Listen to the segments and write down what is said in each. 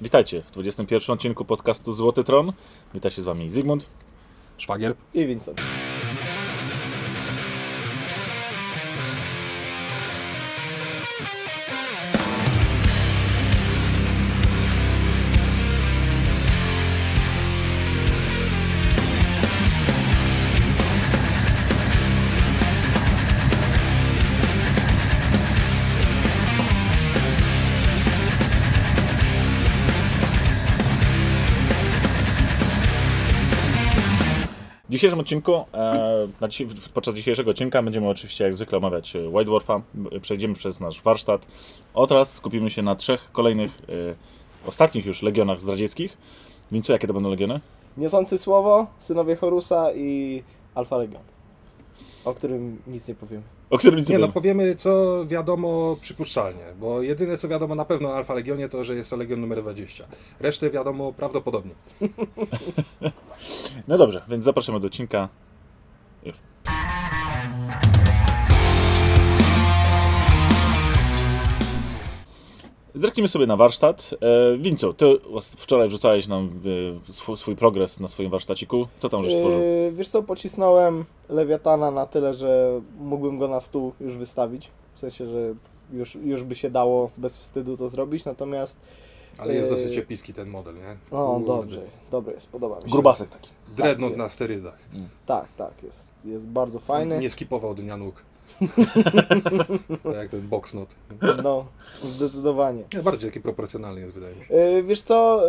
Witajcie w 21 odcinku podcastu Złoty Tron. Witajcie z Wami Zygmunt. Szwagier. I Vincent. Dzisiejszym odcinku, e, na dzi- w- podczas dzisiejszego odcinka będziemy oczywiście jak zwykle omawiać e, White Dwarfa. Przejdziemy przez nasz warsztat. Oraz skupimy się na trzech kolejnych, e, ostatnich już legionach zdradzieckich. Wincu, jakie to będą legiony? Niosący słowo, synowie Horusa i Alfa Legion. O którym nic nie powiem. O którym nic nie Nie no, wiem. powiemy co wiadomo przypuszczalnie, bo jedyne co wiadomo na pewno o Alfa Legionie to, że jest to Legion numer 20. Resztę wiadomo prawdopodobnie. No dobrze, więc zapraszamy do odcinka. Zerknijmy sobie na warsztat. E, Wincu, ty wczoraj wrzucałeś nam e, swój, progres na swoim warsztaciku. Co tam żeś stworzył? Yy, wiesz co, pocisnąłem Lewiatana na tyle, że mógłbym go na stół już wystawić. W sensie, że już, już by się dało bez wstydu to zrobić, natomiast Ale jest dosyć epicki ten model, nie? no dobrze, dobry jest, podoba mi się. Grubasek taki. Dreadnought Tak, na sterydach. Tak, tak, jest, jest bardzo fajny. Nie skipował dnia nóg. Tak jak ten boxnot. No, zdecydowanie. Nie, bardziej taki proporcjonalny jest, wydaje mi się. Yy, wiesz co,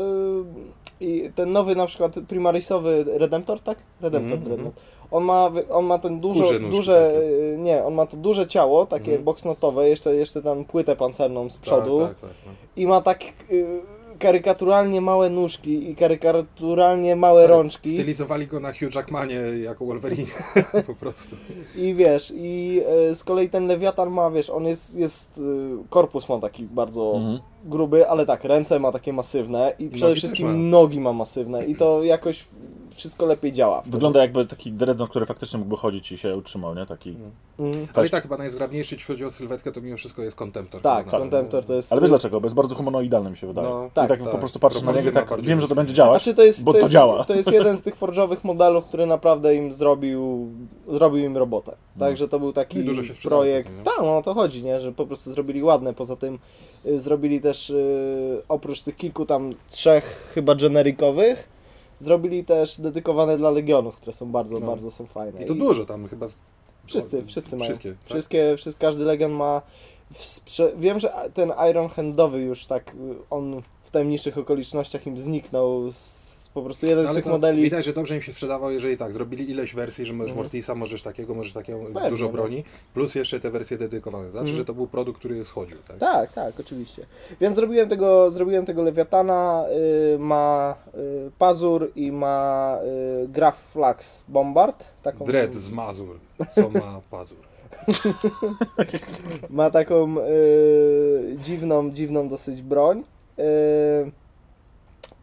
yy, ten nowy na przykład Primarisowy Redemptor, tak? Redemptor Mhm, Dreadnought. On ma, on ma ten dużo, Kurze nóżki duże, takie. yy, nie, on ma to duże ciało, takie Mhm. boxnotowe, jeszcze, jeszcze tam płytę pancerną z przodu Tak, tak, tak, i ma tak yy, karykaturalnie małe nóżki i karykaturalnie małe Stary, rączki Stylizowali go na Hugh Jackmanie jako Wolverine. po prostu. i wiesz, i yy, z kolei ten Lewiatan ma, wiesz, on jest, jest yy, korpus ma taki bardzo Mhm. gruby, ale tak, ręce ma takie masywne i przede Nogi wszystkim nogi ma masywne i to jakoś wszystko lepiej działa. wtedy. Wygląda jakby taki dreadnought, który faktycznie mógłby chodzić i się utrzymał, nie? Taki... Mhm. Ale i tak chyba najzgrabniejszy, jeśli chodzi o sylwetkę, to mimo wszystko jest Contemptor. Tak, na- Contemptor to jest... Ale wiesz dlaczego? Bo jest bardzo humanoidalny mi się wydaje. No, I tak, tak, tak. po prostu patrzę na niego i tak bardziej wiem, że to będzie działać. Znaczy to jest, bo to, to jest, działa. to jest jeden z tych forżowych modelów, który naprawdę im zrobił, zrobił im robotę. Także to był taki I dużo się sprzedało projekt. Tak, no o to chodzi, nie? że po prostu zrobili ładne. Poza tym y, zrobili też y, oprócz tych kilku tam trzech chyba generikowych, zrobili też dedykowane dla legionów, które są bardzo, No. bardzo są fajne. I to dużo tam chyba. Wszyscy, o, wszyscy mają. Wszystkie. tak? Wszystkie, wszyscy, każdy legion ma. Sprze- Wiem, że ten Iron Handowy już tak, y, on w tajemniczych okolicznościach im zniknął. Z, po prostu jeden z tych modeli. Widać, że dobrze im się sprzedawał, jeżeli tak, zrobili ileś wersji, że możesz Mhm. Mortisa, możesz takiego, możesz takiego, Pewnie, dużo no. broni, plus jeszcze te wersje dedykowane. Znaczy, Mhm. że to był produkt, który schodził, tak? Tak, tak, oczywiście. Więc zrobiłem tego, zrobiłem tego Lewiatana. Y, ma y, pazur i ma y, Graf Flax Bombard. Taką, Dread z Mazur, co ma pazur. Ma taką dziwną, dziwną dosyć broń.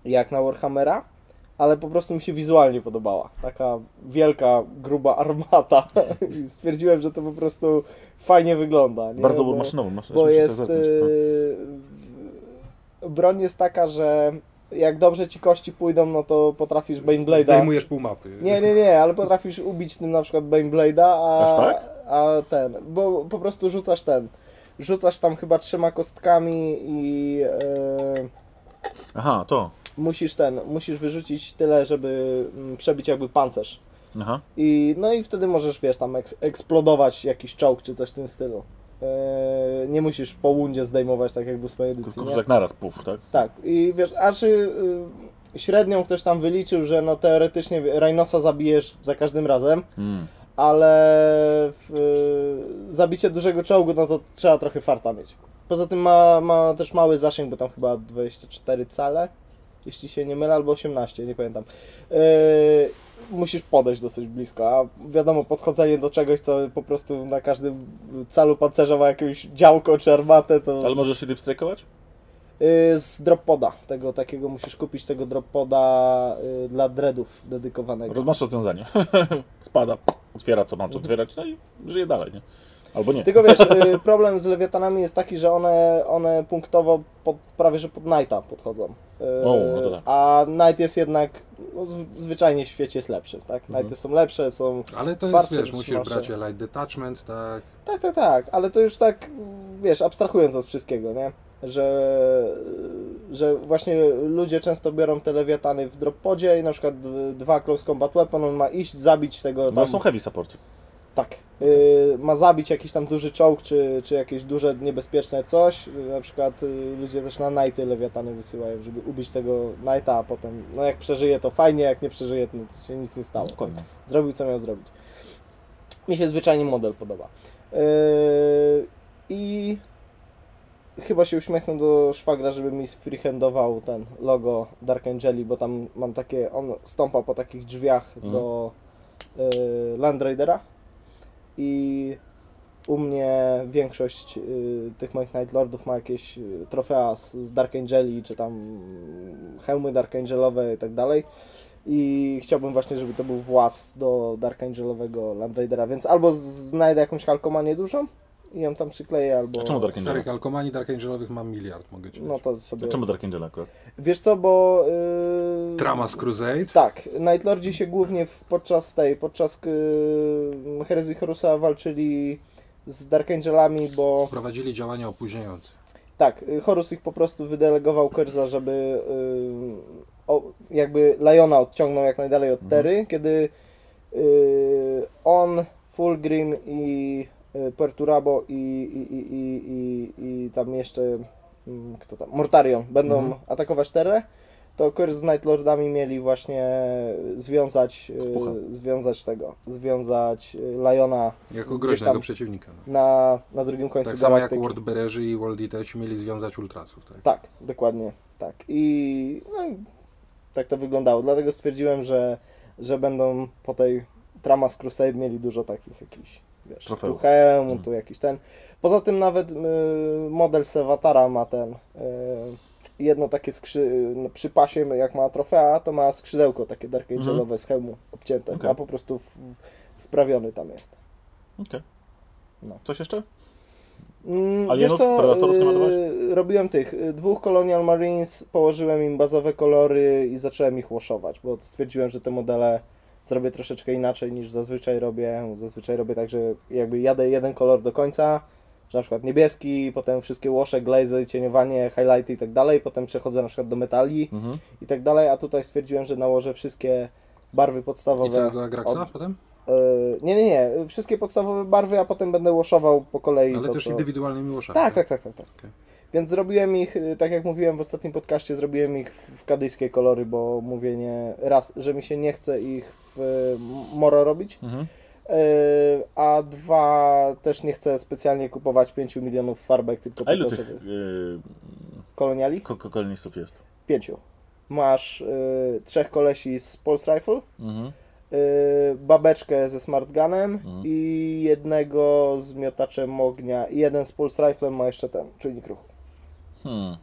Jak na Warhammera. Ale po prostu mi się wizualnie podobała. Taka wielka, gruba armata. I stwierdziłem, że to po prostu fajnie wygląda. Nie? Bardzo Bo- maszynowo. Masz, Bo jest. zerknąć, tak. Yy, broń jest taka, że jak dobrze ci kości pójdą, no to potrafisz Baneblade'a. Zdejmujesz pół mapy. Nie, nie, nie, ale potrafisz ubić tym na przykład Baneblade'a, a, Aż tak? a ten. Bo po prostu rzucasz ten. Rzucasz tam chyba trzema kostkami i yy, Aha, to. Musisz ten, musisz wyrzucić tyle, żeby mm, przebić jakby pancerz. Aha. I, no i wtedy możesz, wiesz, tam eks- eksplodować jakiś czołg czy coś w tym stylu. Yy, nie musisz po łundzie zdejmować, tak jak w ósmej edycji, Tylko tak naraz, puf, tak? Tak, i wiesz, a czy y, średnią ktoś tam wyliczył, że no teoretycznie Rhinosa zabijesz za każdym razem, Mm. ale y, zabicie dużego czołgu, no to trzeba trochę farta mieć. Poza tym ma, ma też mały zasięg, bo tam chyba 24 cale, jeśli się nie mylę, albo 18, nie pamiętam. Yy, musisz podejść dosyć blisko, a wiadomo, podchodzenie do czegoś, co po prostu na każdym calu pancerza ma jakieś działko czy armatę, to... Ale możesz się deep strike'ować? Y, Z drop poda, tego takiego musisz kupić tego drop poda y, dla dreadów dedykowanego. Masz rozwiązanie. Spada, otwiera co mam co otwierać, no i żyje dalej, nie? Albo nie. Tylko wiesz, y, problem z lewiatanami jest taki, że one, one punktowo pod, prawie że pod Knighta podchodzą. Y, O, no to tak. A Knight jest jednak, no, zw- zwyczajnie w świecie jest lepszy, tak? Mhm. Knighty są lepsze, są... Ale to jest, wiesz, musisz brać light detachment, tak. Tak, tak, tak, ale to już tak, wiesz, abstrahując od wszystkiego, nie? Że, że właśnie ludzie często biorą te lewiatany w droppodzie i na przykład dwa close combat weapon, on ma iść, zabić tego No tam... są heavy support. Tak. Y, ma zabić jakiś tam duży czołg, czy, czy jakieś duże, niebezpieczne coś. Y, Na przykład y, ludzie też na Nighty lewiatany wysyłają, żeby ubić tego Nighta, a potem, no jak przeżyje to fajnie, jak nie przeżyje to nic- się nic nie stało. Dokładnie. Zrobił co miał zrobić. Mi się zwyczajnie model podoba. Yy, I chyba się uśmiechnę do szwagra, żeby mi freehandował ten logo Dark Angeli, bo tam mam takie, on stąpa po takich drzwiach Mhm. do yy, Land Raidera i u mnie większość y, tych moich Night Lordów ma jakieś y, trofea z, z Dark Angeli, czy tam hełmy Dark Angelowe i tak dalej. I chciałbym właśnie, żeby to był włas do Dark Angelowego Land Raidera, więc albo znajdę jakąś kalkomanię dużą i ją tam przykleję, albo... A czemu Dark Angela? Serych alkomanii Dark Angelowych mam miliard, mogę ci No to sobie... A czemu Dark Angela akurat? Wiesz co, bo... Yy... Tramas Crusade. Tak, Night Lordzi się głównie w, podczas tej, podczas yy, Herezji Horusa walczyli z Dark Angelami, bo Prowadzili działania opóźniające. tak, y, Horus ich po prostu wydelegował Kerza, żeby y, o, jakby Liona odciągnął jak najdalej od Tery, kiedy y, on, Fulgrim i Perturabo i, i, i, i, i, tam jeszcze mm, kto tam, Mortarion będą Mhm. atakować Terę, to Curse z Night Lordami mieli właśnie związać, y, Pucha. związać tego, związać y, Liona Jako groźnego tam przeciwnika. No. na, na drugim końcu Tak samo jak. World Bearerzy i World Eaterzy mieli związać Ultrasów. Tak? Tak, dokładnie tak. I, no, i tak to wyglądało. Dlatego stwierdziłem, że, że będą po tej Tramas Crusade mieli dużo takich jakichś, wiesz, tu hełm, Mhm. tu jakiś ten. Poza tym nawet y, model Sewatara ma ten, y, jedno takie skrzy, no, przy pasie, jak ma trofea, to ma skrzydełko takie Dark Mhm. Angelowe z hełmu obcięte. Okej. Ma po prostu w, wprawiony tam jest. Okej. No. Coś jeszcze? Mm, Alienów, co, Predatorów nie y? Robiłem tych y, dwóch Colonial Marines, położyłem im bazowe kolory i zacząłem ich washować, bo stwierdziłem, że te modele zrobię troszeczkę inaczej niż zazwyczaj robię. Zazwyczaj robię tak, że jakby jadę jeden kolor do końca, że na przykład niebieski, potem wszystkie wasze, glaze, cieniowanie, highlighty i tak dalej, potem przechodzę na przykład do metali Mhm. i tak dalej, a tutaj stwierdziłem, że nałożę wszystkie barwy I podstawowe. całego Agraxa od- potem? y, nie, nie, nie, wszystkie podstawowe barwy, a potem będę washował po kolei. Ale to, też co- indywidualnymi łoszami. tak, tak, tak, tak. tak. Okej. Więc zrobiłem ich, y, tak jak mówiłem w ostatnim podcaście, zrobiłem ich w kadyjskie kolory, bo mówię nie, raz, że mi się nie chce ich w y, moro robić, Mhm. y, a dwa, też nie chcę specjalnie kupować 5 milionów farbek, tylko A po to, tych żeby... yy, Koloniali? ko- ko- kolonistów jest? Pięciu. Masz y, trzech kolesi z Pulse Rifle, Mhm. y, babeczkę ze Smart Gunem Mhm. i jednego z miotaczem ognia i jeden z Pulse Riflem ma jeszcze ten, czujnik ruchu. Hmm.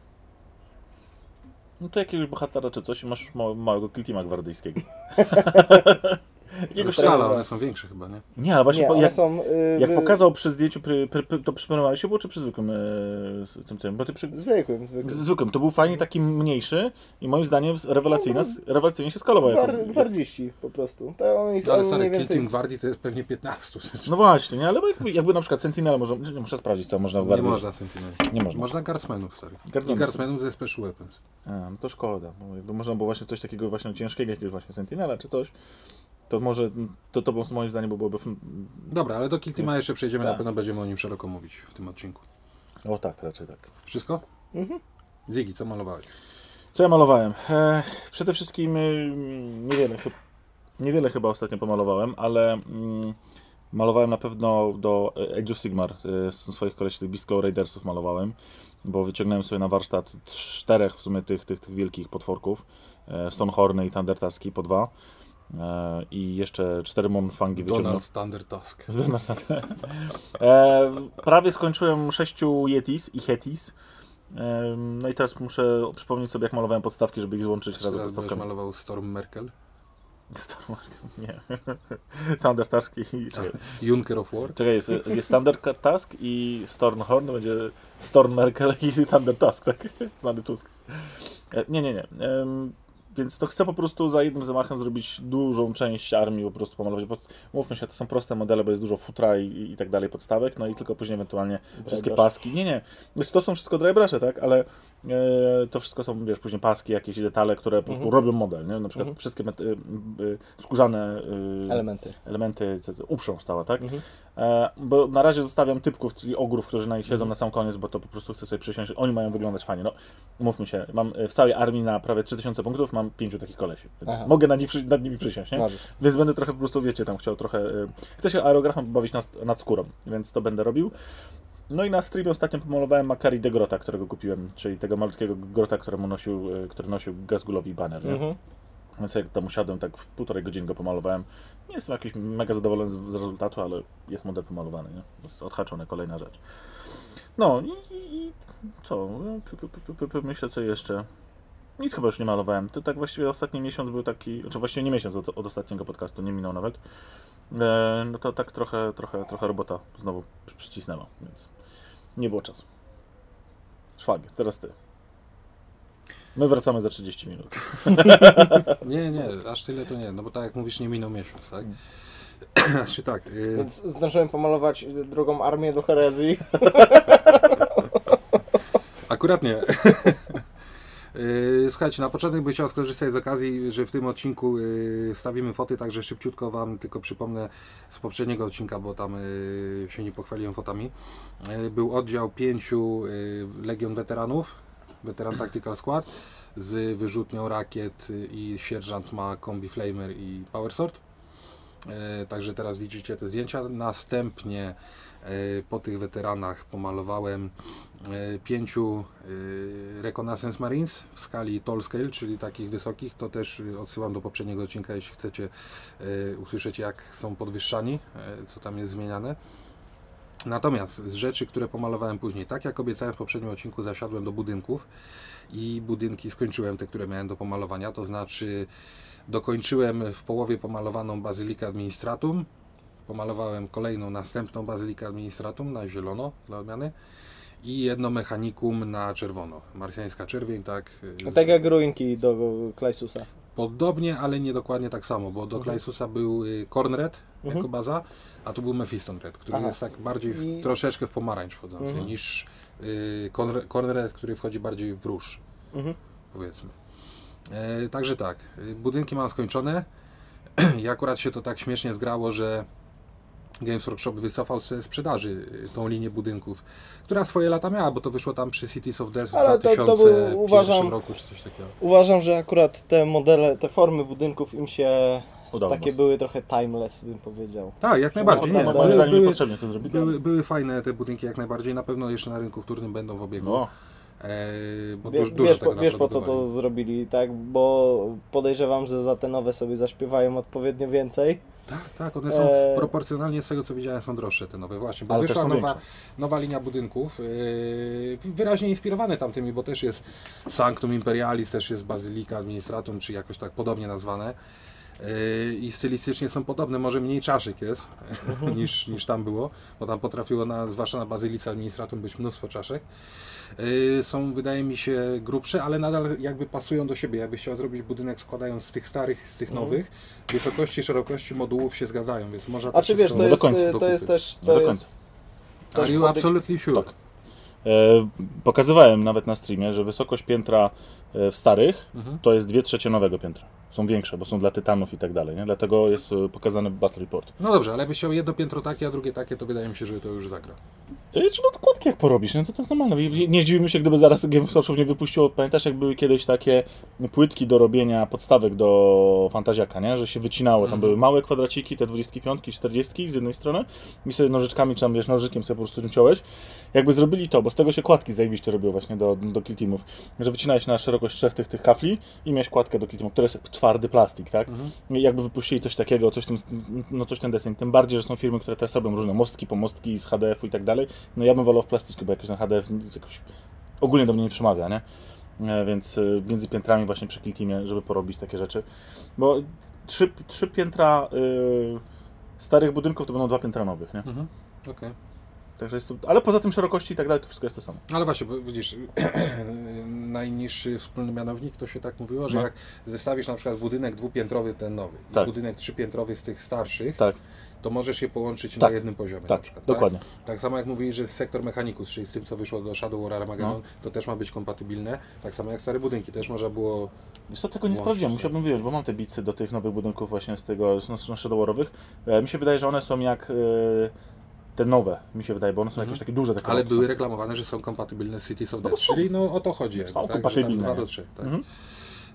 No to jakiegoś bohatera czy coś masz ma- małego Kiltima gwardyjskiego. jakiegoś Ale Dobra. one są większe chyba, nie? Nie, ale właśnie Nie, po, jak, są... y, jak wy- pokazał przy zdjęciu, pry, pry, pry, to przy się było, czy przy zwykłym, z tym, tym? Bo ty przy, Zwykłym, zwykłym. zwykłym, to był fajnie taki mniejszy i moim zdaniem rewelacyjnie, rewelacyjnie się skalował. Gwar, jako- gwardziści po prostu. To oni, No, ale sorry, więcej... Team Gwardii to jest pewnie 15. No właśnie, nie, ale jakby, jakby na przykład Sentinela, może, nie, muszę sprawdzić co można w Nie Gwardii. można Sentinel. Nie można. Można Guardsmenów, stary. Guardsmenów. I Guardsmenów ze Special Weapons. A, no to szkoda, bo jakby można było właśnie coś takiego właśnie ciężkiego, jakiegoś właśnie Sentinela czy coś, to może, to, to moim zdaniem byłoby... Dobra, ale do Kill Teama jeszcze przejdziemy, Tak. na pewno będziemy o nim szeroko mówić w tym odcinku. O tak, raczej tak. Wszystko? Mhm. Ziggy, co malowałeś? Co ja malowałem? E, przede wszystkim y, niewiele, niewiele chyba ostatnio pomalowałem, ale mm, malowałem na pewno do Age of Sigmar. Y, z swoich kolesi tych Claw Raidersów malowałem, bo wyciągnąłem sobie na warsztat czterech w sumie tych, tych, tych wielkich potworków. E, Stonehorny i Thundertaski po dwa. E, I jeszcze cztery Monfangi wyciągnąłem. Donald Thunder Tusk. e, prawie skończyłem sześciu Yetis i Hetis. E, no i teraz muszę przypomnieć sobie, jak malowałem podstawki, żeby ich złączyć razem z Teraz będziesz podstawkami. malował Storm Merkel. Star Wars, nie. Thunder Task i... Czekaj, Junker of War. czekaj jest, jest Thunder Task i Stormhorn, będzie Storm Merkel i Thunder Task, tak? Znany Tusk. E, Nie, nie, nie. Em, Więc to chcę po prostu za jednym zamachem zrobić dużą część armii, po prostu pomalować, bo mówmy się, to są proste modele, bo jest dużo futra i, i tak dalej, podstawek, no i tylko później ewentualnie wszystkie Drybrushe. paski. Nie, nie, Wiesz, to są wszystko drybrusze, tak, ale e, to wszystko są, wiesz, później paski, jakieś detale, które po prostu Mhm. robią model, nie? Na przykład Mhm. wszystkie met- y, y, skórzane y, Elementy. elementy, uprząż cała, tak? Mhm. E, bo na razie zostawiam typków, czyli ogrów, którzy na siedzą na sam koniec, bo to po prostu chcę sobie przysiąść. Oni mają wyglądać fajnie. No, mówmy się, mam e, w całej armii na prawie 3000 punktów, mam pięciu takich kolesi. Mogę nad, przy- nad nimi przysiąść, nie? Możesz. Więc będę trochę po prostu, wiecie, tam chciał trochę... e, Chcę się aerografem bawić nad, nad skórą, więc to będę robił. No i na streamie ostatnio pomalowałem Makari de Grota, którego kupiłem, czyli tego malutkiego grota, któremu nosił, e, który nosił Gazgulowi banner? Mhm. Więc jak tam usiadłem, tak w półtorej godziny go pomalowałem. Nie jestem jakiś mega zadowolony z, rezultatu, ale jest model pomalowany, nie? Jest odhaczone, kolejna rzecz. No i i co? No, Myślę, co jeszcze. Nic chyba już nie malowałem. To tak właściwie ostatni miesiąc był taki, znaczy właściwie nie miesiąc od, od ostatniego podcastu, nie minął nawet. E, no to tak trochę, trochę, trochę robota znowu przy- przycisnęła, więc nie było czasu. Szwagier, teraz ty. My wracamy za 30 minut. Nie, nie, aż tyle to nie, no bo tak jak mówisz, nie minął miesiąc, tak? Znaczy tak, y, Więc zdążyłem pomalować drugą armię do herezji. akurat nie. Y, Słuchajcie, na początek bym chciał skorzystać z okazji, że w tym odcinku y, wstawimy foty, także szybciutko Wam tylko przypomnę z poprzedniego odcinka, bo tam y, się nie pochwaliłem fotami. Był oddział pięciu Legion Weteranów, Weteran Tactical Squad, z wyrzutnią rakiet i sierżant ma kombi Flamer i Power Sword. Także teraz widzicie te zdjęcia. Następnie po tych weteranach pomalowałem e, pięciu e, Reconnaissance Marines w skali tall scale, czyli takich wysokich. To też e, odsyłam do poprzedniego odcinka, jeśli chcecie e, usłyszeć jak są podwyższani, e, co tam jest zmieniane. Natomiast z rzeczy, które pomalowałem później, tak jak obiecałem w poprzednim odcinku, zasiadłem do budynków i budynki skończyłem te, które miałem do pomalowania, to znaczy dokończyłem w połowie pomalowaną bazylikę administratum, pomalowałem kolejną, następną bazylikę administratum na zielono dla odmiany i jedno mechanikum na czerwono. Marsjańska czerwień, tak. z- Tak jak ruinki do Klejsusa. Podobnie, ale nie dokładnie tak samo, bo do Mhm. Klejsusa był y, Cornred jako Mhm. baza, a tu był Mephiston Red, który Aha. jest tak bardziej w, I- troszeczkę w pomarańcz wchodzący Mhm. niż y, Cornre- Cornred, który wchodzi bardziej w róż, Mhm. powiedzmy. E, także tak, y, budynki mam skończone. I akurat się to tak śmiesznie zgrało, że Games Workshop wycofał ze sprzedaży y, tą linię budynków, która swoje lata miała, bo to wyszło tam przy Cities of Death w Ale to- to był, 2001 uważam, roku czy coś takiego. Uważam, że akurat te modele, te formy budynków im się Udało takie was. były trochę timeless, bym powiedział. Tak, jak najbardziej. No, Nie, Moim były, zdaniem były, niepotrzebnie to zrobili. były, były fajne te budynki jak najbardziej, na pewno jeszcze na rynku wtórnym będą w obiegu. No, E, bo Wiesz, dużo, wiesz, tego po, wiesz po co to zrobili, tak? Bo podejrzewam, że za te nowe sobie zaśpiewają odpowiednio więcej. Tak, tak, one są E, proporcjonalnie z tego co widziałem są droższe te nowe właśnie, bo Ale wyszła nowa, większe. nowa linia budynków, yy, wyraźnie inspirowane tamtymi, bo też jest Sanctum Imperialis, też jest Bazylika Administratum, czy jakoś tak podobnie nazwane. Yy, I stylistycznie są podobne, może mniej czaszek jest niż, niż tam było, bo tam potrafiło, na, zwłaszcza na Bazylice Administratum, być mnóstwo czaszek. Yy, Są, wydaje mi się, grubsze, ale nadal jakby pasują do siebie. Jakby chciał zrobić budynek składając z tych starych, z tych Mhm. nowych, wysokości, szerokości modułów się zgadzają, więc można A czy wiesz, to do jest, y, to jest też, No to do jest końca. Are też you absolutely sure? Tak. E, pokazywałem nawet na streamie, że wysokość piętra e, w starych Mhm. to jest dwie trzecie nowego piętra. Są większe, bo są dla tytanów i tak dalej, nie? Dlatego jest e, pokazane w Battle Report. No dobrze, ale jakbyś chciał jedno piętro takie, a drugie takie, to wydaje mi się, że to już zagra. E, Czy no dokładki jak porobisz, no to to jest normalne. Nie- zdziwiłbym się, gdyby zaraz Game Workshop nie wypuściło, pamiętasz jak były kiedyś takie płytki do robienia podstawek do Fantaziaka, nie? Że się wycinało, tam Mhm. były małe kwadraciki, te 25, 40 z jednej strony i sobie nożyczkami, czy tam wiesz, nożykiem sobie po prostu ciąłeś. Jakby zrobili to, bo z tego się kładki zajebiście robiło właśnie do, do kill teamów, że wycinałeś na szerokość trzech tych, tych kafli i miałeś kładkę do kill teamów, które twardy plastik, tak? Mhm. Jakby wypuścili coś takiego, coś tym, no coś ten deseń, tym bardziej, że są firmy, które teraz robią różne mostki, pomostki z HDF-u i tak dalej, no ja bym wolał w plastiku, bo jakoś ten HDF jakoś ogólnie do mnie nie przemawia, nie? E, Więc e, między piętrami właśnie przy Kill Teamie, żeby porobić takie rzeczy, bo trzy, trzy piętra y, starych budynków to będą dwa piętra nowych, nie? Mhm. Okej. Także jest to, ale poza tym szerokości i tak dalej, to wszystko jest to samo. Ale właśnie, bo widzisz, najniższy wspólny mianownik, to się tak mówiło, że No. jak zestawisz na przykład budynek dwupiętrowy, ten nowy, i Tak. budynek trzypiętrowy z tych starszych, Tak, to możesz je połączyć Tak. na jednym poziomie na tak, przykład. dokładnie. Tak? tak samo jak mówili, że sektor Mechanicus, czyli z tym, co wyszło do Shadow War Armageddon, No. to też ma być kompatybilne. Tak samo jak stare budynki, też można było... Wiesz co, tego nie sprawdziłem, tak. musiałbym wyjąć, bo mam te bicy do tych nowych budynków właśnie z tego, z z Shadowwarowych. E, mi się wydaje, że one są jak e, te nowe, mi się wydaje, bo one są Mhm. jakieś takie duże. Takie Ale były są. reklamowane, że są kompatybilne z Cities of No Death, są. czyli no o to chodzi. Są tak? Kompatybilne, 2 nie? do 3. Tak? Mhm.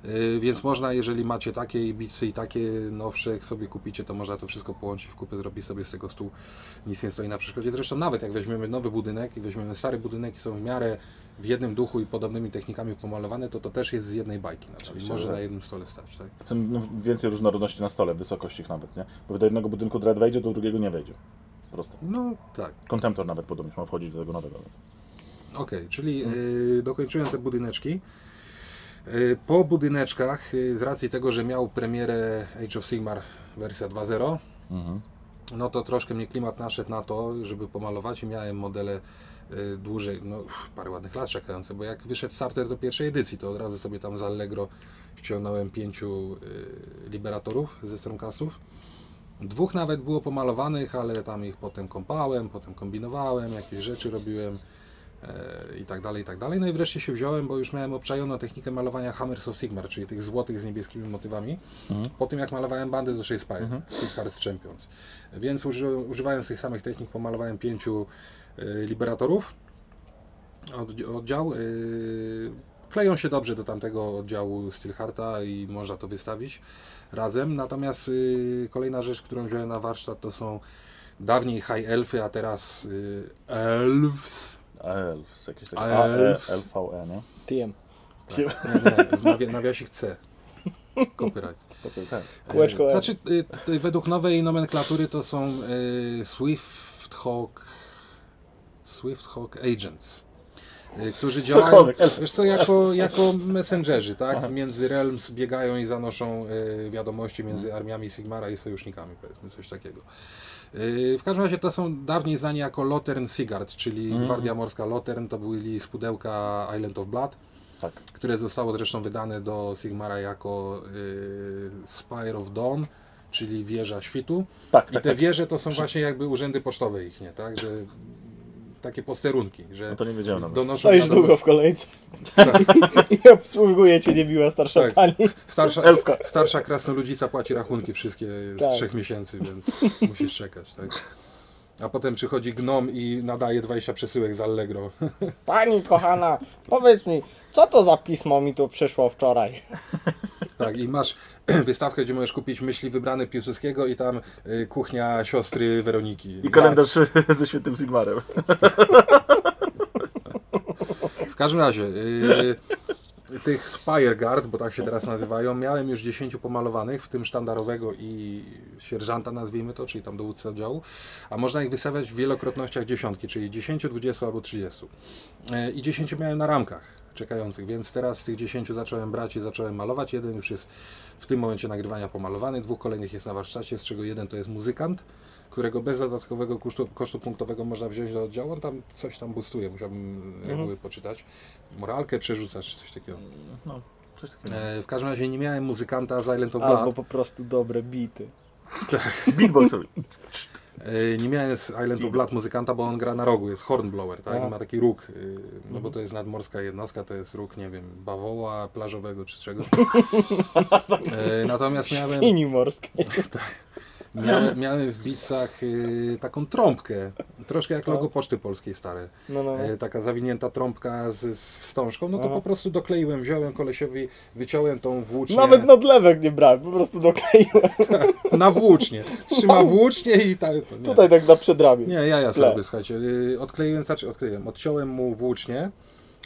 Y, Więc można, jeżeli macie takie ibicy i takie nowsze, jak sobie kupicie, to można to wszystko połączyć w kupę, zrobić sobie z tego stół. Nic nie stoi na przeszkodzie. Zresztą nawet jak weźmiemy nowy budynek i weźmiemy stary budynek i są w miarę w jednym duchu i podobnymi technikami pomalowane, to to też jest z jednej bajki. Oczywiście, Może że- na jednym stole stać. Tak? Tym no, więcej różnorodności na stole, wysokości ich nawet, nie? Bo do jednego budynku Dread wejdzie, do drugiego nie wejdzie. Po prostu. No tak. Contemptor nawet podobnie ma wchodzić do tego nowego. Okej, czyli Mm. y, dokończyłem te budyneczki. Y, po budyneczkach, y, z racji tego, że miał premierę Age of Sigmar wersja 2.0, Mhm. no to troszkę mnie klimat naszedł na to, żeby pomalować i miałem modele dłużej, no parę ładnych lat czekające, bo jak wyszedł starter do pierwszej edycji, to od razu sobie tam z Allegro ściągnąłem pięciu liberatorów ze Stormcastów. Dwóch nawet było pomalowanych, ale tam ich potem kąpałem, potem kombinowałem, jakieś rzeczy robiłem e, i tak dalej, i tak dalej. No i wreszcie się wziąłem, bo już miałem obczajoną technikę malowania Hammers of Sigmar, czyli tych złotych z niebieskimi motywami, Mhm. po tym jak malowałem bandy do Shakespeare, Mhm. Steel Hearts Champions. Więc uży, używając tych samych technik pomalowałem pięciu y, liberatorów od, oddział. Y, kleją się dobrze do tamtego oddziału Steelhearta i można to wystawić razem. Natomiast y, kolejna rzecz, którą wziąłem na warsztat to są dawniej High Elfy, a teraz y, Elves. Elves, jakieś takie. Elves. A, e, LVE, nie? TM. Nie, nie, w nawi- nawiasik C. Copyright. Tak. Kółeczko E, L. Znaczy, y, według nowej nomenklatury to są y, Swifthawk Swifthawk Agents, y, którzy działają, Cokolwiek, wiesz co, jako, jako messengerzy, tak? Aha. Między realms biegają i zanoszą y, wiadomości Mhm. między armiami Sigmara i sojusznikami, powiedzmy, coś takiego. Y, W każdym razie to są dawniej znani jako Lotern Sigard, czyli Mhm. Gwardia Morska Lotern, to byli z pudełka Island of Blood Tak. które zostało zresztą wydane do Sigmara jako y, Spire of Dawn, czyli wieża świtu. Tak, I tak, te tak. wieże to są właśnie jakby urzędy pocztowe ich, nie? Tak, że takie posterunki, że No to nie wiedziałem donoszą Stoisz długo w kolejce i obsługuje cię niemiła starsza Tak. pani. Starsza, Elfka. starsza krasnoludzica płaci rachunki wszystkie z Tak. trzech miesięcy, więc musisz czekać, tak? A potem przychodzi gnom i nadaje 20 przesyłek z Allegro. Pani kochana, powiedz mi, co to za pismo mi tu przyszło wczoraj? Tak, i masz wystawkę, gdzie możesz kupić myśli wybrane Piłsudskiego i tam y, kuchnia siostry Weroniki. I kalendarz ze świętym Sigmarem. W każdym razie, y, tych Spire Guard, bo tak się teraz nazywają, miałem już 10 pomalowanych, w tym sztandarowego i sierżanta nazwijmy to, czyli tam dowódcę oddziału, a można ich wystawiać w wielokrotnościach dziesiątki, czyli 10, 20 albo 30. Y, I 10 miałem na ramkach czekających, więc teraz z tych 10 zacząłem brać i zacząłem malować. Jeden już jest w tym momencie nagrywania pomalowany, dwóch kolejnych jest na warsztacie, z czego jeden to jest muzykant, którego bez dodatkowego kosztu, kosztu punktowego można wziąć do oddziału. On tam coś tam boostuje, musiałbym reguły poczytać. Moralkę przerzucać, czy coś takiego. No, coś takiego. E, w każdym razie nie miałem muzykanta z Island of Albo Blood. po prostu dobre bity. Beatbox robi. E, nie miałem z Island of Blood muzykanta, bo on gra na rogu, jest hornblower, tak? Ma taki róg, y, no bo to jest nadmorska jednostka, to jest róg, nie wiem, bawoła plażowego czy czego. E, natomiast miałem... Linii morskiej. Miałem, miałem w bicach y, taką trąbkę, troszkę jak logo Poczty Polskiej stare. No, no, no. E, taka zawinięta trąbka z wstążką, no to Aha. po prostu dokleiłem, wziąłem kolesiowi, wyciąłem tą włócznię Nawet nadlewek nie brałem, po prostu dokleiłem. na włócznię. Trzyma włócznię i tak. Nie. Tutaj tak na przedramię. Nie, ja, ja sobie, słuchajcie, y, odkleiłem, znaczy odkleiłem, odciąłem mu włócznię,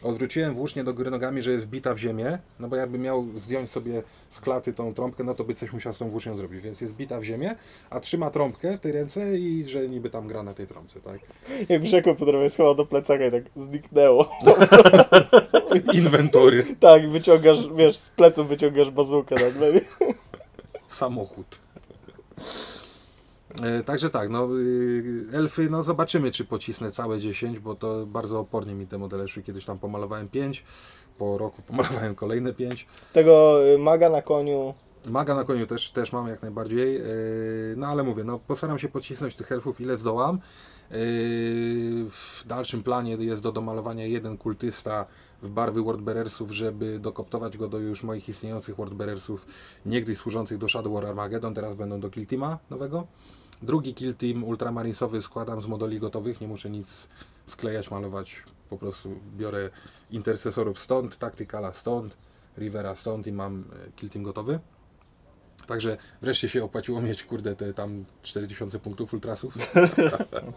odwróciłem włócznię do góry nogami, że jest bita w ziemię, no bo jakby miał zdjąć sobie z klaty tą trąbkę, no to by coś musiał z tą włócznią zrobić, więc jest bita w ziemię, a trzyma trąbkę w tej ręce i że niby tam gra na tej trąbce, tak? Jak brzegło po drodze schował do plecaka i tak zniknęło. Inwentory. Tak, wyciągasz, wiesz, z pleców wyciągasz bazukę nagle. samochód. E, Także tak, no y, elfy, no zobaczymy czy pocisnę całe 10, bo to bardzo opornie mi te modele szły. Kiedyś tam pomalowałem 5, po roku pomalowałem kolejne 5. Tego y, maga na koniu. Maga na koniu też, też mam jak najbardziej, e, no ale mówię, no postaram się pocisnąć tych elfów ile zdołam. E, W dalszym planie jest do domalowania jeden kultysta w barwy Wordbearersów, żeby dokoptować go do już moich istniejących Wordbearersów, niegdyś służących do Shadow War Armageddon, teraz będą do Kill Teama nowego. Drugi Kill Team ultramarinesowy składam z modeli gotowych, nie muszę nic sklejać, malować, po prostu biorę intercesorów stąd, taktykala stąd, Rivera stąd i mam e, Kill Team gotowy. Także wreszcie się opłaciło mieć, kurde, te tam 4000 punktów ultrasów.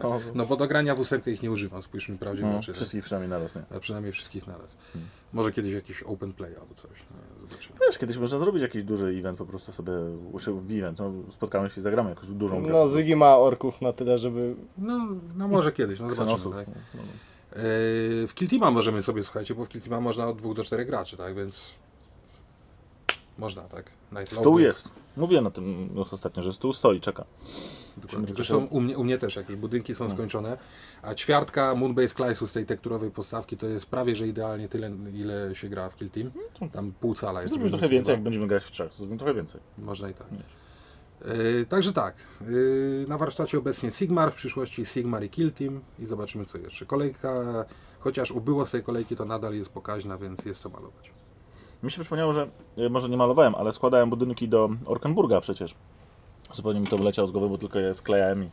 No, No bo do grania w ósemkę ich nie używam, spójrzmy prawdzie w no, oczy. wszystkich przynajmniej naraz, nie? A przynajmniej wszystkich naraz. Hmm. Może kiedyś jakiś open play albo coś. No, zobaczymy. Wiesz, kiedyś można zrobić jakiś duży event, po prostu sobie, uczy event, no, spotkamy się i zagramy jakąś dużą grę. No Zygi ma orków na tyle, żeby... No, no może kiedyś, no zobaczymy. Tak? No. Yy, w Kiltima możemy sobie, słuchajcie, bo w Kiltima można od dwóch do czterech graczy, tak, więc można, tak. Night Stół jest. Mówiłem o tym no, ostatnio, że stół stoi, czeka. Dokładnie. Zresztą u mnie, u mnie też, jak już budynki są No. skończone, a ćwiartka Moonbase Clisu z tej tekturowej podstawki to jest prawie, że idealnie tyle, ile się gra w Kill Team. Tam pół cala jest. Zrobimy trochę więcej, jak będziemy grać w trzech. Zrobimy trochę więcej. Można i tak. Yy, także tak, yy, na warsztacie obecnie Sigmar, w przyszłości Sigmar i Kill Team i zobaczymy co jeszcze. Kolejka, chociaż ubyło z tej kolejki, to nadal jest pokaźna, więc jest co malować. Mi się przypomniało, że e, może nie malowałem, ale składałem budynki do Orkenburga przecież. Zupełnie mi to wyleciało z głowy, bo tylko je sklejałem i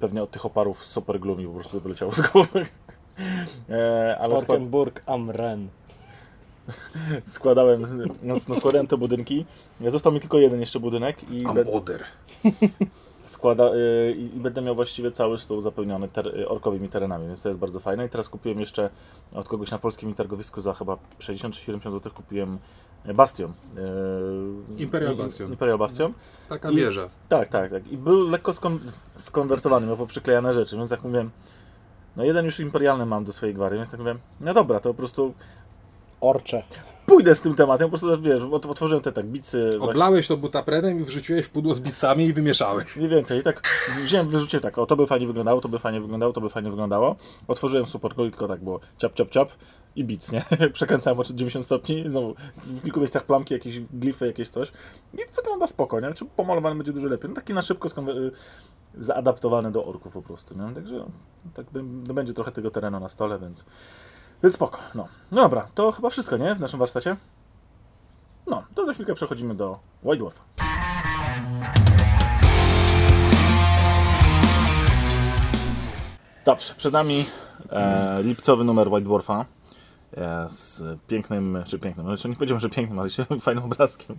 pewnie od tych oparów z mi po prostu wyleciało z głowy. E, ale skład, Orkenburg Amren. składałem, no, no, składałem te budynki. Został mi tylko jeden jeszcze budynek i, be, Oder. Składa, y, i będę miał właściwie cały stół zapełniony ter, y, orkowymi terenami, więc to jest bardzo fajne. I teraz kupiłem jeszcze od kogoś na polskim targowisku za chyba 60 czy 70 zł kupiłem Bastion. y, Imperial i- Bastion. Imperial Bastion. Taka I- wieża. Tak, tak, tak. I był lekko skon skonwertowany, miał poprzyklejane rzeczy, więc tak mówię, no jeden już imperialny mam do swojej gwary, więc tak mówię, no dobra, to po prostu Orcze. Pójdę z tym tematem, po prostu wiesz, ot- otworzyłem te tak bicy, Oblałeś to butaprenem i wrzuciłeś w pudło z bicami i wymieszałeś. mniej więcej, i tak wziąłem, wyrzuciłem tak, o to by fajnie wyglądało, to by fajnie wyglądało, to by fajnie wyglądało, otworzyłem super i tylko tak było ciap, ciap, ciap i bic, nie? Przekręcałem o 90 stopni, znowu w kilku miejscach plamki, jakieś glify, jakieś coś i wygląda spoko, nie? Czy pomalowany będzie dużo lepiej, no taki na szybko skonwer- zaadaptowany do orków po prostu, nie? Także tak no będzie trochę tego terenu na stole, więc więc spoko, no. No dobra, to chyba wszystko, nie? W naszym warsztacie? No, to za chwilkę przechodzimy do White Dwarfa. Dobrze, przed nami e, lipcowy numer White Dwarfa e, z pięknym, czy pięknym, znaczy nie powiedziałem, że pięknym, ale się fajnym obrazkiem.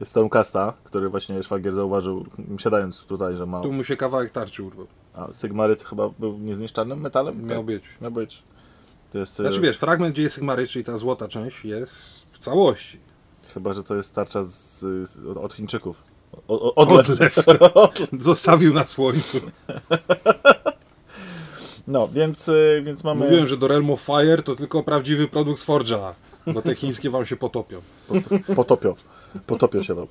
Jest Stormcasta, który właśnie Szwagier zauważył, siadając tutaj, że ma... Tu mu się kawałek tarczy urwał. A Sigmaryt chyba był niezniszczalnym metalem? Miał Tak, być. Miał być. To jest, e, Znaczy wiesz, fragment, gdzie jest Sigmary, czyli ta złota część, jest w całości. Chyba, że to jest tarcza z, z, od- Chińczyków. O, o, odlew. Odlew. Zostawił na słońcu. No, więc, y, więc mamy... Mówiłem, że do Realm of Fire to tylko prawdziwy produkt z Forge'a, bo te chińskie wam się potopią. Potopią. Potopią się wam.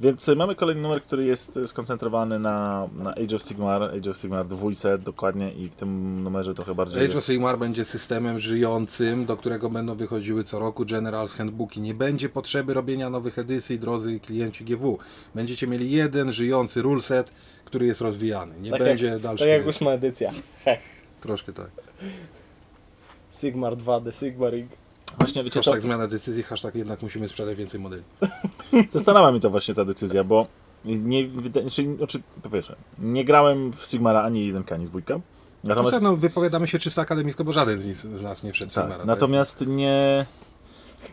Więc y, mamy kolejny numer, który jest y, skoncentrowany na, na Age of Sigmar, Age of Sigmar dwójce dokładnie i w tym numerze trochę bardziej Age of jest... Sigmar będzie systemem żyjącym, do którego będą wychodziły co roku General's Handbooki. Nie będzie potrzeby robienia nowych edycji, drodzy klienci GW. Będziecie mieli jeden żyjący ruleset, który jest rozwijany. Nie Tak będzie jak, dalszych tak jak ósma edycja. Hech. Troszkę tak. Sigmar 2, The Sigmaring. Właśnie wiecie co, Hashtag zmiana decyzji, hashtag jednak musimy sprzedać więcej modeli. zastanawia mnie to właśnie ta decyzja, bo nie, czyli, znaczy, po pierwsze, nie grałem w Sigmara ani jedynka, ani dwójka. Natomiast, Natomiast... No, wypowiadamy się czysto akademicko, bo żaden z, nis- z nas nie wszedł tak, Sigmara. natomiast nie...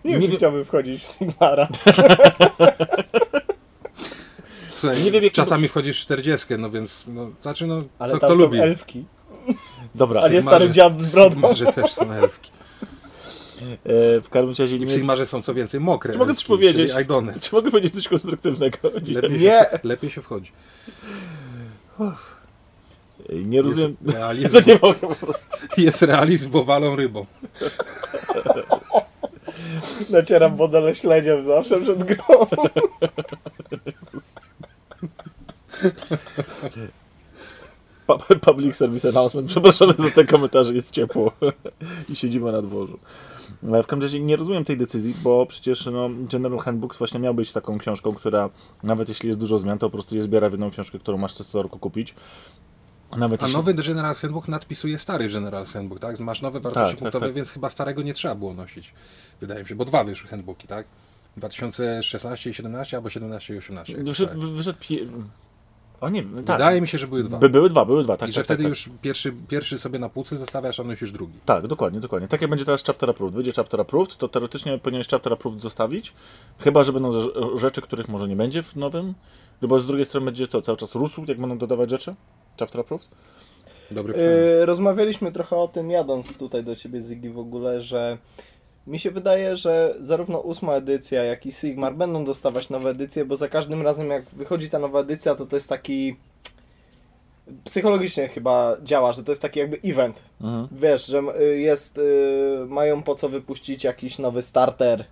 Nie, wiem, Nie chciałbym wchodzić w Sigmara. Słuchaj, nie wiem, jak- czasami wchodzisz w 40, no więc, no, znaczy, no, Ale co tam kto są lubi. elfki. Dobra, A nie stary dziad z brodą. Sigmarze też są elfki. E, w każdym razie nie... Sigmarze są co więcej mokre Czy mogę coś powiedzieć? Czy mogę powiedzieć coś konstruktywnego dzisiaj? Lepiej, Nie. Się, lepiej się wchodzi. Nie rozumiem... Jest realizm, No nie mogę po prostu. jest realizm, bo walą rybą. Nacieram wodę śledziem zawsze przed grą. Pu- Public Service Announcement. Przepraszamy za te komentarze, jest ciepło. I siedzimy na dworzu. Ale w każdym razie nie rozumiem tej decyzji, bo przecież no, General Handbooks właśnie miał być taką książką, która nawet jeśli jest dużo zmian, to po prostu je zbiera w jedną książkę, którą masz co roku kupić. Nawet A jeśli... nowy General Handbook nadpisuje stary General Handbook, tak? Masz nowe wartości tak, punktowe, tak. więc chyba starego nie trzeba było nosić. Wydaje mi się, bo dwa wyszły handbooki, tak? 2016 i 17 albo 17 i 18. jak Wyszedł, tak. wyszedł. O nie, tak. Wydaje mi się, że były dwa. By, były dwa, były dwa, tak. I że tak, wtedy tak, już pierwszy, pierwszy sobie na półce zostawiasz, a nosisz drugi. Tak, dokładnie, dokładnie. Tak jak będzie teraz Chapter Approved. Wyjdzie Chapter Approved, to teoretycznie powinieneś Chapter Approved zostawić, chyba, że będą ze- rzeczy, których może nie będzie w nowym, no bo z drugiej strony będzie co, cały czas rósł, jak będą dodawać rzeczy? Chapter Approved? Dobry. Yy, rozmawialiśmy trochę o tym jadąc tutaj do ciebie Zygi w ogóle, że mi się wydaje, że zarówno ósma edycja, jak i Sigmar będą dostawać nowe edycje, bo za każdym razem jak wychodzi ta nowa edycja, to to jest taki psychologicznie chyba działa, że to jest taki jakby event. Mhm. Wiesz, że y, jest, y, mają po co wypuścić jakiś nowy starter.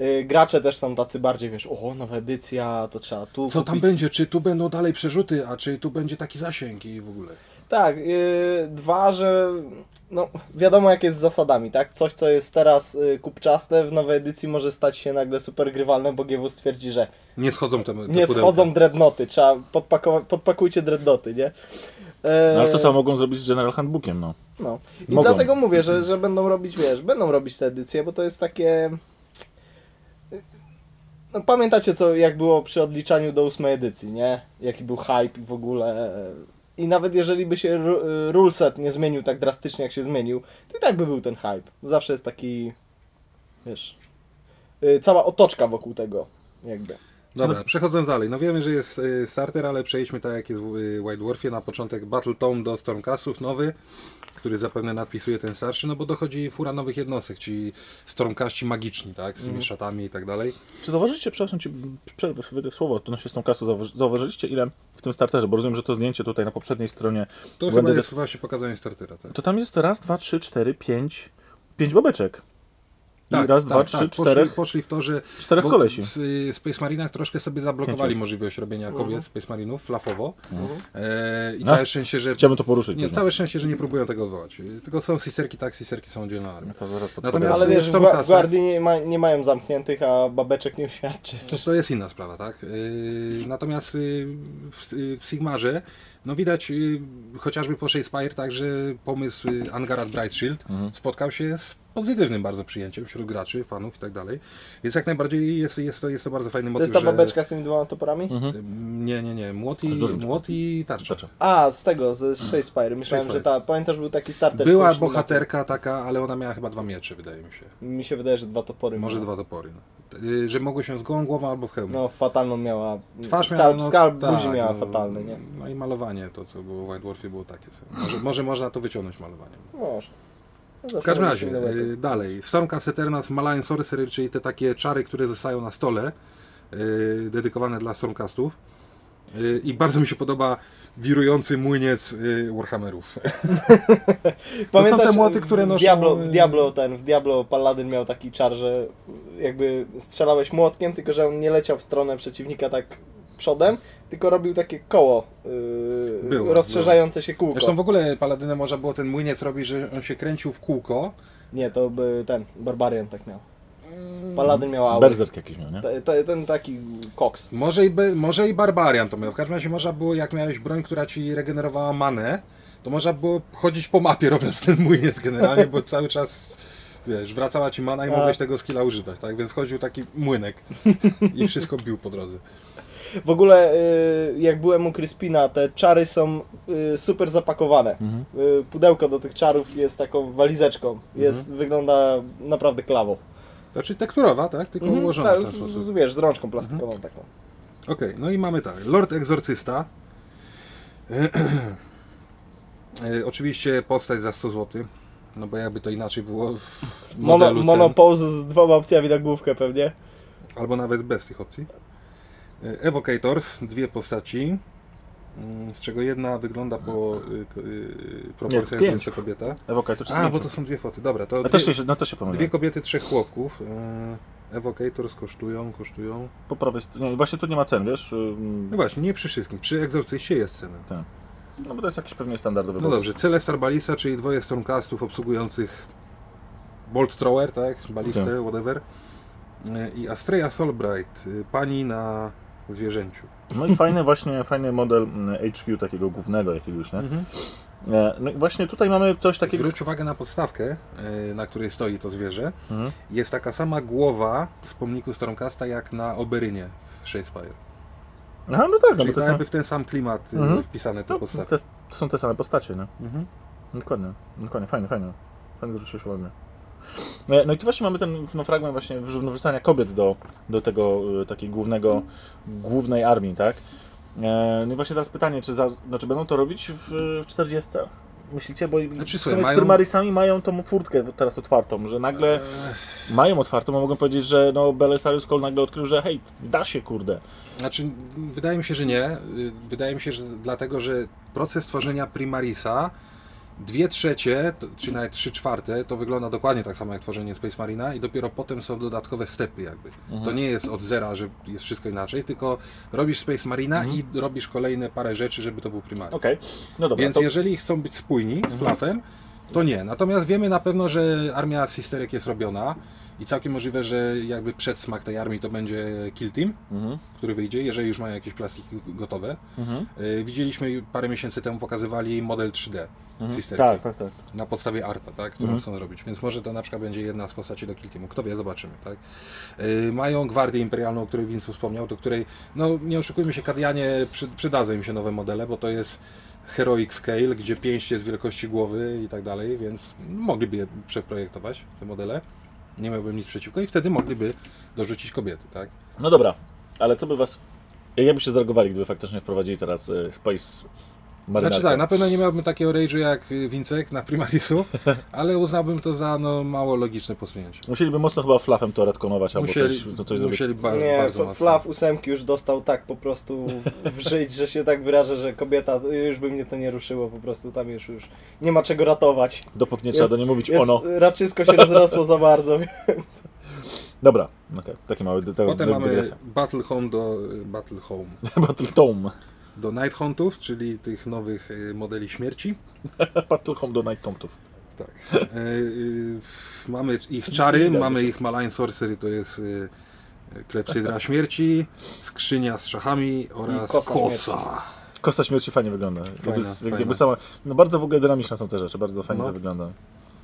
Y, Gracze też są tacy bardziej, wiesz, o, nowa edycja, to trzeba tu Co tam kupić. będzie? Czy tu będą dalej przerzuty, a czy tu będzie taki zasięg i w ogóle? Tak, yy, dwa, że no, wiadomo jak jest z zasadami, tak? Coś, co jest teraz y, kupczaste, w nowej edycji może stać się nagle super grywalne, bo GW stwierdzi, że Nie schodzą te, te nie pudełka. schodzą dreadnoty, trzeba podpakować, podpakujcie dreadnoty, nie? E, No, ale to samo mogą zrobić z General Handbookiem, no. No. I Mogą. dlatego mówię, że, że będą robić, wiesz, będą robić te edycje, bo to jest takie... No, pamiętacie, co jak było przy odliczaniu do ósmej edycji, nie? Jaki był hype i w ogóle... I nawet jeżeli by się ru- ruleset nie zmienił tak drastycznie, jak się zmienił, to i tak by był ten hype. Zawsze jest taki, wiesz, y, cała otoczka wokół tego, jakby. Dobra, przechodząc dalej. No wiemy, że jest y, starter, ale przejdźmy tak jak jest w y, White Dwarfie. Na początek Battle Tome do Stormcastów nowy, który zapewne nadpisuje ten starszy, no bo dochodzi fura nowych jednostek, czyli Stormcaści magiczni, tak? Z tymi szatami i tak dalej. Czy zauważyliście, przepraszam Ci, przerwę sobie słowo, odnośnie zauważy- zauważyliście ile w tym starterze, bo rozumiem, że to zdjęcie tutaj na poprzedniej stronie, To chyba jest właśnie pokazanie startera, tak? to tam jest raz, dwa, trzy, cztery, pięć, pięć babeczek. I raz, dwa, trzy, Poszli, czterech, poszli w to, że czterech kolesi. w y, Space Marinach troszkę sobie zablokowali Pięciu. możliwość robienia kobiet Space Marinów flafowo. E, I No. całe szczęście, że Chciałbym to poruszyć. nie, później. całe szczęście, że nie próbują tego odwołać. Y, Tylko są sisterki, tak, sisterki są oddzielna armia. No to zaraz Natomiast-. Ale wiesz, w, Stormcast, Gwa- w tak? Guardii nie, ma, nie mają zamkniętych, a babeczek nie uświadczy. To jest inna sprawa, tak? Yy, natomiast yy, w, w Sigmarze, no widać yy, chociażby po Shakespeare, tak, że pomysł yy, Angarat Bright Shield Mhm. spotkał się z pozytywnym bardzo przyjęciem wśród graczy, fanów i tak dalej. Więc jak najbardziej jest, jest, to, jest to bardzo fajny To motyw, jest ta że... babeczka z tymi dwoma toporami? Mhm. Yy, Nie, nie, nie. Młot i, młot i tarcza. Tarcza. A, z tego, z Shakespeare. Myślałem, że ta. Pamiętasz, był taki starter. Była bohaterka taka, ale ona miała chyba dwa miecze, wydaje mi się. Mi się wydaje, że dwa topory. Może miała. dwa topory. No. Yy, Że mogły się z gołą głową albo w hełmie. No, fatalną miała. Twarz skalp, miała, no, skalp tak, buzi miała no, fatalny, nie? No i malowanie, to co było w White Dwarfie było takie sobie. Może, może można to wyciągnąć malowaniem. Może. No, W każdym razie, y, dalej. Stormcast Eternas Malign Sorcery, czyli te takie czary, które zostają na stole, y, dedykowane dla Stormcastów. Y, I bardzo mi się podoba wirujący młyniec y, Warhammerów. Pamiętasz, te młoty, w- które w noszą- Diablo, w Diablo ten, w Diablo Paladin miał taki czar, że jakby strzelałeś młotkiem, tylko że on nie leciał w stronę przeciwnika tak przodem, tylko robił takie koło, yy, Było, rozszerzające się kółko. Zresztą w ogóle Paladynem można było ten młyniec robić, że on się kręcił w kółko. Nie, to by ten, Barbarian tak miał. Paladin miał aurę. Berserk jakiś miał, nie? Te- te- Ten taki koks. Może i, be, może i Barbarian to miał. W każdym razie można było, jak miałeś broń, która ci regenerowała manę, to można było chodzić po mapie robiąc ten młyniec generalnie, bo cały czas wiesz, wracała ci mana i A. mogłeś tego skilla używać, tak? Więc chodził taki młynek i wszystko bił po drodze. W ogóle y, jak byłem u Crispina, te czary są y, super zapakowane. Mhm. Y, Pudełko do tych czarów jest taką walizeczką. Jest, Mhm. wygląda naprawdę klawo. Znaczy tekturowa, tak? Tylko Mhm, ułożona w ten z, sposób. z, wiesz, z rączką plastikową taką. Okej, no i mamy tak. Lord Egzorcysta. E, oczywiście postać za 100 zł. No bo jakby to inaczej było w Mono, monopose z dwoma opcjami na główkę pewnie. Albo nawet bez tych opcji. E, Evocators, dwie postaci. mm, Z czego jedna wygląda po y, y, proporcjach mężczyzna kobieta. To czy A, bo to są dwie foty. Dobra, to dwie, też się, no też się pomyliłem. dwie kobiety, trzech chłopków. Evocators kosztują, kosztują. Po prawej stronie, nie, właśnie tu nie ma cen, wiesz? No właśnie, nie przy wszystkim. Przy Egzorcyście jest cena. No bo to jest jakiś pewnie standardowy No dobrze, Celestar Balista, czyli dwoje Stormcastów obsługujących Bolt Thrower, tak? Balistę, Tak. whatever. Y, I Astrea Solbright, y, pani na zwierzęciu. No i fajny właśnie, fajny model mm, HQ takiego głównego jakiegoś, nie? E, No i właśnie tutaj mamy coś takiego... Zwróć uwagę na podstawkę, y, na której stoi to zwierzę. Mhm. Jest taka sama głowa z pomniku Stormcasta jak na Oberynie w Shadespire. Aha, no tak, no Czyli bo to są, jakby w ten sam klimat y, Mhm. wpisane te no, podstawki. te, to są te same postacie, nie? Mhm. Dokładnie, dokładnie, fajnie, fajnie. Fajnie zwróciłeś uwagę. E, No i tu właśnie mamy ten no, fragment właśnie wrzu- wrzucania kobiet do, do tego e, takiej głównego, głównej armii, tak? E, No i właśnie teraz pytanie, czy, za, znaczy będą to robić w, w 40? Myślicie? Bo Znaczy, słuchaj, sumie z mają- Primarisami mają tą furtkę teraz otwartą, że nagle mają otwartą, a mogą powiedzieć, że no Belisarius Cole nagle odkrył, że hej, da się, kurde. Znaczy, wydaje mi się, że nie. Y, Wydaje mi się, że dlatego, że proces tworzenia Primarisa, dwie trzecie, czy nawet trzy czwarte, to wygląda dokładnie tak samo jak tworzenie Space Marina i dopiero potem są dodatkowe stepy jakby. To nie jest od zera, że jest wszystko inaczej, tylko robisz Space Marina i robisz kolejne parę rzeczy, żeby to był Primaris. Okej, no dobra. Więc to, jeżeli chcą być spójni z Fluffem, to nie. Natomiast wiemy na pewno, że armia Sisterek jest robiona i całkiem możliwe, że jakby przedsmak tej armii to będzie Kill Team, Mhm, który wyjdzie, jeżeli już mają jakieś plastiki gotowe. mhm, Y, Widzieliśmy parę miesięcy temu, pokazywali model 3D mhm. Sisterki Tak, tak, tak. na podstawie arta, tak, którą Mhm. chcą zrobić. Więc może to na przykład będzie jedna z postaci do Kill Teamu. Kto wie, zobaczymy. Tak? Y, Mają Gwardię Imperialną, o której Vince wspomniał, do której, no nie oszukujmy się, Kadianie przy, przydadzą im się nowe modele, bo to jest Heroic Scale, gdzie pięść jest wielkości głowy i tak dalej, więc mogliby je przeprojektować, te modele. Nie miałbym nic przeciwko i wtedy mogliby dorzucić kobiety, tak? No dobra, ale co by was... Jak byście zareagowali, gdyby faktycznie wprowadzili teraz e, Space Marynarkę? Znaczy tak, na pewno nie miałbym takiego rage'u jak y, Wincek na Primarisów, ale uznałbym to za no, mało logiczne posunięcie. Musieliby mocno chyba flafem to retkonować, albo Musieli, coś, to coś zrobić. musieli bardzo, nie, bardzo F- mocno. Flaw ósemki już dostał tak po prostu w żyć, że się tak wyrażę, że kobieta, już by mnie to nie ruszyło, po prostu tam już, już nie ma czego ratować. Dopóki nie Jest- trzeba do niej mówić Jest, ono. Raczysko się rozrosło za bardzo, więc... Dobra, okej, taki mały dy- Potem dy- mamy dygresja. Battle Home do Battle Home. Battle Tome. Do Night Huntów, czyli tych nowych y, modeli śmierci. Battle Home do Night Tomtów. Tak. E, y, mamy ich czary, mamy ich Malign Sorcery, to jest y, klepsydra śmierci, skrzynia z szachami oraz kosa kosa. Kosta śmierci fajnie wygląda. Fajna, jakby sama, no bardzo w ogóle dynamiczne są te rzeczy, bardzo fajnie No. to wygląda.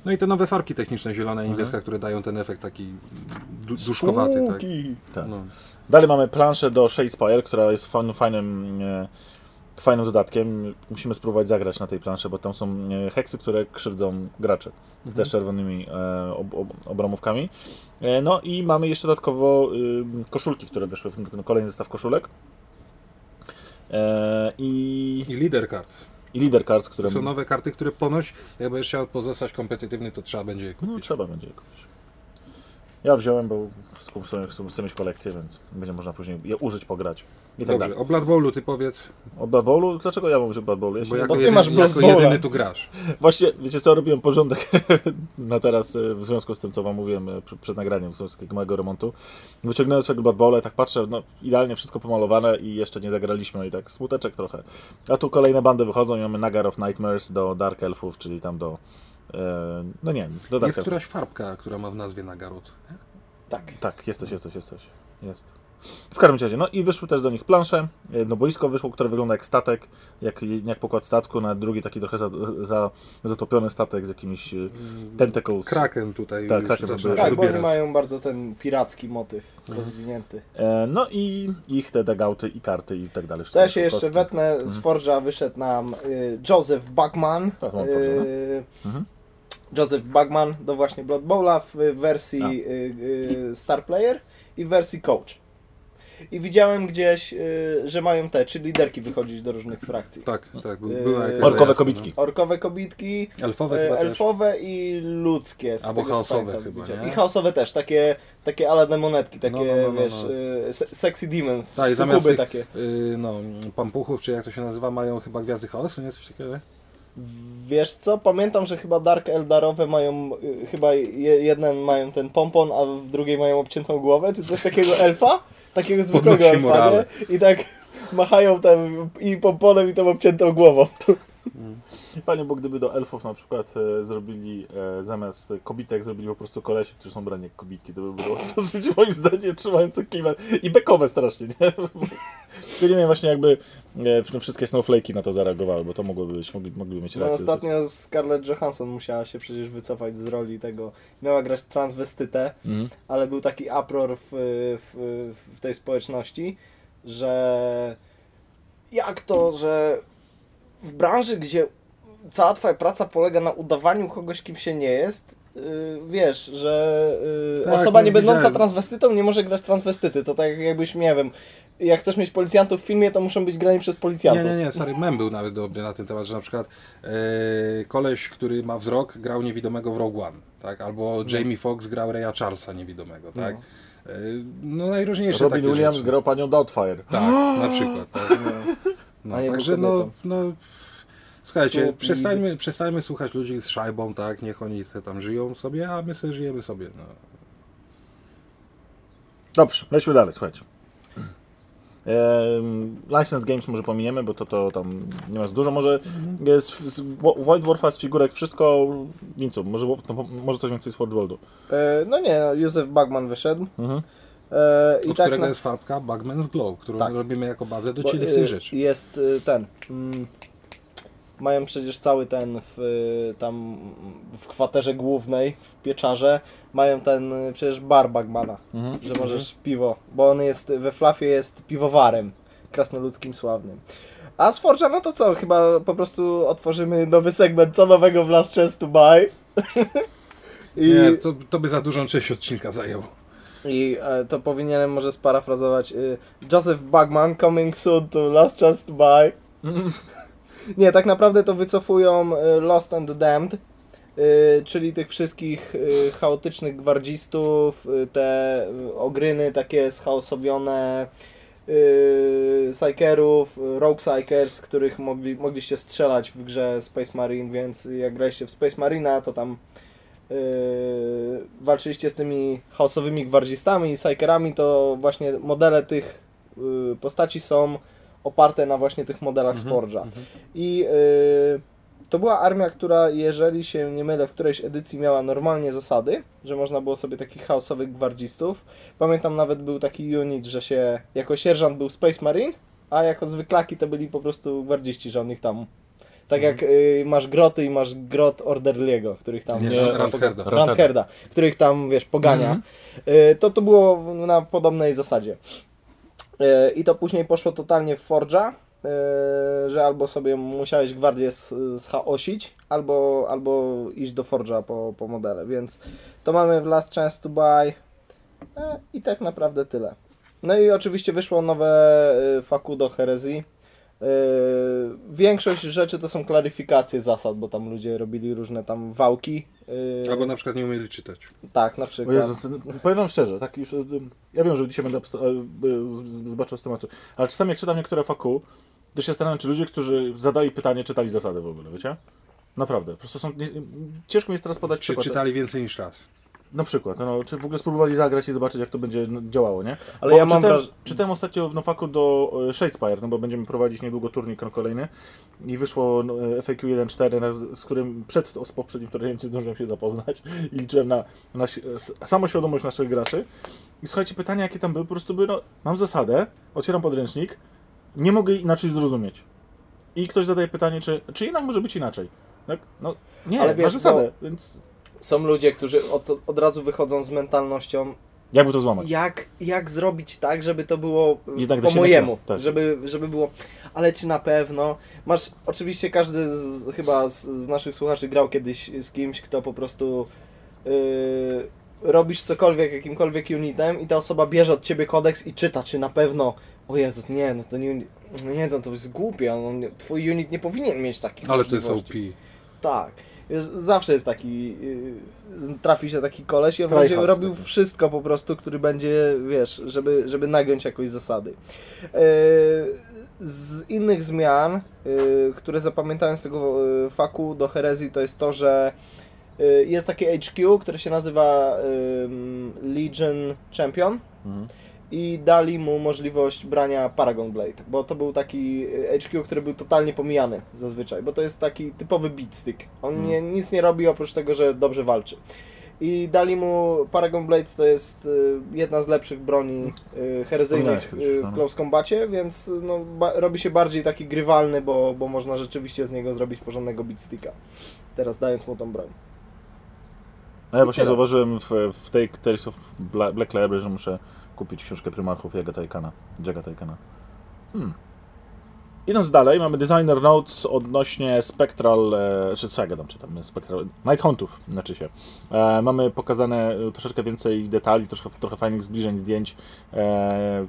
No i te nowe farbki techniczne, zielona i Mhm. niebieska, które dają ten efekt taki du duszkowaty. Tak. Tak. No. Dalej mamy planszę do Shadespire, która jest fajnym, fajnym, e, fajnym dodatkiem. Musimy spróbować zagrać na tej planszy, bo tam są e, heksy, które krzywdzą graczy. Też czerwonymi e, ob, ob, obramówkami. No i mamy jeszcze dodatkowo koszulki, które weszły, w ten kolejny zestaw koszulek. I, I leader cards. I leader cards, które... To są nowe karty, które ponoć, jak będziesz chciał pozostać kompetytywny, to trzeba będzie je No kupić. trzeba będzie je kupić. Ja wziąłem, bo chcę, mieć kolekcję, więc będzie można później je użyć, pograć. I tak Dobrze, dalej. o Blood Bowlu ty powiedz, O Blood Bowlu? Dlaczego ja mówię o Blood Bowlu? Ja bo jako, ty jedyny, masz Blood jako Bowla. jedyny tu grasz. Właśnie, wiecie co, robiłem porządek na teraz e, w związku z tym, co wam mówiłem e, przed nagraniem, w związku z takiego małego remontu. Wyciągnąłem swojego Blood Bowla i tak patrzę, no idealnie wszystko pomalowane i jeszcze nie zagraliśmy i tak smuteczek trochę. A tu kolejne bandy wychodzą i mamy Nagar of Nightmares do Dark Elfów, czyli tam do... E, no nie wiem, Jest któraś farbka, która ma w nazwie Nagarot. Tak. Tak, jest coś, jest coś, jest coś. Jest. W każdym razie, no i wyszły też do nich plansze. Jedno boisko wyszło, które wygląda jak statek, jak, jak pokład statku, na drugi taki trochę za, za, zatopiony statek z jakimiś e, tentacles. Kraken tutaj Tak, Kraken zaczyna Tak, bo oni mają bardzo ten piracki motyw rozwinięty. E, no i ich te dagauty i karty i tak dalej. To ja się jeszcze wetnę, z Forge'a wyszedł nam y, Joseph Bugman. Tak, mam Forge'a, no. y, Mhm. Joseph Bugman do właśnie Blood Bowla w y, wersji y, y, Star Player i w wersji Coach. I widziałem gdzieś, y, że mają te, czy liderki wychodzić do różnych frakcji. Tak, tak, by- Yy, była jakaś Orkowe zajawka, kobitki. Orkowe kobitki, No. Elfowe też. elfowe i ludzkie. Albo chaosowe chyba, widziałem. I chaosowe też, takie, takie ala demonetki, takie, No, no, no, no, wiesz, no. y, se- sexy demons, Tak, sukuby tych- takie. No, pampuchów, czy jak to się nazywa, mają chyba Gwiazdy Chaosu, nie? Coś takiego? Wiesz co, pamiętam, że chyba Dark Eldarowe mają, y, chyba je, jeden mają ten pompon, a w drugiej mają obciętą głowę, czy coś takiego elfa? Takiego zwykłego Podnosi elfa, morale. nie? I tak machają tam i pomponem i tą obciętą głową. Fajnie, bo gdyby do elfów na przykład e, zrobili e, zamiast kobitek zrobili po prostu kolesi, którzy są brani jak kobitki, to by było dosyć moim zdaniem trzymające klimat i bekowe strasznie, nie? Tylko nie wiem właśnie jakby e, wszystkie snowflake'i na to zareagowały, bo to mogłoby być, mogli, mogliby mieć No rację. ostatnio Scarlett Johansson musiała się przecież wycofać z roli tego, miała grać transwestytę, Mhm. ale był taki uproar w, w, w tej społeczności, że jak to, że w branży, gdzie cała twoja praca polega na udawaniu kogoś, kim się nie jest, yy, wiesz, że yy, Tak, osoba no, nie będąca widziałem. transwestytą nie może grać transwestyty. To tak jakbyś, nie wiem, jak chcesz mieć policjantów w filmie, to muszą być grani przez Nie, policjantów. nie, nie, sorry, mem był nawet dobry na ten temat, że na przykład e, koleś, który ma wzrok, grał niewidomego w Rogue One, tak? Albo Jamie Foxx grał Raya Charlesa niewidomego, tak? E, no najróżniejsze Robin takie Williams rzeczy. grał panią Doubtfire. Tak, na przykład. Tak. No, A nie był także no, no, słuchajcie, Snoop przestańmy, przestańmy słuchać ludzi z szajbą, tak? Niech oni se tam żyją sobie, a my sobie żyjemy sobie. No. Dobrze, lećmy dalej, słuchajcie. Licensed Games może pominiemy, bo to, to tam nie ma za dużo. Może jest z White Dwarfa z figurek wszystko. Wincu, może, to, może coś więcej z Forge Worldu. E, no nie, Józef Bagman wyszedł. Mhm. E, Od I tak którego na, jest farbka Bugman's Glow, którą Tak. robimy jako bazę do tych rzeczy. Jest e, ten. Mm, mają przecież cały ten w, tam w kwaterze głównej, w pieczarze, mają ten e, przecież bar Bagmana, Mhm. że możesz piwo, bo on jest we Flafie jest piwowarem krasnoludzkim sławnym. A z Forge'a, no to co, chyba po prostu otworzymy nowy segment, co nowego w Last Chance to Buy. I, Nie, to, to by za dużą część odcinka zajęło. I e, to powinienem może sparafrazować. Y, Joseph Bagman coming soon to Last Chance to Buy. Nie, tak naprawdę to wycofują y, Lost and Damned, y, czyli tych wszystkich y, chaotycznych gwardzistów, te ogryny takie schaosowione, Psykerów, Rogue Psykers, których mogli, mogliście strzelać w grze Space Marine, więc jak graliście w Space Marina, to tam yy, walczyliście z tymi chaosowymi gwardzistami i psykerami, to właśnie modele tych yy, postaci są oparte na właśnie tych modelach z Forge'a. I yy, to była armia, która, jeżeli się nie mylę, w którejś edycji miała normalnie zasady, że można było sobie takich chaosowych gwardzistów. Pamiętam nawet był taki unit, że się jako sierżant był Space Marine, a jako zwyklaki to byli po prostu gwardziści, że on ich tam... Tak jak y, masz groty i masz grot Orderliego, których tam... Nie, nie, Randherda. Randherda, których tam, wiesz, pogania, Mhm. y, to to było na podobnej zasadzie. Y, I to później poszło totalnie w Forge'a, y, że albo sobie musiałeś gwardię schaosić, albo, albo iść do Forge'a po, po modele, więc to mamy w Last Chance to Buy e, i tak naprawdę tyle. No i oczywiście wyszło nowe y, Fakudo Herezji. Y, Większość rzeczy to są klaryfikacje zasad, bo tam ludzie robili różne tam wałki. y, Albo na przykład nie umieli czytać. tak, na O przykład. Jezu, to- powiem wam szczerze, tak już, y, ja wiem, że dzisiaj będę y, z- z- zbaczał z tematu, ale czasami jak czytam niektóre faku, to się zastanawiam, czy ludzie, którzy zadali pytanie, czytali zasady w ogóle, wiecie? Naprawdę, po prostu są, nie, ciężko mi jest teraz podać Czy przykład. czytali więcej niż raz? Na przykład, no, czy w ogóle spróbowali zagrać i zobaczyć, jak to będzie działało, nie? Ale Bo ja mam czytałem, czytałem ostatnio w Nofaku do e, Shadespire, no bo będziemy prowadzić niedługo turniej kolejny i wyszło no, FAQ 1.4, na- z, którym przed z poprzednim turniejem nie zdążyłem się zapoznać i liczyłem na, na samoświadomość naszych graczy. I słuchajcie, pytania jakie tam były, po prostu były, no, mam zasadę, otwieram podręcznik, nie mogę inaczej zrozumieć. I ktoś zadaje pytanie, czy, czy jednak może być inaczej. Tak? No, nie, Ale wiesz, masz zasadę, więc Są ludzie, którzy od, od razu wychodzą z mentalnością, jakby to złamać? jak, jak zrobić tak, żeby to było Jednak po mojemu, tak. żeby, żeby było, ale czy na pewno, masz, oczywiście każdy z, chyba z, z naszych słuchaczy grał kiedyś z kimś, kto po prostu yy, robisz cokolwiek, jakimkolwiek unitem i ta osoba bierze od ciebie kodeks i czyta, czy na pewno, o Jezus, nie, no ten unit, no nie, no to jest głupie, on, twój unit nie powinien mieć takich Ale to jest możliwości. OP. Tak. Wiesz, zawsze jest taki, yy, trafi się taki koleś i on będzie robił taki. wszystko po prostu, który będzie, wiesz, żeby, żeby nagiąć jakoś zasady. Yy, z innych zmian, yy, które zapamiętałem z tego yy, faku do herezji, to jest to, że jest takie HQ, które się nazywa Legion Champion Mhm. I dali mu możliwość brania Paragon Blade, bo to był taki e, HQ, który był totalnie pomijany zazwyczaj, bo to jest taki typowy beat stick. On Mm. nie, nic nie robi oprócz tego, że dobrze walczy. I dali mu Paragon Blade, to jest e, jedna z lepszych broni e, herezyjnych e, no. w Close Combacie, więc no, robi się bardziej taki grywalny, bo, bo można rzeczywiście z niego zrobić porządnego beat sticka. Teraz dając mu tą broń. A ja właśnie zauważyłem w, w tej Tales of Bla- Black Library, że muszę kupić książkę Prymarchów. Jaga Taikana. Hmm. Idąc dalej, mamy designer notes odnośnie Spectral, e, czy co ja gadam, czytam, Spectral, Night Huntów, znaczy się. E, mamy pokazane e, troszeczkę więcej detali, troszkę, trochę fajnych zbliżeń, zdjęć, e,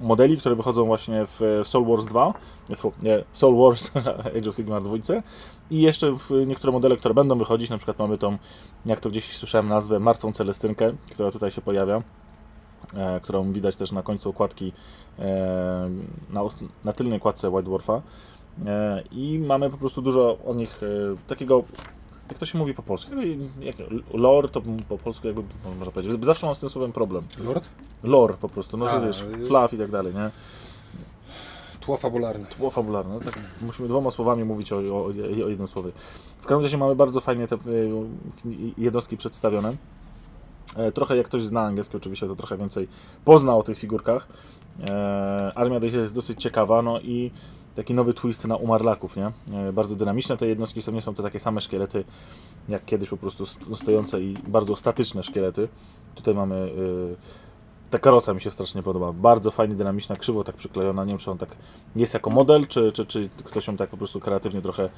modeli, które wychodzą właśnie w Soul Wars 2, nie, fu, nie, Soul Wars Age of Sigmar 2 i jeszcze niektóre modele, które będą wychodzić, na przykład mamy tą, jak to gdzieś słyszałem nazwę, Martwą Celestynkę, która tutaj się pojawia, e, którą widać też na końcu okładki, e, na, na tylnej kładce White Dwarfa e, i mamy po prostu dużo o nich e, takiego jak to się mówi po polsku? Jak, lore to po polsku jakby można powiedzieć. Zawsze mam z tym słowem problem. Lord? Lore po prostu, no że A, wiesz, y- fluff i tak dalej, nie? Tło fabularne. Tło fabularne. No Tak, musimy dwoma słowami mówić o, o, o jednym słowie. W każdym razie mamy bardzo fajnie te e, jednostki przedstawione. E, Trochę jak ktoś zna angielski oczywiście, to trochę więcej pozna o tych figurkach. E, Armia dość- jest dosyć ciekawa, no i taki nowy twist na umarlaków, nie? E, Bardzo dynamiczne te jednostki są, nie są to takie same szkielety, jak kiedyś po prostu st- stojące i bardzo statyczne szkielety. Tutaj mamy ta karoca mi się strasznie podoba. Bardzo fajnie dynamiczna, krzywo tak przyklejona. Nie wiem, czy on tak jest jako model, czy, czy, czy ktoś ją tak po prostu kreatywnie trochę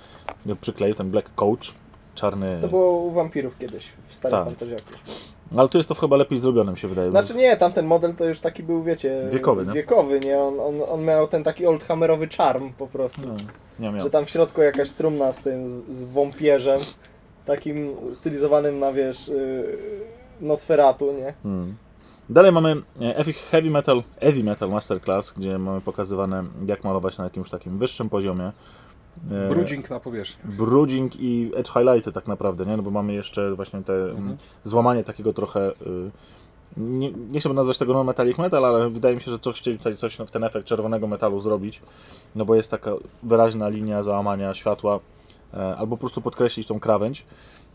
przykleił. Ten Black Coach, czarny. To było u wampirów kiedyś, w starym Tak. Ale tu jest to chyba lepiej zrobione, mi się wydaje. Znaczy nie, tamten model to już taki był, wiecie... Wiekowy, nie? Wiekowy, nie? On, on, on miał ten taki oldhammerowy charm po prostu. no, nie miał. Że tam w środku jakaś trumna z tym, z, z wąpierzem, takim stylizowanym na, wiesz, yy, Nosferatu, nie? Hmm. Dalej mamy e, Heavy Metal, Heavy Metal Masterclass, gdzie mamy pokazywane jak malować na jakimś takim wyższym poziomie. E, Brooding na powierzchni. Brooding i Edge Highlighty tak naprawdę, nie? No bo mamy jeszcze właśnie te mm, złamanie takiego trochę... Y, nie, nie chciałbym nazwać tego no metallic metal, ale wydaje mi się, że coś chcieli tutaj coś w ten efekt czerwonego metalu zrobić, no bo jest taka wyraźna linia załamania światła, e, albo po prostu podkreślić tą krawędź.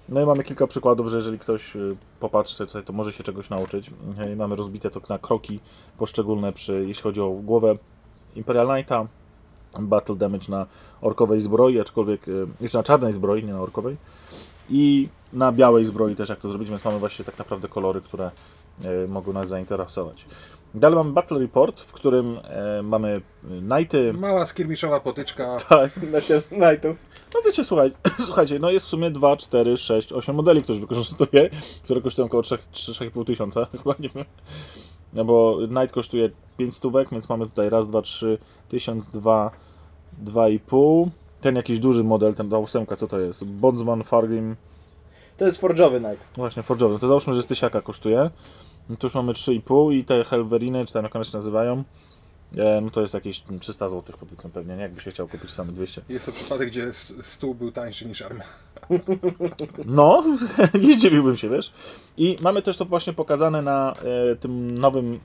No i mamy kilka przykładów, że jeżeli ktoś y, popatrzy sobie tutaj, to może się czegoś nauczyć. E, Mamy rozbite to na kroki poszczególne, przy, jeśli chodzi o głowę Imperial Knighta, battle damage na orkowej zbroi, aczkolwiek y, jeszcze na czarnej zbroi, nie na orkowej. I na białej zbroi też jak to zrobić, więc mamy właśnie tak naprawdę kolory, które y, mogą nas zainteresować. Dalej mamy Battle Report, w którym e, mamy Knighty. Mała skirmiszowa potyczka. Tak, Na się Knightów. no wiecie, słuchaj, słuchajcie, no jest w sumie 2, 4, 6, 8 modeli, ktoś wykorzystuje, które kosztują około 3 3,5 tysiąca, chyba nie wiem. No bo Knight kosztuje 5 stówek, więc mamy tutaj raz, dwa, trzy, tysiąc, dwa, dwa i pół. Ten jakiś duży model, ten ta ósemka, co to jest? Bondsman Fargrim, To jest Forge'owy Knight. właśnie Forge'owy. No to załóżmy, że z tysiaka kosztuje. No to już mamy 3,5 i te Helveriny, czy tam jak one się nazywają, no to jest jakieś 300 zł powiedzmy pewnie, nie? Jakby się chciał kupić same 200. Jest to przypadek, gdzie stół był tańszy niż armia. No, nie zdziwiłbym się, wiesz. I mamy też to właśnie pokazane na e, tym nowym,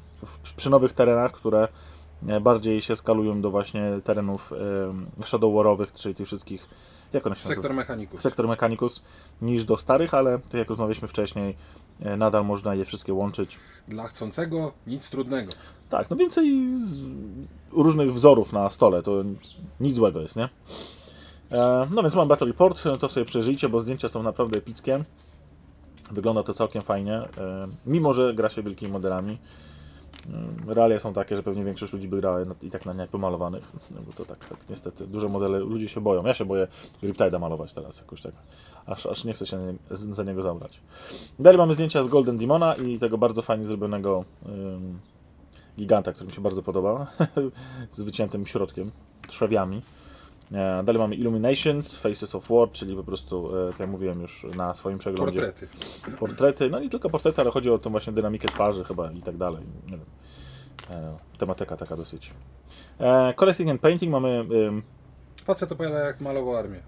przy nowych terenach, które e, bardziej się skalują do właśnie terenów e, Shadow Warowych, czyli tych wszystkich, jak one się? Sektor mechaników. Sektor Mechanicus, niż do starych, ale tak jak rozmawialiśmy wcześniej, e, nadal można je wszystkie łączyć. Dla chcącego nic trudnego. Tak, no więcej różnych wzorów na stole, to nic złego jest, nie? E, no więc mam Battle Report, to sobie przejrzyjcie, bo zdjęcia są naprawdę epickie. Wygląda to całkiem fajnie, e, mimo że gra się wielkimi modelami. E, Realia są takie, że pewnie większość ludzi by grała i tak na nie pomalowanych, no bo to tak, tak niestety, duże modele, ludzie się boją. Ja się boję Riptide'a malować teraz jakoś tak, aż, aż nie chcę się za niego zabrać. Dalej mamy zdjęcia z Golden Demona i tego bardzo fajnie zrobionego ym, giganta, który mi się bardzo podoba, z wyciętym środkiem, trzewiami. E, Dalej mamy Illuminations, Faces of War, czyli po prostu, e, tak jak mówiłem już na swoim przeglądzie. Portrety. Portrety, no nie tylko portrety, ale chodzi o tą właśnie dynamikę twarzy chyba i tak dalej. Nie wiem. E, Tematyka taka dosyć. Collecting and Painting mamy, Facet opowiada jak malował armię.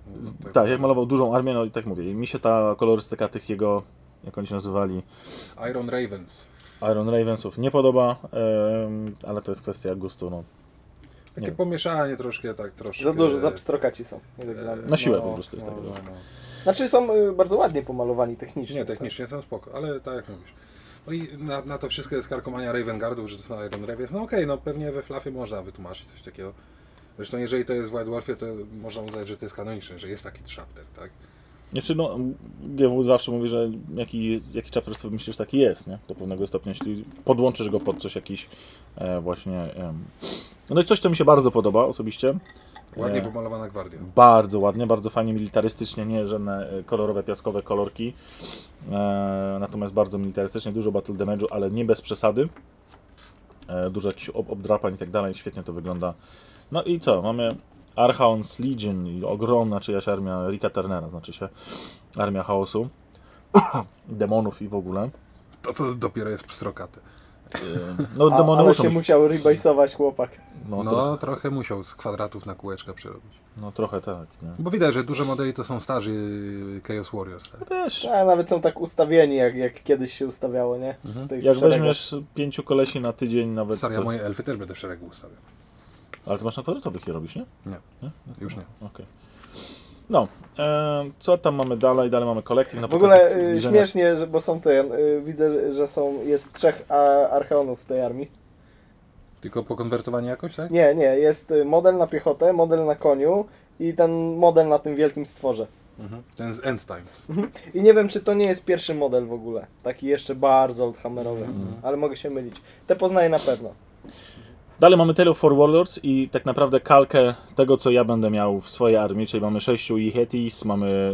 tak, jak malował dużą armię, no i tak mówię, i mi się ta kolorystyka tych jego, jak oni się nazywali, Iron Ravens. Iron Ravensów nie podoba, ale to jest kwestia gustu, no. Takie Nie. pomieszanie troszkę, tak troszkę. Za dużo, za pstrokaci są. Na siłę no, po prostu jest no, tak. no, no. Znaczy są y, bardzo ładnie pomalowani technicznie. Nie, technicznie są spoko, ale tak jak mówisz. No i na, na to wszystko jest karkomania Ravengardów, że to są Iron Ravens. No okej, no pewnie we Flafie można wytłumaczyć coś takiego. Zresztą jeżeli to jest w White Dwarfie, to można uznać, że to jest kanoniczne, że jest taki chapter, tak? Znaczy, no, GW zawsze mówi, że jaki, jaki chapter sobie myślisz, taki jest, nie? Do pewnego stopnia, jeśli podłączysz go pod coś jakiś e, właśnie... em. No i coś, co mi się bardzo podoba osobiście. Ładnie E, pomalowana gwardia. Bardzo ładnie, bardzo fajnie militarystycznie, nie żadne e, kolorowe, piaskowe kolorki. E, natomiast bardzo militarystycznie, dużo battle damage'u, ale nie bez przesady. E, dużo jakichś ob obdrapań i tak dalej, świetnie to wygląda. No i co, mamy Archaons Legion i ogromna czyjaś armia Ricka Turnera, znaczy się armia chaosu, demonów i w ogóle. To, to dopiero jest pstrokate. E, no A, demony ale muszą się być, musiał rebajsować chłopak. no, No, tro trochę musiał z kwadratów na kółeczka przerobić. no trochę tak, nie? Bo widać, że duże modeli to są starzy Chaos Warriors. Tak? Wiesz, A nawet są tak ustawieni, jak, jak kiedyś się ustawiało, nie? Tych jak szeregach. weźmiesz pięciu kolesi na tydzień nawet, Stary, ja to... moje elfy też będę w szeregu ustawiał. Ale ty masz na kwadratowych je robisz, nie? Nie, Nie? już nie. Okej. No, e, co tam mamy dalej? Dalej mamy collecting na W ogóle y, zbliżenia. śmiesznie, że, bo są te, y, widzę, że- są, jest trzech a, archeonów w tej armii. Tylko pokonwertowanie jakoś, tak? Nie, nie, jest y, model na piechotę, model na koniu i ten model na tym wielkim stworze. Mhm. Ten z End Times. I nie wiem, czy to nie jest pierwszy model w ogóle. Taki jeszcze bardzo oldhammerowy, Mhm. ale mogę się mylić. Te poznaję na pewno. Dalej mamy Tale of Four Warlords i tak naprawdę kalkę tego, co ja będę miał w swojej armii, czyli mamy sześciu Yetis, mamy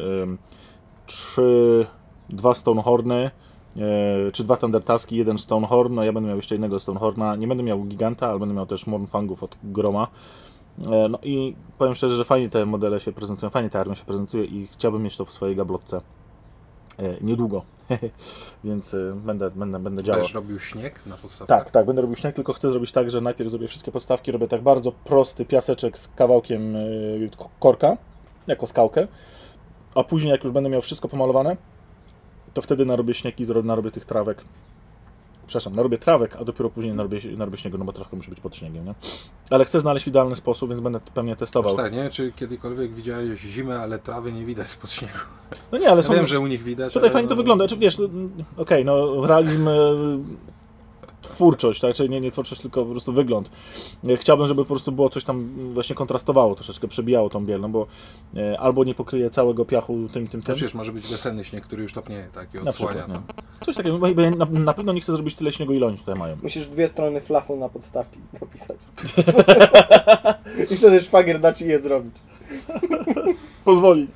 trzy, dwa Stonehorny, e, czy dwa Thundertaski, jeden Stonehorn, no ja będę miał jeszcze innego Stonehorna, nie będę miał Giganta, ale będę miał też Mornfangów od Groma. E, No i powiem szczerze, że fajnie te modele się prezentują, fajnie ta armia się prezentuje i chciałbym mieć to w swojej gablotce niedługo, więc e, będę, będę, będę działał. Też robił śnieg na podstawce. Tak, tak, będę robił śnieg, tylko chcę zrobić tak, że najpierw zrobię wszystkie podstawki, robię tak bardzo prosty piaseczek z kawałkiem k- korka, jako skałkę, a później jak już będę miał wszystko pomalowane, to wtedy narobię śnieg i narobię tych trawek. Przepraszam, narobię trawek, a dopiero później narobię, narobię śniegu, no bo trawka musi być pod śniegiem, nie? Ale chcę znaleźć idealny sposób, więc będę pewnie testował. Tak, nie? Czy kiedykolwiek widziałeś zimę, ale trawy nie widać spod śniegu? No nie, ale Ja są... wiem, że u nich widać. Tutaj ale fajnie to no- wygląda. Czy wiesz, no, mm, okej, no realizm, e, twórczość, tak? Czyli nie, nie twórczość, tylko po prostu wygląd. E, Chciałbym, żeby po prostu było coś tam właśnie kontrastowało, troszeczkę przebijało tą biel, no bo e, albo nie pokryje całego piachu tym, tym, To tym. przecież może być wiosenny śnieg, który już topnieje, tak? I Na odsłania przykład, tam. no. Coś takiego, bo ja na, na pewno nie chcę zrobić tyle śniegu, ile oni tutaj mają. Musisz dwie strony flafu na podstawki napisać. I wtedy szwagier da ci je zrobić. Pozwoli.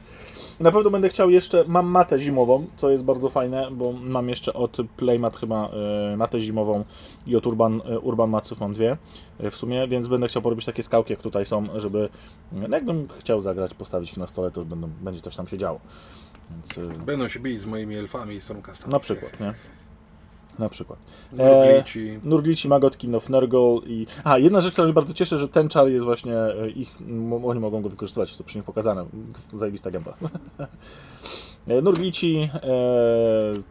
Na pewno będę chciał jeszcze, mam matę zimową, co jest bardzo fajne, bo mam jeszcze od Playmat chyba e, matę zimową i od Urban, e, Urban Matsów mam dwie e, w sumie, więc będę chciał porobić takie skałki, jak tutaj są, żeby, no jakbym chciał zagrać, postawić ich na stole, to będą, będzie coś tam się działo. Więc, Będą się bić z moimi elfami i Stormcastami. na przykład, nie? Na przykład. Nurglici. Nurglici, Magotkin of Nergal i... A, jedna rzecz, która mnie bardzo cieszy, że ten czar jest właśnie e, ich... Oni mogą go wykorzystywać, to przy nich pokazane. Zajebista gęba. E, Nurglici... E,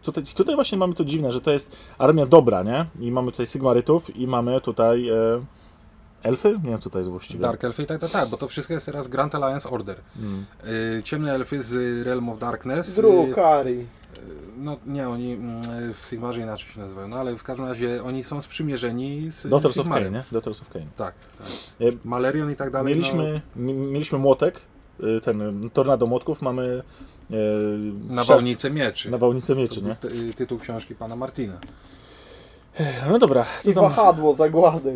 tutaj, tutaj właśnie mamy to dziwne, że to jest armia dobra, nie? I mamy tutaj Sigmarytów i mamy tutaj... Elfy? Nie wiem, co to jest właściwie. Dark Elfy i tak, tak, tak, bo to wszystko jest teraz Grand Alliance Order. Mm. Y, ciemne elfy z Realm of Darkness. Drew, y. No nie, oni mm, w Sigmarze inaczej się nazywają, no ale w każdym razie oni są sprzymierzeni z Daughters of. Cain, nie? Daughters of Cain. Tak, tak. E, Malerion i tak dalej. Mieliśmy, mi- mieliśmy młotek, y, ten y, tornado młotków, mamy... e, no, szar- Nawałnicę mieczy. Nawałnicę mieczy, nie? ty- y, tytuł książki pana Martina. No dobra, co I tam? wahadło zagłady.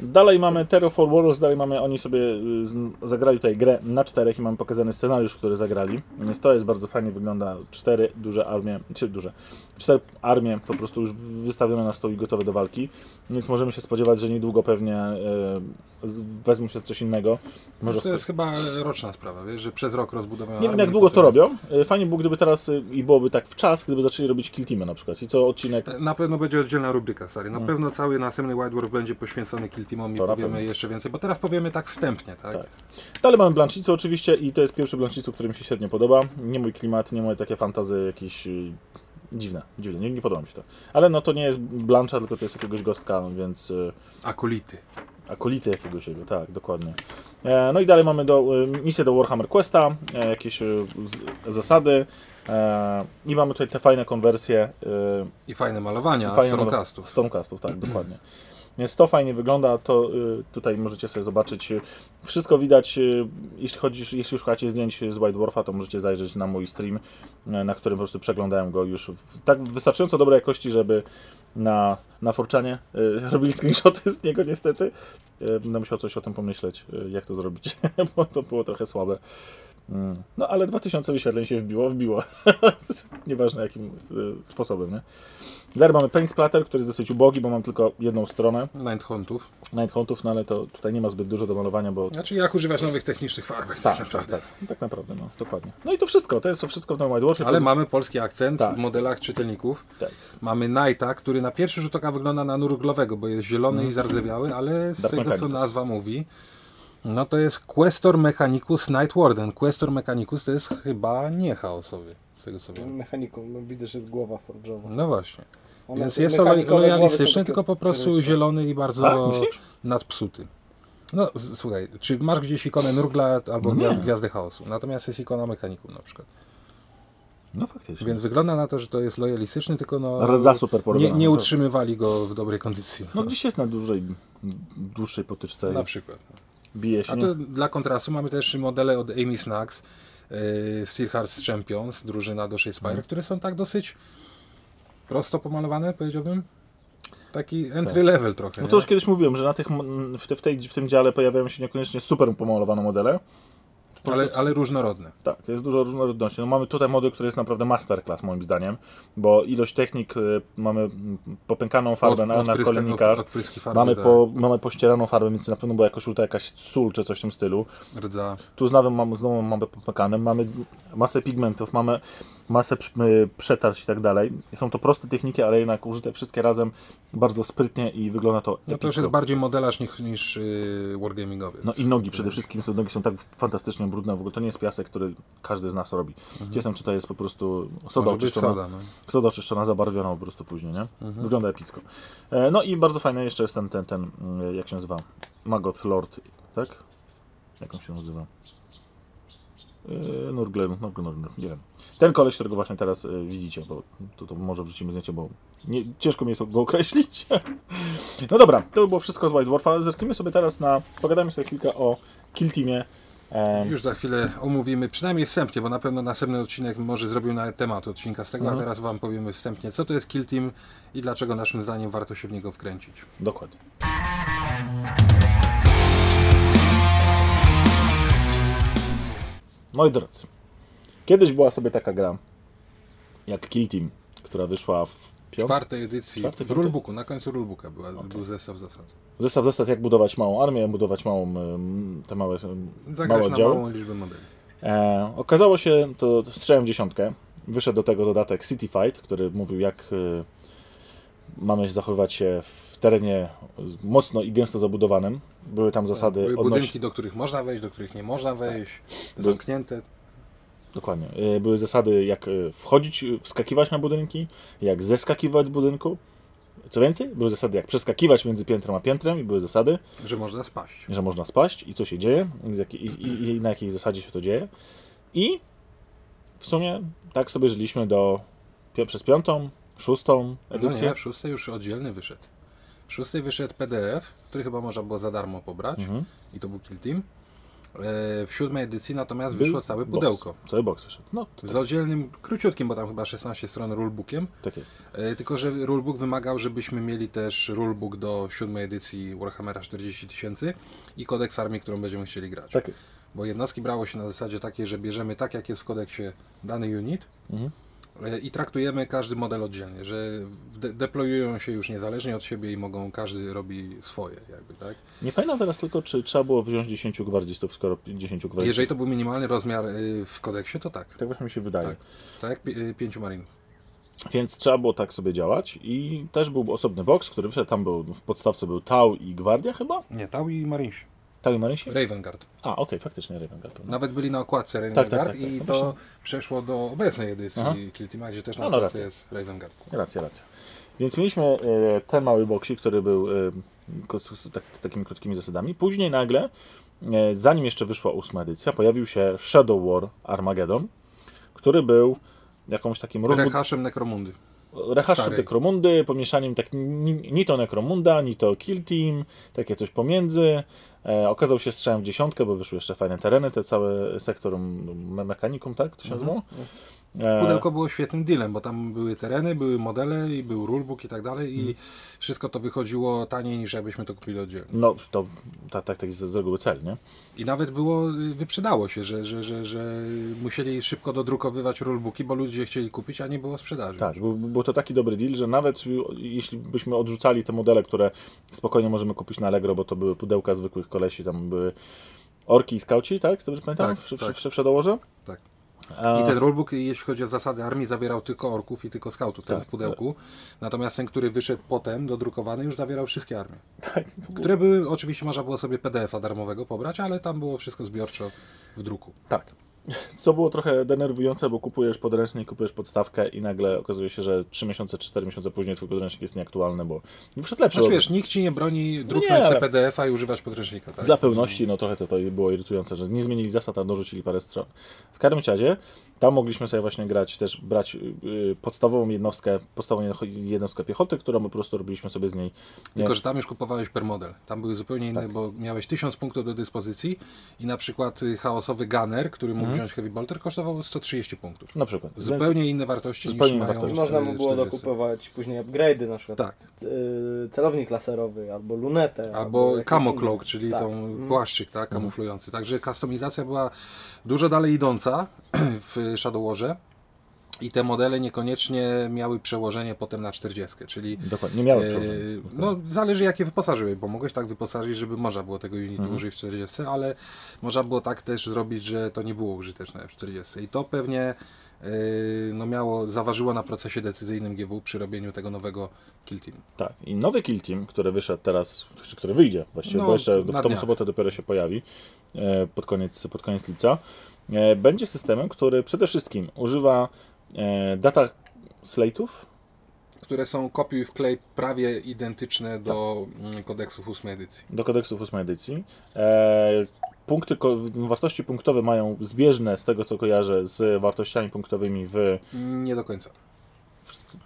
Dalej mamy Terror for Warriors, dalej mamy, oni sobie y, zagrali tutaj grę na czterech i mamy pokazany scenariusz, który zagrali. Więc to jest bardzo fajnie, wygląda. Cztery duże armie, czy duże, cztery armie po prostu już wystawione na stół i gotowe do walki, więc możemy się spodziewać, że niedługo pewnie z- wezmą się coś innego. Może To jest chyba roczna sprawa, wiesz, że przez rok rozbudowają nie wiem jak długo to robią. E, Fajnie było, gdyby teraz y, i byłoby tak w czas, gdyby zaczęli robić kill na przykład i co odcinek Na pewno będzie oddzielna rubryka, stary. Na pewno cały następny White Dwarf będzie poświęcony Kill Teamom i Mm. To powiemy jeszcze więcej, bo teraz powiemy tak wstępnie, tak? Tak. Dalej mamy Blanchicu oczywiście i to jest pierwszy Blanchicu, który mi się średnio podoba. Nie mój klimat, nie moje takie fantazy jakieś y, dziwne, dziwne, nie, nie podoba mi się to. Ale no to nie jest Blancha, tylko to jest jakiegoś gostka, więc Akolity. Akolity jakiegoś jego, tak, dokładnie. E, no i dalej mamy do, y, misję do Warhammer Questa, e, jakieś y, z, zasady e, i mamy tutaj te fajne konwersje I fajne malowania Fajne Stormcastów. Stormcastów, tak, dokładnie. Więc to fajnie wygląda, to tutaj możecie sobie zobaczyć. Wszystko widać, jeśli chodzi, jeśli szukacie zdjęć z White Dwarfa, to możecie zajrzeć na mój stream, na którym po prostu przeglądałem go już w tak wystarczająco dobrej jakości, żeby na, na Forczanie y, robili screenshoty z niego niestety. Y, Będę musiał coś o tym pomyśleć, y, jak to zrobić, bo to było trochę słabe. Mm. No ale 2000 wyświetleń się wbiło, wbiło. Nieważne jakim y, sposobem, nie? Dalej mamy Paint Splatter, który jest dosyć ubogi, bo mam tylko jedną stronę Nighthuntów. Nighthuntów, no ale to tutaj nie ma zbyt dużo do malowania, bo Znaczy jak używać nowych technicznych farbek tak, tak, tak, naprawdę. tak, tak naprawdę, no, dokładnie. No i to wszystko, to jest to wszystko w tym White Dwarfie. Ale to mamy polski akcent Tak. w modelach czytelników. Tak. Mamy Knighta, który na pierwszy rzut oka wygląda na nurglowego, bo jest zielony i zardzewiały, ale z Dark tego co Mechanicus. nazwa mówi, no to jest Questor Mechanicus Night Warden. Questor Mechanicus to jest chyba nie chaosowy, z tego co wiem. Mechaniką, no widzę, że jest głowa forżowa. No właśnie. One- Więc jest lojalistyczny, tylko po prostu zielony i bardzo myślisz? nadpsuty. No słuchaj, czy masz gdzieś ikonę Nurgla albo No nie. gwiazd, Gwiazdy Chaosu? Natomiast jest ikona Mechanikum na przykład. No faktycznie. Więc wygląda na to, że to jest lojalistyczny, tylko no... Rdza super nie, nie no, utrzymywali go w dobrej kondycji. No gdzieś jest na dłużej, dłuższej potyczce, Na przykład. Bije się. A to dla kontrastu mamy też modele od Amy Snacks, yy, Steel Hearts Champions, drużyna do Shadespire, Mhm. które są tak dosyć prosto pomalowane, powiedziałbym. Taki entry level trochę. No to już kiedyś mówiłem, że na tych, w, te, w, tej, w tym dziale pojawiają się niekoniecznie super pomalowane modele. Ale, ale różnorodne. Tak, jest dużo różnorodności. No mamy tutaj model, który jest naprawdę masterclass moim zdaniem, bo ilość technik, y, mamy popękaną farbę na, na od- odpryski farby, mamy, tak. po, mamy pościeraną farbę, więc na pewno była jakoś użyta jakaś sól czy coś w tym stylu. Rdza. Tu znowu mamy, znowu mamy popękane, mamy masę pigmentów, mamy masę y, przetarć i tak dalej. Są to proste techniki, ale jednak użyte wszystkie razem bardzo sprytnie i wygląda to No to już epicko. jest bardziej modelarz niż, niż yy, wargamingowiec. No i nogi przede wszystkim, te nogi są tak fantastycznie brudne, w ogóle to nie jest piasek, który każdy z nas robi. Jestem, czy to jest po prostu soda Może oczyszczona, soda, no. soda oczyszczona, zabarwiona po prostu później, nie? Wygląda epicko. E, no i bardzo fajne jeszcze jest ten, ten, ten, mm, jak się nazywa? Magot Lord, tak? Jak on się nazywa? E, Nurgle, Nurgle, nie wiem. Ten koleś, którego właśnie teraz e, widzicie, bo tu, tu może wrzucimy zdjęcie, bo nie, ciężko mi jest go określić. no dobra, to by było wszystko z White Dwarfa. Zerknijmy sobie teraz na, pogadamy sobie chwilkę o Kill Teamie. Już za chwilę omówimy, przynajmniej wstępnie, bo na pewno następny odcinek może zrobił nawet temat odcinka z tego, Mhm. a teraz Wam powiemy wstępnie, co to jest Kill Team i dlaczego naszym zdaniem warto się w niego wkręcić. Dokładnie. Moi drodzy, kiedyś była sobie taka gra jak Kill Team, która wyszła w piątym. czwartej edycji, Czwarty, w rulebooku, na końcu rulebooka była, był zestaw zasad. Zestaw, zestaw jak budować małą armię, budować małą, te małe, em, małe Zagrać na oddziały. małą liczbę modeli. E, okazało się, to strzałem w dziesiątkę, wyszedł do tego dodatek City Fight, który mówił jak e, mamy zachowywać się w terenie mocno i gęsto zabudowanym. Były tam zasady Były budynki, do których można wejść, do których nie można wejść, zamknięte. Dokładnie. E, Były zasady, jak e, wchodzić, e, wskakiwać na budynki, jak zeskakiwać z budynku. Co więcej, były zasady, jak przeskakiwać między piętrem a piętrem, i były zasady, że można spaść. że można spaść i co się dzieje, i, i, i, na jakiej zasadzie się to dzieje. I w sumie tak sobie żyliśmy do przez piątą, szóstą No edycję. nie, w szóstej już oddzielny wyszedł. W szóstej wyszedł PDF, który chyba można było za darmo pobrać Mhm. i to był Kill Team. E, W siódmej edycji natomiast Był wyszło całe box. pudełko. Cały box wyszedł. No, to Z oddzielnym, króciutkim, bo tam chyba 16 stron rulebookiem. tak jest. E, Tylko, że rulebook wymagał, żebyśmy mieli też rulebook do siódmej edycji Warhammera 40 tysięcy i kodeks armii, którą będziemy chcieli grać. Tak jest. Bo jednostki brało się na zasadzie takiej, że bierzemy tak, jak jest w kodeksie dany unit Mhm. I traktujemy każdy model oddzielnie, że de- deployują się już niezależnie od siebie i mogą, każdy robi swoje jakby, tak? Nie pamiętam teraz tylko, czy trzeba było wziąć 10 gwardzistów, skoro 10 gwardzistów. Jeżeli to był minimalny rozmiar y, w kodeksie, to tak. Tak właśnie mi się wydaje. Tak, tak y, pięciu marinów. Więc trzeba było tak sobie działać i też był osobny box, który wyszedł, tam był, w podstawce był Tau i Gwardia chyba? Nie, Tau i Marinsi. Tau i Marysi? Raven Guard. A, okej, faktycznie Raven Guard. no. Nawet byli na okładce Raven Tak, tak, Guard tak, tak. i No to właśnie. przeszło do obecnej edycji Teama, gdzie też na No, no, okładce racja. jest Raven Guard. Racja, racja. Więc mieliśmy e, ten mały boksik, który był e, z tak, takimi krótkimi zasadami. Później nagle, e, zanim jeszcze wyszła ósma edycja, pojawił się Shadow War Armageddon, który był jakąś takim rozbud- Rehaszem Necromundy. rehaszem. Nekromundy, pomieszaniem tak ni, ni to Nekromunda, ni to Kill Team, takie coś pomiędzy. E, okazał się strzałem w dziesiątkę, bo wyszły jeszcze fajne tereny, te całe sektor me- mechanikum, tak to się nazywało? E, Pudełko było świetnym dealem, bo tam były tereny, były modele i był rulebook i tak dalej i wszystko to wychodziło taniej niż jakbyśmy to kupili oddzielnie. No, to tak, tak, tak jest z reguły cel, nie? I nawet było, y, wyprzedało się, że, że, że, że musieli szybko dodrukowywać rulebooki, bo ludzie chcieli kupić, a nie było sprzedaży. Tak, był, był to taki dobry deal, że nawet jeśli byśmy odrzucali te modele, które spokojnie możemy kupić na Allegro, bo to były pudełka zwykłych kolesi, tam były orki i skauci, tak? Dobrze pamiętam? Tak, w, w, tak. w, w Shadowarze? Tak. I ten rulebook, jeśli chodzi o zasady armii, zawierał tylko orków i tylko skautów Tak, w pudełku. Natomiast ten, który wyszedł potem, dodrukowany, już zawierał wszystkie armie. tak, Które były, oczywiście można było sobie PDF-a darmowego pobrać, ale tam było wszystko zbiorczo w druku. tak. Co było trochę denerwujące, bo kupujesz podręcznik, kupujesz podstawkę i nagle okazuje się, że 3 miesiące, 4 miesiące później twój podręcznik jest nieaktualny, bo nie wszedł lepszy. Znaczy wiesz, nikt ci nie broni nie, druknąć sobie PDF-a i używać podręcznika, tak? Dla pełności, no trochę to, to było irytujące, że nie zmienili zasad, a dorzucili parę stron. W każdym razie, tam mogliśmy sobie właśnie grać, też brać y, podstawową jednostkę, podstawową jednostkę piechoty, którą po prostu robiliśmy sobie z niej. Nie, Tylko, że tam już kupowałeś per model. Tam były zupełnie inne, Tak. bo miałeś 1000 punktów do dyspozycji i na przykład y, chaosowy gunner, który Mhm. wziąć heavy bolter, kosztował 130 punktów. na przykład. Zupełnie inne wartości Zupełnie niż wartości. Można mu było 40. dokupować później upgrade'y, na przykład Tak. y, celownik laserowy, albo lunetę. Albo inne. cloak, czyli Tak. tą Mhm. płaszczyk tak, kamuflujący. Także kustomizacja była dużo dalej idąca w Shadow Warze i te modele niekoniecznie miały przełożenie potem na 40, czyli Dokładnie, nie miałem e, przełożenia. no zależy jakie wyposażyły, bo mogłeś tak wyposażyć, żeby można było tego unitu Mhm. użyć w 40, ale można było tak też zrobić, że to nie było użyteczne w 40 i to pewnie e, no miało, zaważyło na procesie decyzyjnym GW przy robieniu tego nowego kill team. Tak. I nowy Kill Team, który wyszedł teraz, czy który wyjdzie właściwie, No, bo jeszcze w tą sobotę dopiero się pojawi, e, pod koniec, pod koniec lipca, będzie systemem, który przede wszystkim używa data slate'ów, które są kopiuj w klej prawie identyczne do mm, kodeksów 8 edycji. do kodeksów 8 edycji. E, punkty, wartości punktowe mają zbieżne z tego, co kojarzę, z wartościami punktowymi w Nie do końca.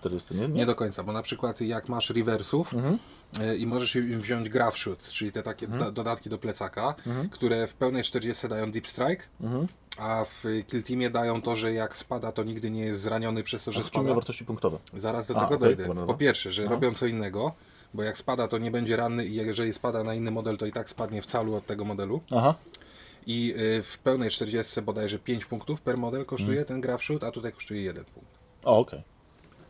40, nie? Nie do końca, bo na przykład jak masz reversów Mhm. E, i możesz im wziąć graph shoot, czyli te takie Mhm. da- dodatki do plecaka, które w pełnej 40 dają deep strike, Mhm. a w kill teamie dają to, że jak spada, to nigdy nie jest zraniony przez to, A że czym spada. wartości punktowe? Zaraz do A, tego okej, dojdę. dobra, dobra. Po pierwsze, że No. robią co innego, bo jak spada, to nie będzie ranny i jeżeli spada na inny model, to i tak spadnie w calu od tego modelu. Aha. I y, w pełnej 40 bodajże 5 punktów per model kosztuje Mhm. ten graph shoot, a tutaj kosztuje 1 punkt. O, okej.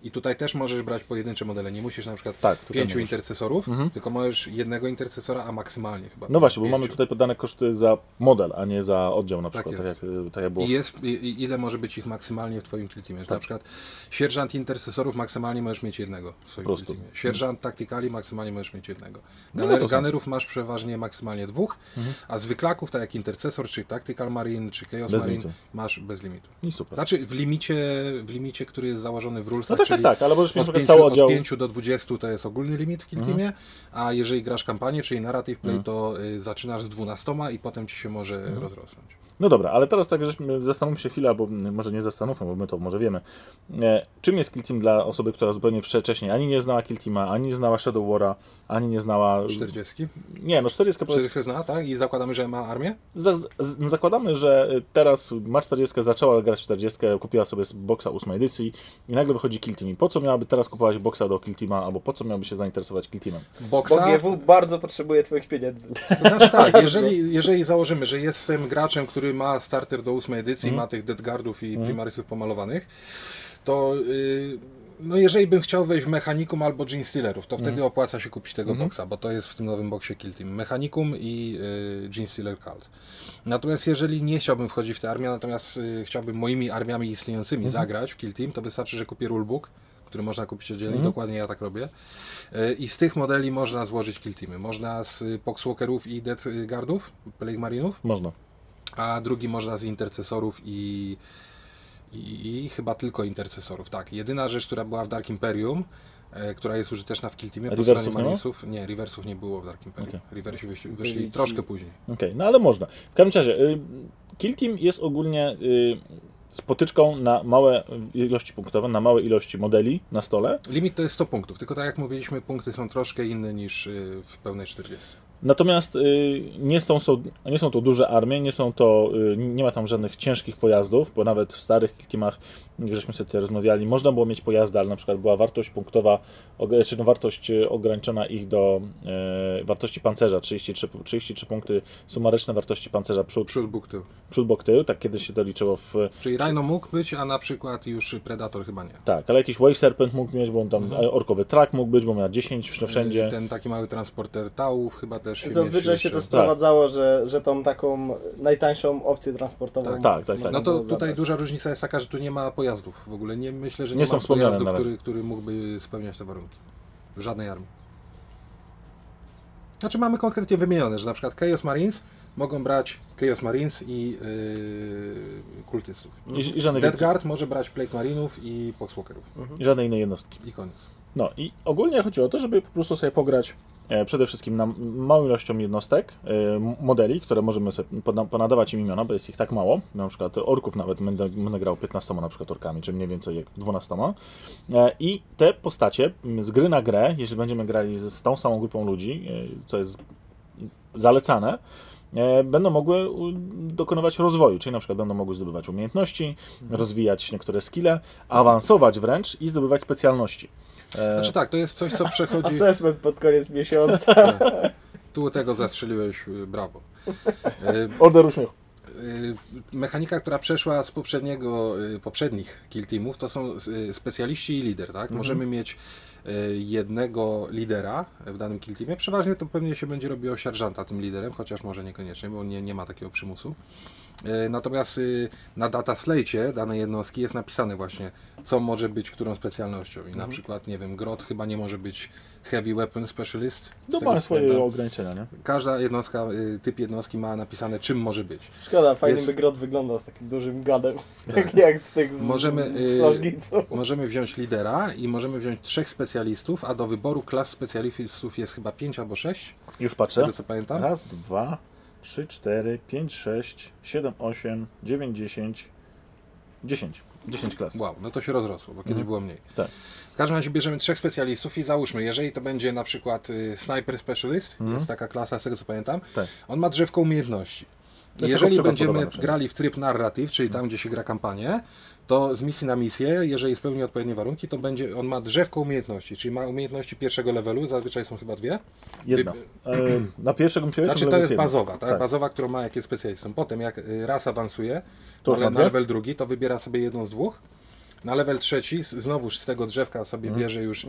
I tutaj też możesz brać pojedyncze modele. Nie musisz na przykład Tak, pięciu możesz. intercesorów, Mhm. tylko możesz jednego intercesora, a maksymalnie chyba. No właśnie, bo pięciu. mamy tutaj podane koszty za model, a nie za oddział na Tak przykład, tak, jest. jak, tak jak było. I jest, i, ile może być ich maksymalnie w Twoim teamie? Tak. Na przykład sierżant intercesorów maksymalnie możesz mieć jednego w swoim prostu. teamie. Sierżant taktykali maksymalnie możesz mieć jednego. No, Gunner, to sens. gunnerów masz przeważnie maksymalnie dwóch, a zwyklaków, tak jak intercesor, czy tactical marine, czy chaos Bez marine, limitu. masz bez limitu. I super. Znaczy w limicie, w limicie, który jest założony w rulesach, No tak, czyli tak, ale możesz mieć od 5, cały od oddział. 5 do 20 to jest ogólny limit w Kill Mhm. A jeżeli grasz kampanię, czyli narrative play, to y, zaczynasz z 12 i potem ci się może Mhm. rozrosnąć. No dobra, ale teraz tak, żeśmy zastanówmy się chwilę, albo może nie zastanówmy, bo my to może wiemy. E, czym jest Kill Team dla osoby, która zupełnie wcześniej ani nie znała Kill Teama, ani nie znała Shadow War'a, ani nie znała... 40? Nie, no 40 po prostu 40 zna, tak? I zakładamy, że ma armię? za, z, zakładamy, że teraz ma 40, zaczęła grać w 40, kupiła sobie z boxa 8 edycji i nagle wychodzi Kill Team. I po co miałaby teraz kupować boxa do Kill Teama, albo po co miałaby się zainteresować Kill Teamem? Bo Boksa? GW bardzo potrzebuje twoich pieniędzy. To znaczy tak, jeżeli, jeżeli założymy, że jestem graczem, który ma starter do ósmej edycji, Mhm. ma tych Deadguardów i Primarisów pomalowanych, to y, no jeżeli bym chciał wejść w Mechanikum albo Gene Stealerów, to Mhm. wtedy opłaca się kupić tego boxa, bo to jest w tym nowym boxie Kill Team. Mechanikum i y, Gene Stealer Cult. Natomiast jeżeli nie chciałbym wchodzić w tę armię, natomiast y, chciałbym moimi armiami istniejącymi Mhm. zagrać w Kill Team, to wystarczy, że kupię rulebook, który można kupić oddzielnie, Mhm. dokładnie ja tak robię. Y, I z tych modeli można złożyć Kill Teamy. Można z y, Poxwalkerów i Deadguardów, Plague Marinów, Można. A drugi można z intercesorów i, i, i chyba tylko intercesorów. Tak, jedyna rzecz, która była w Dark Imperium, e, która jest użyteczna w Kill Teamie, po Reversów stronie nie ma? Marisów, nie, reversów nie było w Dark Imperium. Reversi wyszli, wyszli troszkę później. Okej, no ale można. W każdym razie, y, Kill Team jest ogólnie y, spotyczką na małe ilości punktowe, na małe ilości modeli na stole. Limit to jest 100 punktów, tylko tak jak mówiliśmy, punkty są troszkę inne niż y, w pełnej 40. Natomiast y, nie, są, nie są to duże armie, nie są to, y, nie ma tam żadnych ciężkich pojazdów, bo nawet w starych jak żeśmy sobie tutaj rozmawiali, można było mieć pojazdy, ale na przykład była wartość punktowa, czy no wartość y, ograniczona ich do y, wartości pancerza, 33, 33 punkty sumaryczne wartości pancerza przód, Przód bóg tył. przód bok tył, tak kiedyś się to liczyło w, Czyli Rhino mógł być, a na przykład już Predator chyba nie. Tak, ale jakiś Wave Serpent mógł mieć, bo on tam orkowy track mógł być, bo miał 10 wszędzie. Ten taki mały transporter tałów chyba też. Zazwyczaj się to sprowadzało, że, że tą taką najtańszą opcję transportową. Tak, tak, tak, można No to tutaj zabrać. duża różnica jest taka, że tu nie ma pojazdów w ogóle. Nie, myślę, że nie, Nie są ma pojazdu, który, który mógłby spełniać te warunki. W żadnej armii. Znaczy mamy konkretnie wymienione, że na przykład Chaos Marines mogą brać Chaos Marines i yy, kultystów. I, i, żadnych, Dead Guard może brać Plague Marinów i Poxwalkerów. I żadnej innej jednostki. I koniec. No i ogólnie chodzi o to, żeby po prostu sobie pograć przede wszystkim na małą ilością jednostek, e, modeli, które możemy sobie ponadawać im imiona, bo jest ich tak mało. Na przykład orków nawet będę, będę grał 15 na przykład orkami, czy mniej więcej jak 12. E, I te postacie m, z gry na grę, jeśli będziemy grali z, tą samą grupą ludzi, e, co jest zalecane, e, będą mogły dokonywać rozwoju, czyli na przykład będą mogły zdobywać umiejętności, rozwijać niektóre skille, awansować wręcz i zdobywać specjalności. E, Znaczy tak, to jest coś, co przechodzi... Assessment pod koniec miesiąca. Tu tego zastrzeliłeś, y, brawo. Y, Order uśmiechu. Y, mechanika, która przeszła z poprzedniego, y, poprzednich kill teamów, to są specjaliści i lider, tak? Możemy mieć jednego lidera w danym kill teamie. Przeważnie to pewnie się będzie robiło sierżanta tym liderem, chociaż może niekoniecznie, bo nie, nie ma takiego przymusu. Y, Natomiast y, na data slate danej jednostki jest napisane właśnie, co może być którą specjalnością. I na przykład, nie wiem, Grot chyba nie może być Heavy Weapon Specialist. No ma swoje ograniczenia, nie? Każda jednostka, y, typ jednostki ma napisane, czym może być. Szkoda, fajnie Więc- by grot wyglądał z takim dużym gadem. Jak, jak z tych z, Możemy, z, y. Możemy wziąć lidera i możemy wziąć trzech specjalistów, a do wyboru klas specjalistów jest chyba pięć albo sześć, Już z patrzę. tego co pamiętam. Raz, dwa, trzy, cztery, pięć, sześć, siedem, osiem, dziewięć, dziesięć, dziesięć. Dziesięć klas. Wow, no to się rozrosło, bo kiedyś było mniej. Tak. W każdym razie bierzemy trzech specjalistów i załóżmy, jeżeli to będzie na przykład y, Sniper Specialist, jest taka klasa, z tego co pamiętam, Tak. on ma drzewko umiejętności. Jeżeli będziemy grali w tryb narratyw, czyli tam, gdzie się gra kampanię, to z misji na misję, jeżeli spełni odpowiednie warunki, to będzie, on ma drzewko umiejętności, czyli ma umiejętności pierwszego levelu, zazwyczaj są chyba dwie. Jedna. E, na pierwszym pierwszym Znaczy to jest jedna. bazowa, tak? Tak. Bazowa, którą ma jak jest specjalistą. Potem jak y, raz awansuje, To ma na level drugi, to wybiera sobie jedną z dwóch. Na level trzeci, znowuż z tego drzewka sobie Mhm. bierze już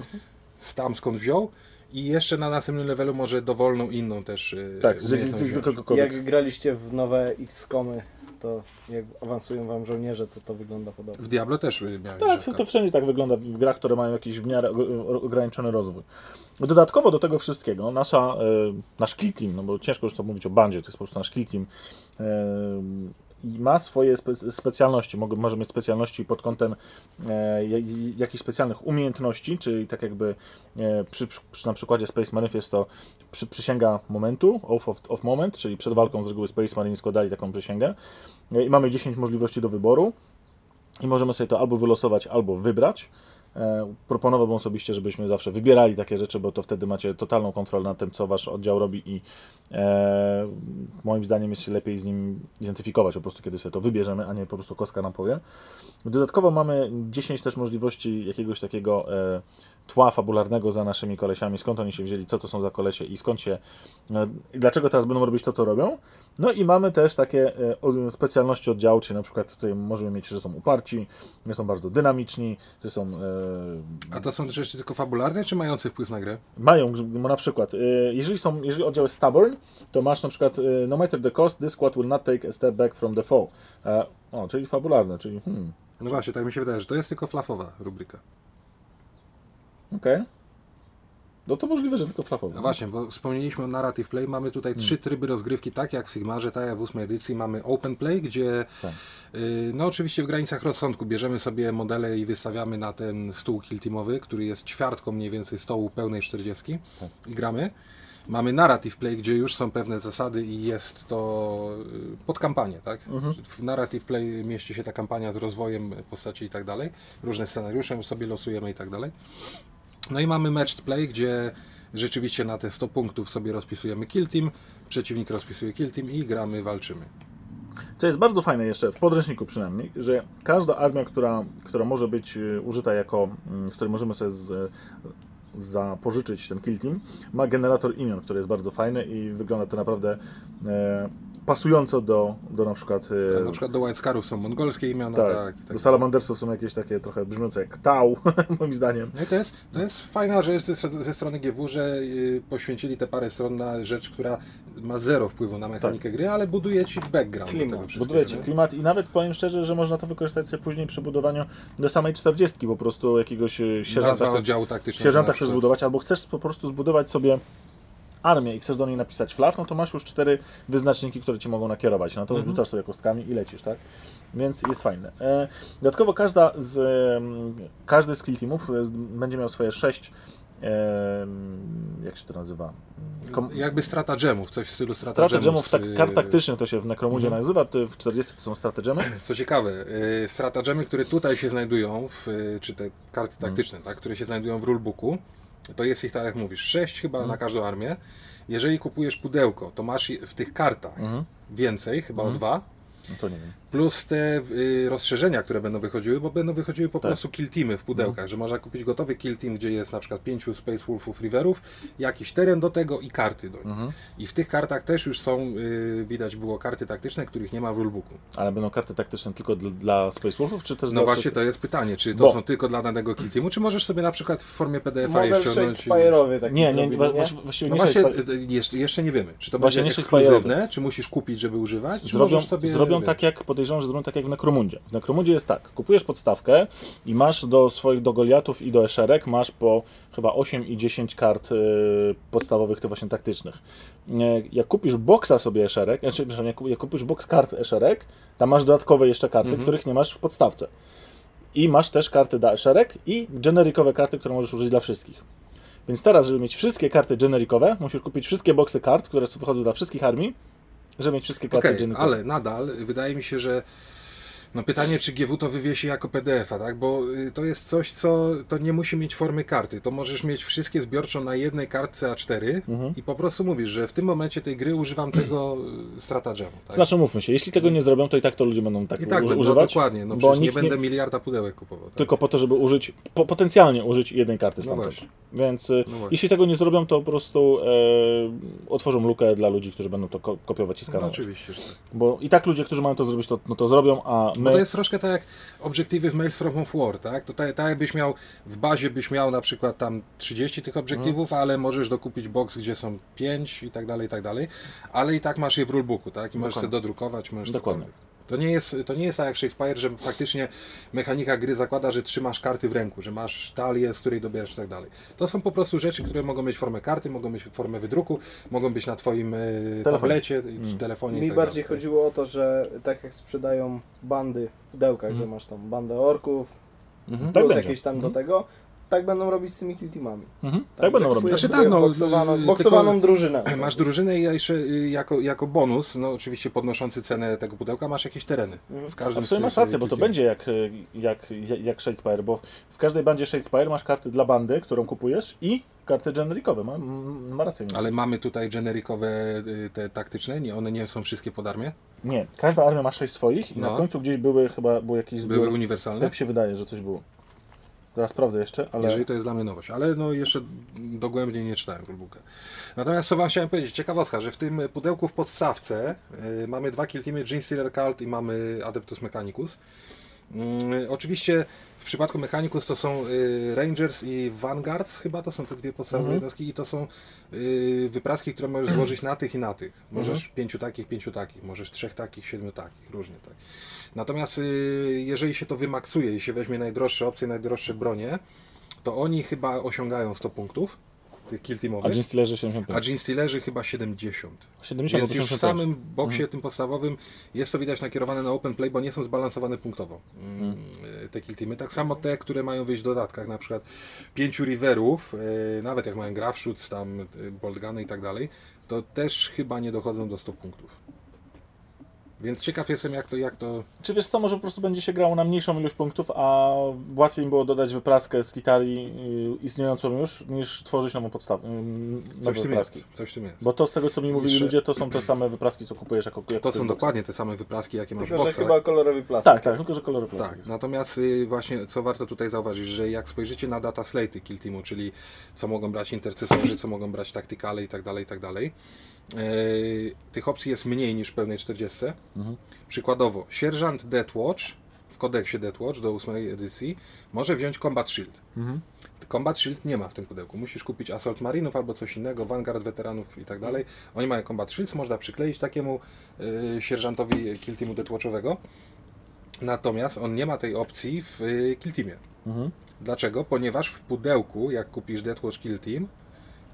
z tam skąd wziął. I jeszcze na następnym levelu może dowolną inną też y, Tak, z, z, z. Jak graliście w nowe X-komy, to jak awansują wam żołnierze, to to wygląda podobnie. W Diablo też miałeś Tak, to wszędzie tak wygląda w grach, które mają jakiś w miarę ograniczony rozwój. Dodatkowo do tego wszystkiego nasza, e, nasz kill team, no bo ciężko już to mówić o bandzie, to jest po prostu nasz kill team, e, i ma swoje spe, specjalności. Mogę, może mieć specjalności pod kątem e, ja- jakichś specjalnych umiejętności, czyli tak jakby e, przy, przy, na przykładzie Space Marine jest to przy, przysięga momentu, off of, of moment, czyli przed walką z reguły Space Marine składali taką przysięgę e, i mamy 10 możliwości do wyboru i możemy sobie to albo wylosować, albo wybrać. E, proponowałbym osobiście, żebyśmy zawsze wybierali takie rzeczy, bo to wtedy macie totalną kontrolę nad tym, co wasz oddział robi i e, moim zdaniem jest się lepiej z nim identyfikować po prostu, kiedy sobie to wybierzemy, a nie po prostu kostka nam powie. Dodatkowo mamy 10 też możliwości jakiegoś takiego e, tła fabularnego za naszymi kolesiami, skąd oni się wzięli, co to są za kolesie i skąd się, e, i dlaczego teraz będą robić to, co robią. No i mamy też takie e, specjalności oddziału, czyli na przykład tutaj możemy mieć, że są uparci, że są bardzo dynamiczni, że są e, A to są rzeczy tylko fabularne, czy mające wpływ na grę? mają, bo na przykład, y, jeżeli są, jeżeli oddział jest stubborn, to masz na przykład no matter the cost, this squad will not take a step back from the foe. E, o, czyli fabularne, czyli hmm, No właśnie, tak mi się wydaje, że to jest tylko flafowa rubryka. Okej. No to możliwe, że tylko flafowe. No właśnie, bo wspomnieliśmy o Narrative Play, mamy tutaj trzy tryby rozgrywki, tak jak w Sigmarze, tak jak w ósmej edycji. Mamy Open Play, gdzie Tak. y, no oczywiście w granicach rozsądku bierzemy sobie modele i wystawiamy na ten stół kill teamowy, który jest ćwiartką mniej więcej stołu pełnej 40 Tak. i gramy. Mamy Narrative Play, gdzie już są pewne zasady i jest to y, pod kampanię, tak? W Narrative Play mieści się ta kampania z rozwojem postaci i tak dalej. Różne scenariusze sobie losujemy i tak dalej. No i mamy matched play, gdzie rzeczywiście na te 100 punktów sobie rozpisujemy kill team, przeciwnik rozpisuje kill team i gramy, walczymy. Co jest bardzo fajne jeszcze, w podręczniku przynajmniej, że każda armia, która, która może być y, użyta jako, mm, której możemy sobie z, zapożyczyć ten kill team, ma generator imion, który jest bardzo fajny i wygląda to naprawdę e, pasująco do, do na przykład... e, Tak, na przykład do White Scarów są mongolskie imiona, tak, tak. tak, do Salamandersów są jakieś takie trochę brzmiące jak Tau, moim zdaniem. No i to jest, to jest fajna rzecz ze, ze strony GW, że y, poświęcili te parę stron na rzecz, która ma zero wpływu na mechanikę gry, ale buduje ci background. Klimat. Buduje ci klimat i nawet powiem szczerze, że można to wykorzystać sobie później przy budowaniu do samej 40, po prostu jakiegoś e, sierżanta, Nazwa chce- oddziału taktycznego. sierżanta chcesz zbudować, albo chcesz po prostu zbudować sobie armię i chcesz do niej napisać flaw, no to masz już cztery wyznaczniki, które ci mogą nakierować. No to Mhm. rzucasz sobie kostkami i lecisz, tak? Więc jest fajne. E, dodatkowo każda z, em, każdy z kill teamów e, będzie miał swoje sześć jak się to nazywa? Kom- Jakby strata gemów, coś w stylu strata, Strategemów, tak, kart taktycznych to się w Necromundzie Mhm. nazywa, w 40 to są strategemy. Co ciekawe, stratagemy, które tutaj się znajdują, w, czy te karty Mhm. taktyczne, tak, które się znajdują w rulebooku, to jest ich, tak jak mówisz, 6 chyba Mhm. na każdą armię. Jeżeli kupujesz pudełko, to masz w tych kartach Mhm. więcej, chyba o dwa, No to nie wiem. Plus te y, rozszerzenia, które będą wychodziły, bo będą wychodziły po Tak. prostu kill teamy w pudełkach, że można kupić gotowy kill team, gdzie jest na przykład pięciu Space Wolfów Riverów, jakiś teren do tego i karty do nich. Mhm. I w tych kartach też już są, y, widać było karty taktyczne, których nie ma w rulebooku. Ale będą karty taktyczne tylko dla, dla Space Wolfów, czy też No dla właśnie to jest pytanie, czy to Bo- są tylko dla danego kill teamu, czy możesz sobie na przykład w formie PDF-a je ściągnąć? Shadespire'owy taki Nie, nie, wa- nie? właściwie No nie właśnie, jeszcze, jeszcze nie wiemy, czy to Właśnie będzie ekskluzywne, czy musisz kupić, żeby używać, czy Zrobią, sobie... zrobią tak jak, podejrzewam, że zrobią tak jak w Necromundzie. W Necromundzie jest tak, kupujesz podstawkę i masz do swoich, do Goliatów i do Eszerek, masz po chyba 8 i 10 kart y, podstawowych, tych właśnie taktycznych. Jak kupisz boksa sobie Eszerek, znaczy, przepraszam, jak, kupisz boks kart Eszerek, tam masz dodatkowe jeszcze karty, Mhm. których nie masz w podstawce. I masz też karty dla Eszerek i generikowe karty, które możesz użyć dla wszystkich. Więc teraz, żeby mieć wszystkie karty generikowe, musisz kupić wszystkie boksy kart, które wychodzą dla wszystkich armii, żeby mieć wszystkie karty generikowe. ale nadal wydaje mi się, że no pytanie, czy GW to wywiesi jako PDF-a, tak? Bo y, to jest coś, co to nie musi mieć formy karty. To możesz mieć wszystkie zbiorczo na jednej kartce A4 Mhm. i po prostu mówisz, że w tym momencie tej gry używam tego y, stratagemu. Tak? Znaczy, mówmy się, jeśli tego nie zrobią, to i tak to ludzie będą tak I tak, u- no, używać. dokładnie, no bo nie będę miliarda pudełek kupował. Tak? Tylko po to, żeby użyć, po, potencjalnie użyć jednej karty No stamtąd. Więc y, No właśnie. jeśli tego nie zrobią, to po prostu e, otworzą lukę dla ludzi, którzy będą to ko- kopiować i No, skanować. oczywiście, że tak. Bo i tak ludzie, którzy mają to zrobić, to, no to zrobią, a Bo to jest troszkę tak jak obiektywy w Maelstrom of War, tak? To tak, tak jakbyś miał, w bazie byś miał na przykład tam 30 tych obiektywów, Mhm. ale możesz dokupić box, gdzie są 5 i tak dalej, i tak dalej, ale i tak masz je w rulebooku, tak? I możesz Dokładnie. sobie dodrukować, możesz Dokładnie. cokolwiek. To nie jest, to nie jest tak jak Shakespeare, że faktycznie mechanika gry zakłada, że trzymasz karty w ręku, że masz talię, z której dobierasz i tak dalej. To są po prostu rzeczy, które mogą mieć formę karty, mogą mieć formę wydruku, mogą być na twoim e, tablecie, mm. telefonie Mi tak bardziej dalej. chodziło o to, że tak jak sprzedają bandy w pudełkach, Mhm. że masz tam bandę orków, Mhm. Tak plus będzie. jakieś tam Mhm. do tego, tak będą robić z tymi kill teamami. Mhm. Tak, że będą robić. Znaczy tak, no, boksowaną, boksowaną drużynę. Masz drużynę i jeszcze y, jako, jako bonus, no oczywiście podnoszący cenę tego pudełka, masz jakieś tereny. Mhm. W A każdym w sumie z masz rację, bo y, to będzie jak, jak, jak, jak Shadespire, bo w każdej bandzie Shadespire masz karty dla bandy, którą kupujesz i karty generikowe. Ma, ma rację. Ale mamy tutaj generikowe y, te taktyczne, nie, one nie są wszystkie pod armię, Nie, każda armia ma sześć swoich i No. na końcu gdzieś były chyba był jakiś zbiór. były uniwersalne. Tak się wydaje, że coś było. Zaraz sprawdzę jeszcze, ale... Jeżeli to jest dla mnie nowość, ale no jeszcze dogłębnie nie czytałem rulebooka. Natomiast co wam chciałem powiedzieć, ciekawostka, że w tym pudełku w podstawce y, mamy dwa Kill Teamy, Gene Stealer Cult i mamy Adeptus Mechanicus. Mm, oczywiście przypadku Mechanicus to są y, Rangers i Vanguards, chyba to są te dwie podstawowe Mhm. jednostki i to są y, wypraski, które możesz złożyć na tych i na tych. Możesz Mhm. pięciu takich, pięciu takich, możesz trzech takich, siedmiu takich, różnie tak. Natomiast y, jeżeli się to wymaksuje i się weźmie najdroższe opcje, najdroższe bronie, to oni chyba osiągają 100 punktów, tych kill A teamowych, Gene Stealerzy a 75. Gene Stealerzy chyba 70. 70 Więc już w 85. samym boksie tym podstawowym jest to widać nakierowane na open play, bo nie są zbalansowane punktowo mm, te kill teamy. Tak samo te, które mają wyjść w dodatkach, na przykład pięciu riverów, e, nawet jak mają graph shoots, tam e, bolt guny i tak dalej, to też chyba nie dochodzą do 100 punktów. Więc ciekaw jestem jak to, jak to Czy wiesz co, może po prostu będzie się grało na mniejszą ilość punktów, a łatwiej im było dodać wypraskę z gitarii y, istniejącą już, niż tworzyć nową podstawę, coś nowe w tym wypraski. jest. Coś w tym jest. Bo to z tego co mi mówili Jeszcze- ludzie, to są te same wypraski, co kupujesz jako jako To są dokładnie te same wypraski, jakie masz w Tylko, że boksach. chyba kolorowy plastik. Tak, tak, tylko że kolory plastik Tak, jest. natomiast y, właśnie co warto tutaj zauważyć, że jak spojrzycie na data slate'y Kill Teamu, czyli co mogą brać intercesorzy, co mogą brać taktykale i tak dalej, i tak dalej, tych opcji jest mniej niż w pełnej 40. Mhm. Przykładowo, sierżant Deathwatch w kodeksie Deathwatch do 8 edycji może wziąć Combat Shield. Mhm. Combat Shield nie ma w tym pudełku. Musisz kupić Assault Marinów albo coś innego, Vanguard weteranów i tak dalej. Oni mają Combat Shields, można przykleić takiemu y, sierżantowi Kill Teamu Deathwatchowego. Natomiast on nie ma tej opcji w y, Kill Teamie. Mhm. Dlaczego? Ponieważ w pudełku, jak kupisz Deathwatch Kill Team,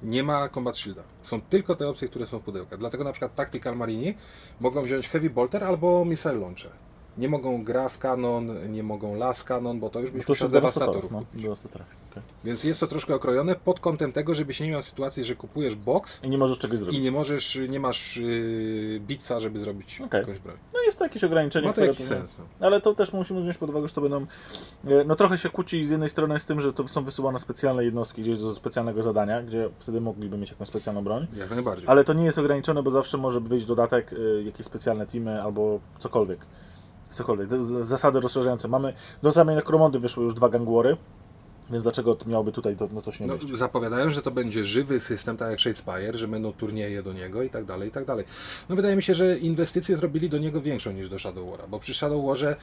nie ma Combat Shielda. Są tylko te opcje, które są w pudełkach. Dlatego na przykład Tactical Marini mogą wziąć Heavy Bolter albo Missile Launcher. Nie mogą Graph Cannon, nie mogą Las Cannon, bo to już byś To musiał dewastatorów. No, okej. Więc jest to troszkę okrojone pod kątem tego, żebyś nie miał sytuacji, że kupujesz box I nie możesz czegoś zrobić. i nie możesz, nie masz yy, bitca, żeby zrobić Okej. jakąś broń. No jest to jakieś ograniczenie, Ma to jakiś sens. No. Ale to też musimy wziąć pod uwagę, że to będą. e, No trochę się kłóci z jednej strony z tym, że to są wysyłane specjalne jednostki gdzieś do specjalnego zadania, gdzie wtedy mogliby mieć jakąś specjalną broń. Jak najbardziej. Ale to nie jest ograniczone, bo zawsze może wyjść dodatek, y, jakieś specjalne teamy albo cokolwiek. Cokolwiek. Zasady rozszerzające. Mamy do samej Necromondy wyszły już dwa gangwory, więc dlaczego to miałoby tutaj to, no coś nie No, zapowiadają, że to będzie żywy system, tak jak Shadespire, że będą turnieje do niego i tak dalej, i tak dalej. No wydaje mi się, że inwestycje zrobili do niego większą niż do Shadow War'a, bo przy Shadow Warze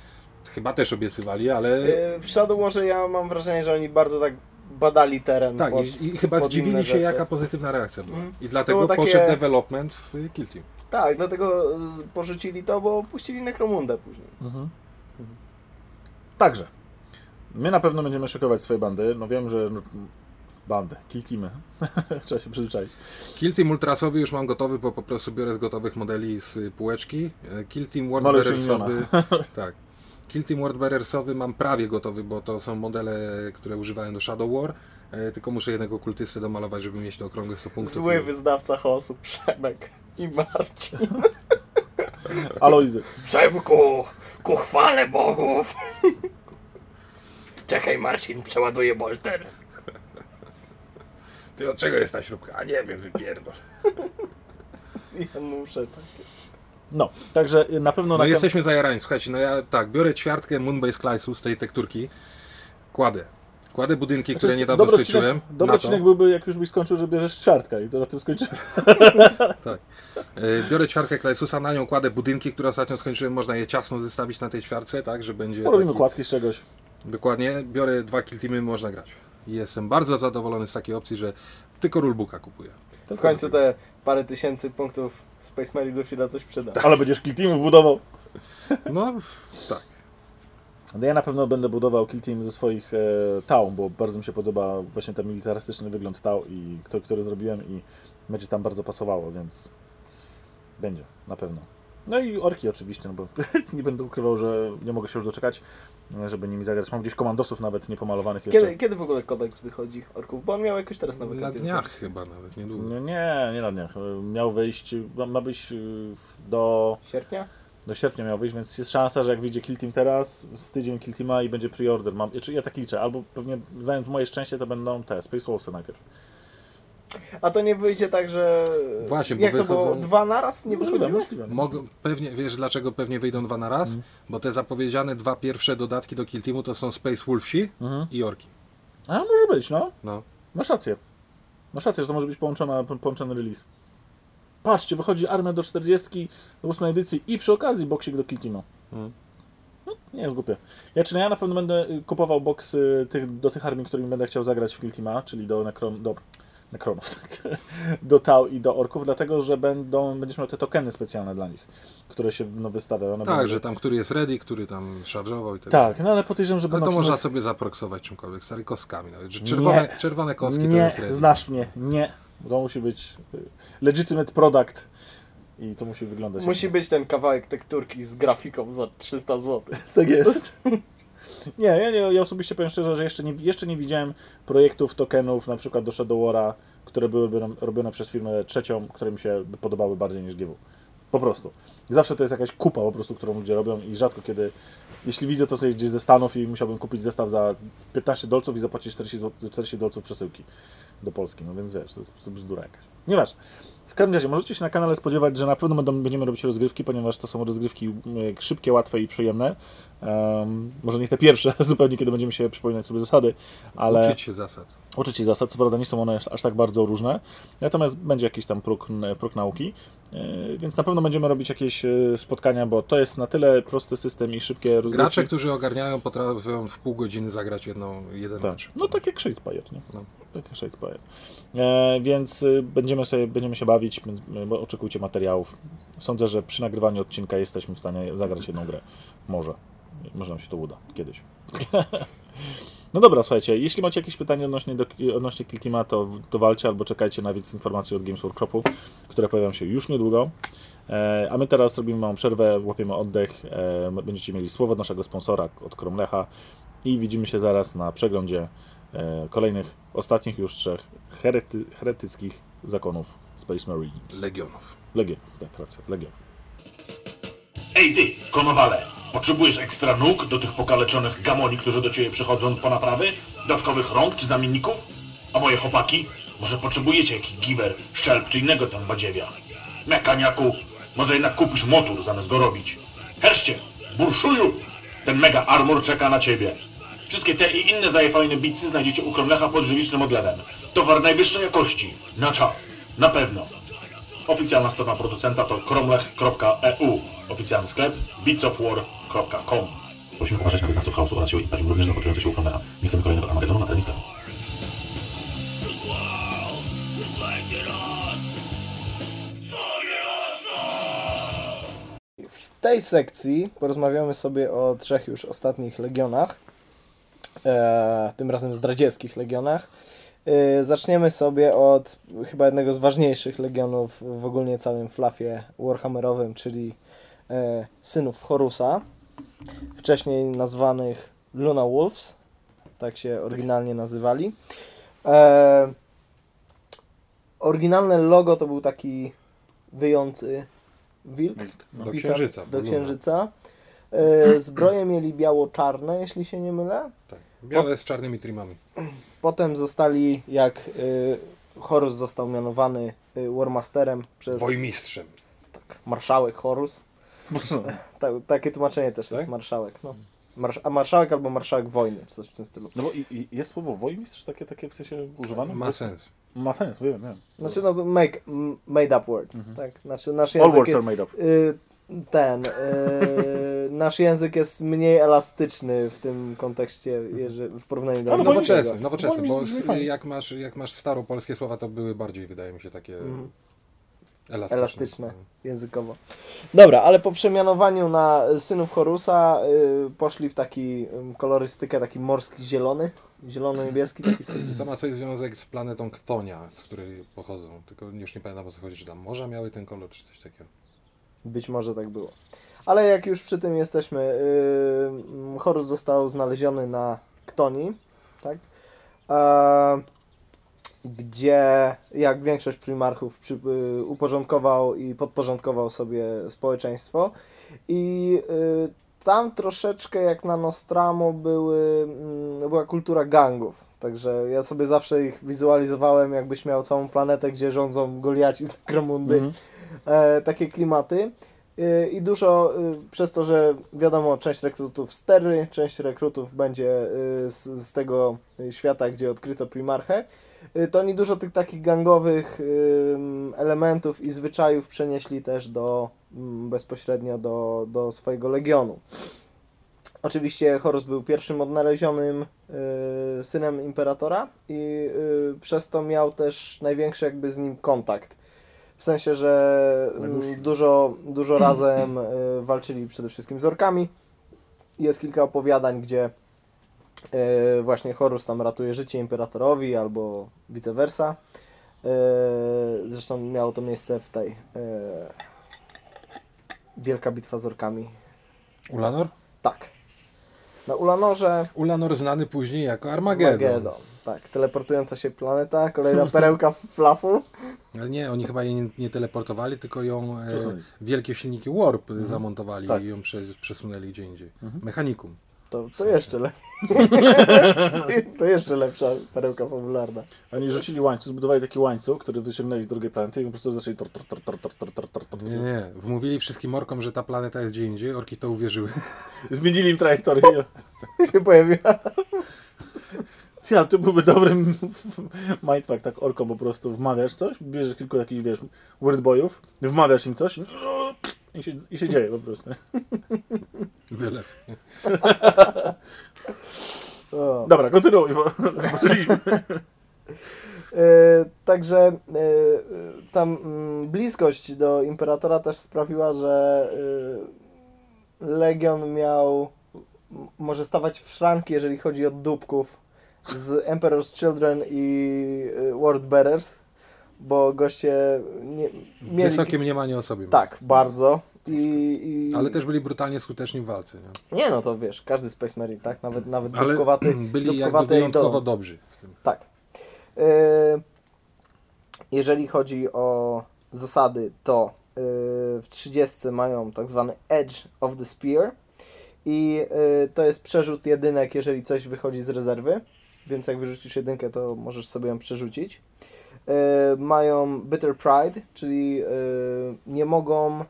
chyba też obiecywali, ale Y, W Shadow Warze ja mam wrażenie, że oni bardzo tak badali teren. tak, pod, i, i chyba zdziwili się, rzeczy. jaka pozytywna reakcja była. Mhm. I dlatego takie- poszedł development w Kill Team. Tak, dlatego porzucili to, bo puścili Necromundę później. Mhm. Także. My na pewno będziemy szykować swoje bandy. No wiem, że bandy, kill teamy. Trzeba się przyzwyczaić. Kill Team Ultrasowy już mam gotowy, bo po prostu biorę z gotowych modeli z półeczki. E, Kill Team Wordbearersowy. tak. Kill Team Wordbearersowy mam prawie gotowy, bo to są modele, które używają do Shadow War. E, Tylko muszę jednego kultysty domalować, żeby mieć to okrągłe 100 punktów. Zły wyznawca chaosu Przemek i Marcin. Alojzy. Przemku, ku chwale bogów! Czekaj Marcin, przeładuję bolter. Ty od czego jest ta śrubka? A nie wiem, wypierdol. Janusze takie. No, także na pewno No na jesteśmy zajarani, słuchajcie, no ja tak, biorę ćwiartkę Moonbase Clysu z tej tekturki, kładę. Kładę budynki, które Znaczy, niedawno dobry skończyłem. odcinek, dobry to. odcinek byłby, jak już byś skończył, że bierzesz ćwiartkę i to na tym skończymy. Tak. E, Biorę ćwiarkę Kleisusa, na nią kładę budynki, które ostatnio skończyłem, można je ciasno zestawić na tej ćwiarce, tak, że będzie Porobimy taki- kładki z czegoś. Dokładnie, biorę dwa kill teamy, można grać. Jestem bardzo zadowolony z takiej opcji, że tylko rulebooka kupuję. W końcu te parę tysięcy punktów Space Marine się da coś przyda. Ale będziesz kill teamów budował. No, tak. No ja na pewno będę budował Kill Team ze swoich e, tał, bo bardzo mi się podoba właśnie ten militarystyczny wygląd tał, i, który, który zrobiłem i będzie tam bardzo pasowało, więc będzie, na pewno. No i orki oczywiście, no bo nie będę ukrywał, że nie mogę się już doczekać, żeby nimi zagrać. Mam gdzieś komandosów nawet niepomalowanych jeszcze. Kiedy, kiedy w ogóle kodeks wychodzi orków? Bo on miał jakoś teraz na Na wakacje. dniach wychodzić. chyba nawet, niedługo. No nie, nie na dniach. Miał wyjść, ma- ma być y, do, Sierpnia? Do sierpnia miał wyjść, więc jest szansa, że jak wyjdzie Kill Team teraz, z tydzień Kill Teama i będzie pre-order. Mam, czy ja tak liczę, albo pewnie znając moje szczęście, to będą te Space Wolvesy najpierw. A to nie wyjdzie tak, że... Właśnie, bo Jak to było? wychodzą- Dwa naraz nie Możliwe, wychodziło? możliwe. Mogą, pewnie, wiesz dlaczego pewnie wyjdą dwa na raz? Mhm. Bo te zapowiedziane dwa pierwsze dodatki do Kill Teamu to są Space Wolfsi Mhm. i Orki. A może być, no. No. Masz rację. Masz rację, że to może być połączona, po- połączony release. Patrzcie, wychodzi armia do 40, do 8 edycji i przy okazji boksik do Kill Teama. Mhm. No, nie jest głupie. Ja, czy ja na pewno będę y, kupował box y, tych, do tych armii, którymi będę chciał zagrać w Kill Teama, czyli do Necron, do Necronów, tak, do Tau i do Orków, dlatego, że będą, będziesz miał te tokeny specjalne dla nich, które się no, wystawia. One Tak, będą... że tam który jest ready, który tam szarżował i tak. Tak, no ale podejrzewam, że Ale będą... to można sobie zaproksować czymkolwiek, stary kostkami nawet. Że czerwone, Nie. czerwone kostki to Nie, jest ready. znasz mnie, nie. To musi być y, legitimate product i to musi wyglądać. Musi być ten kawałek tekturki z grafiką za 300 zł. Tak jest. Nie, ja, nie, ja osobiście powiem szczerze, że jeszcze nie, jeszcze nie widziałem projektów tokenów, na przykład do Shadow War'a, które byłyby robione przez firmę trzecią, które mi się podobały bardziej niż GW. Po prostu. Zawsze to jest jakaś kupa po prostu, którą ludzie robią i rzadko kiedy, jeśli widzę to sobie gdzieś ze Stanów i musiałbym kupić zestaw za 15 dolców i zapłacić 40, zł, 40 dolców przesyłki do Polski. No więc wiesz, to jest po prostu bzdura jakaś. Nieważne. W każdym razie, możecie się na kanale spodziewać, że na pewno będziemy robić rozgrywki, ponieważ to są rozgrywki e, szybkie, łatwe i przyjemne. Em, może nie te pierwsze, zupełnie, kiedy będziemy się przypominać sobie zasady, ale Uczyć się zasad. uczyć się zasad. Co prawda nie są one aż- tak bardzo różne, natomiast będzie jakiś tam próg, próg nauki, e, więc na pewno będziemy robić jakieś e, spotkania, bo to jest na tyle prosty system i szybkie rozgrywki. Gracze, którzy ogarniają, potrafią w pół godziny zagrać jedną, jeden Tak. mecz. No tak jak Shadespire, nie? No. Tak jak Shadespire. E, więc y, będziemy sobie, będziemy się bawić, więc, y, oczekujcie materiałów. Sądzę, że przy nagrywaniu odcinka jesteśmy w stanie zagrać jedną grę. Może. Może nam się to uda. Kiedyś. No dobra, słuchajcie, jeśli macie jakieś pytania odnośnie, do, odnośnie Kill Teama, to, to walcie albo czekajcie na więcej informacji od Games Workshopu, które pojawią się już niedługo. E, a my teraz robimy małą przerwę, łapiemy oddech, e, będziecie mieli słowo od naszego sponsora, od Kromlecha i widzimy się zaraz na przeglądzie kolejnych, ostatnich już trzech herety, heretyckich zakonów Space Marines. Legionów. Legion, tak, racja, Legion. Ej ty, konowale! Potrzebujesz ekstra nóg do tych pokaleczonych gamoni, którzy do ciebie przychodzą po naprawy? Dodatkowych rąk czy zamienników? A moje chłopaki? Może potrzebujecie jakiś giver, szczelb czy innego tam badziewia? Mekaniaku, może jednak kupisz motor zamiast go robić? Herszcie, burszuju! Ten mega armor czeka na ciebie. Wszystkie te i inne zajefajne bicy znajdziecie u Kromlecha pod żywicznym odlewem. Towar najwyższej jakości. Na czas. Na pewno. Oficjalna strona producenta to kromlech.eu. Oficjalny sklep beatsofwar.com. Prosimy uważać na wyznawców chaosu oraz siły imperium, również zapatrujące się u Kromlecha. Nie chcemy kolejnego Armagedonu na terenie sklepu. W tej sekcji porozmawiamy sobie o trzech już ostatnich legionach. E, tym razem zdradzieckich legionach. E, zaczniemy sobie od chyba jednego z ważniejszych legionów w ogólnie całym flafie Warhammerowym, czyli e, synów Horusa. Wcześniej nazwanych Luna Wolves. Tak się oryginalnie nazywali. E, oryginalne logo to był taki wyjący wilk. Do księżyca. Do księżyca. E, zbroje mieli biało-czarne, jeśli się nie mylę. Tak. Białe z czarnymi trimami. Potem zostali, jak e, Horus został mianowany e, Warmasterem przez Wojmistrzem. tak, marszałek Horus. Ta, takie tłumaczenie też jest Tak? marszałek. No. Marsz, a marszałek albo marszałek wojny, czy coś w tym stylu. No bo i, i jest słowo wojmistrz takie, takie w sensie używane? Ma sens. Ma sens, wiem, wiem. Znaczy, no to make, made up word. Tak? Znaczy, nasz All język words jest, are made up. y, ten, y, nasz język jest mniej elastyczny w tym kontekście, jeżeli, w porównaniu do. Nowoczesny, nowoczesny, bo jak masz, jak masz staropolskie słowa, to były bardziej, wydaje mi się, takie... Mhm. Elastyczne. elastyczne językowo. Dobra, ale po przemianowaniu na synów Horusa y, poszli w taki kolorystykę, taki morski zielony, zielono-niebieski taki syn. I to ma coś związek z planetą Ktonia, z której pochodzą. Tylko już nie pamiętam o co chodzi, czy tam morza miały ten kolor, czy coś takiego. Być może tak było. Ale jak już przy tym jesteśmy, yy, Horus został znaleziony na Ktoni, tak? E, gdzie, jak większość primarchów, przy, y, uporządkował i podporządkował sobie społeczeństwo. I y, tam troszeczkę jak na Nostramo były, mm, była kultura gangów. Także ja sobie zawsze ich wizualizowałem, jakbyś miał całą planetę, gdzie rządzą Goliaci z Nekromundy. E, takie klimaty. Y, I dużo y, przez to, że wiadomo, część rekrutów z Terry, część rekrutów będzie z, z tego świata, gdzie odkryto Primarchę, to oni dużo tych takich gangowych elementów i zwyczajów przenieśli też do, bezpośrednio do, do swojego legionu. Oczywiście Horus był pierwszym odnalezionym synem imperatora i przez to miał też największy jakby z nim kontakt. W sensie, że mm, dużo, dużo razem y, walczyli przede wszystkim z orkami. Jest kilka opowiadań, gdzie y, właśnie Horus tam ratuje życie imperatorowi albo vice versa. Y, zresztą miało to miejsce w tej Wielka bitwa z orkami. Ulanor? Tak. Na Ulanorze Ulanor znany później jako Armageddon. Armageddon. Tak, teleportująca się planeta, kolejna perełka flafu. Ale nie, oni chyba jej nie, nie teleportowali, tylko ją e, wielkie silniki Warp zamontowali Tak. i ją prze, przesunęli gdzie indziej. Mechanikum. To, to jeszcze lepiej. to jeszcze lepsza perełka fabularna. Oni rzucili łańcuch, zbudowali taki łańcuch, który wyciągnęli z drugiej planety i po prostu zaczęli tor, tor, tor, tor, tor, tor, tor, tor, tor. Nie, nie. Wmówili wszystkim orkom, że ta planeta jest gdzie indziej, orki to uwierzyły. Zmienili im trajektorię. się pojawiła. Ja, ale to byłby dobry mindfuck, tak orką po prostu wmawiasz coś, bierzesz kilku jakichś, wiesz, wordboyów, wmawiasz im coś i się, i się dzieje po prostu. Wiele. Dobra, kontynuuj, bo zobaczyliśmy. E, także e, tam mm, bliskość do imperatora też sprawiła, że e, Legion miał może stawać w szranki, jeżeli chodzi o dupków z Emperor's Children i e, World Bearers, bo goście nie, mieli... Wysokie mniemanie o sobie. Tak, bardzo. I, i... Ale też byli brutalnie skuteczni w walce. Nie? Nie no, to wiesz, każdy Space Marine, tak? Nawet, nawet Ale dupkowaty, byli jakby dupkowaty wyjątkowo Eidolon. dobrzy. Tak. E, Jeżeli chodzi o zasady, to e, w 30 mają tak zwany Edge of the Spear i to jest przerzut jedynek, jeżeli coś wychodzi z rezerwy, więc jak wyrzucisz jedynkę, to możesz sobie ją przerzucić. E, Mają Bitter Pride, czyli e, nie mogą e,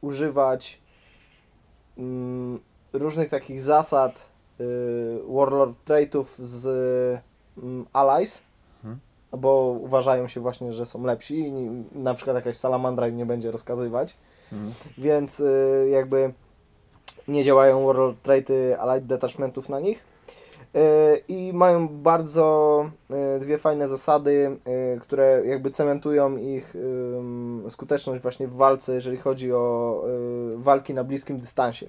używać mm, różnych takich zasad y, Warlord traitów z mm, Allies, bo uważają się właśnie, że są lepsi i na przykład jakaś salamandra im nie będzie rozkazywać, więc y, jakby nie działają Warlord traity Allied detachmentów na nich. Y, I mają bardzo y, dwie fajne zasady, y, które jakby cementują ich skuteczność właśnie w walce, jeżeli chodzi o walki na bliskim dystansie.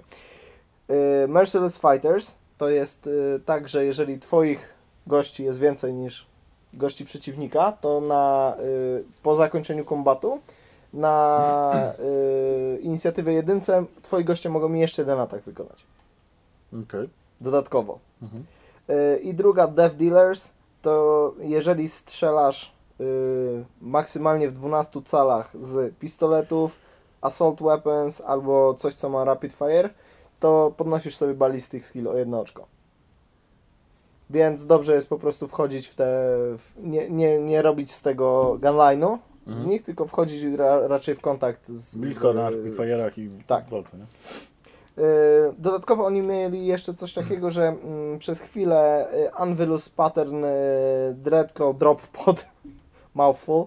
Merciless Fighters to jest tak, że jeżeli Twoich gości jest więcej niż gości przeciwnika, to na, po zakończeniu kombatu na inicjatywę jedynce Twoi goście mogą jeszcze jeden atak wykonać. Okej. Dodatkowo. Y, I druga Death Dealers to jeżeli strzelasz y, maksymalnie w 12 calach z pistoletów, assault weapons albo coś co ma rapid fire, to podnosisz sobie ballistic skill o jedno oczko. Więc dobrze jest po prostu wchodzić w te. W, nie, nie, nie robić z tego gunline'u z nich, tylko wchodzić ra, raczej w kontakt z. Blisko na z, Fire'ach i tak. w walce, nie? Y, Dodatkowo oni mieli jeszcze coś takiego, że mm, przez chwilę y, Anvilus Pattern y, Dreadclaw Drop Pod Mouthful.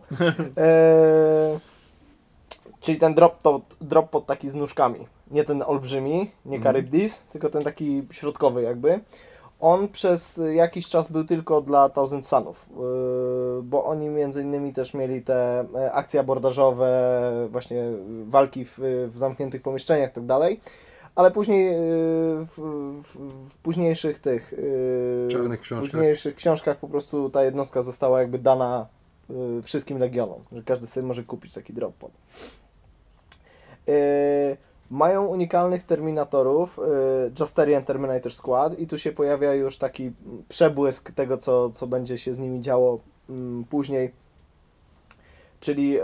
Czyli ten drop, to, drop pod taki z nóżkami. Nie ten olbrzymi, nie Charybdis, tylko ten taki środkowy jakby. On przez jakiś czas był tylko dla Thousand Sunów, bo oni między innymi też mieli te akcje abordażowe, właśnie walki w, w zamkniętych pomieszczeniach i tak dalej. Ale później yy, w, w, w późniejszych tych yy, Czarnych książkach. późniejszych książkach po prostu ta jednostka została jakby dana yy, wszystkim legionom, że każdy sobie może kupić taki drop pod. Mają unikalnych Terminatorów, Justerian Terminator Squad i tu się pojawia już taki przebłysk tego, co, co będzie się z nimi działo mm, później. Czyli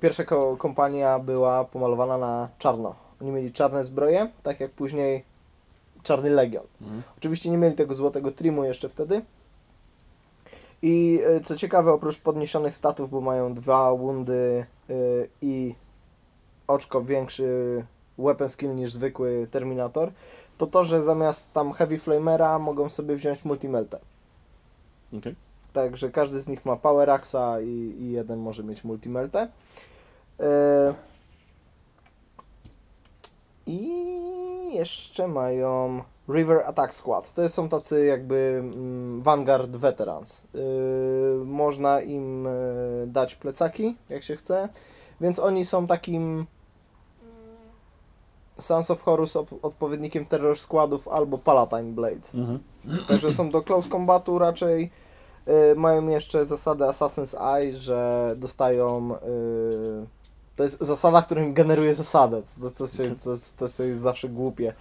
pierwsza ko- kompania była pomalowana na czarno. Oni mieli czarne zbroje, tak jak później Czarny Legion. Oczywiście nie mieli tego złotego trimu jeszcze wtedy. I y, co ciekawe, oprócz podniesionych statów, bo mają dwa wundy y, i oczko większy weapon skill niż zwykły Terminator, to to, że zamiast tam Heavy Flamera mogą sobie wziąć Multimeltę. Okej. Także każdy z nich ma Power Axa i, i jeden może mieć Multimeltę. E... I jeszcze mają River Attack Squad. To są tacy jakby mm, Vanguard Veterans. Yy, można im e, dać plecaki, jak się chce, więc oni są takim Sons of Horus odpowiednikiem Terror Squadów albo Palatine Blades. Mhm. Także są do close combatu raczej. Y, mają jeszcze zasadę Assassin's Eye, że dostają. y, to jest zasada, która im generuje zasadę. To, to, to, to, to jest zawsze głupie.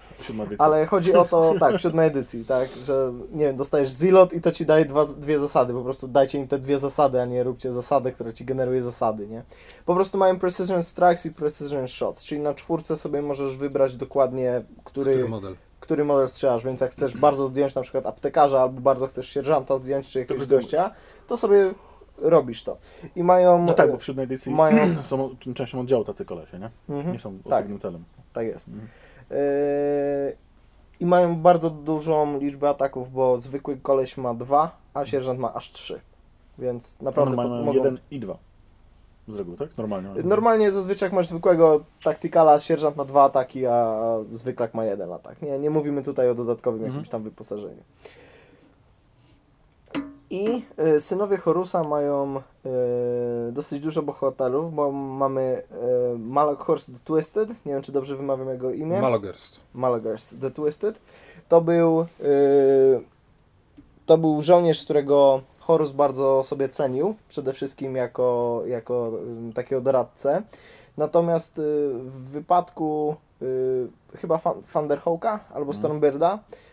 Ale chodzi o to, tak, w siódmej edycji, tak, że nie wiem, dostajesz zilot i to ci daje dwa, dwie zasady. Po prostu dajcie im te dwie zasady, a nie róbcie zasadę, która ci generuje zasady, nie? Po prostu mają Precision Strikes i Precision Shots, czyli na czwórce sobie możesz wybrać dokładnie, który, Który model? który model strzelasz, więc jak chcesz bardzo zdjąć na przykład aptekarza albo bardzo chcesz sierżanta zdjąć czy jakiegoś gościa, to sobie robisz to. I mają... No tak, bo w siódmej edycji mają- są częścią oddziału tacy kolesie, nie? Mhm. Nie są Tak. osobnym celem. Tak jest. Mhm. Yy, I mają bardzo dużą liczbę ataków, bo zwykły koleś ma dwa, a sierżant ma aż trzy. Więc naprawdę mają mogą... jeden i dwa. Z reguły, tak? Normalnie. Normalnie zazwyczaj jak masz zwykłego taktykala, sierżant ma dwa ataki, a zwyklak ma jeden atak. Nie, nie mówimy tutaj o dodatkowym Mhm. jakimś tam wyposażeniu. I y, synowie Horusa mają y, dosyć dużo bohaterów, bo mamy y, Malak Horse the Twisted, nie wiem czy dobrze wymawiam jego imię. Malogerst. Malagers The Twisted. To był, to był żołnierz, którego Horus bardzo sobie cenił, przede wszystkim jako, jako takiego doradcę. Natomiast w wypadku chyba Thunderhawka albo Stormbirda y,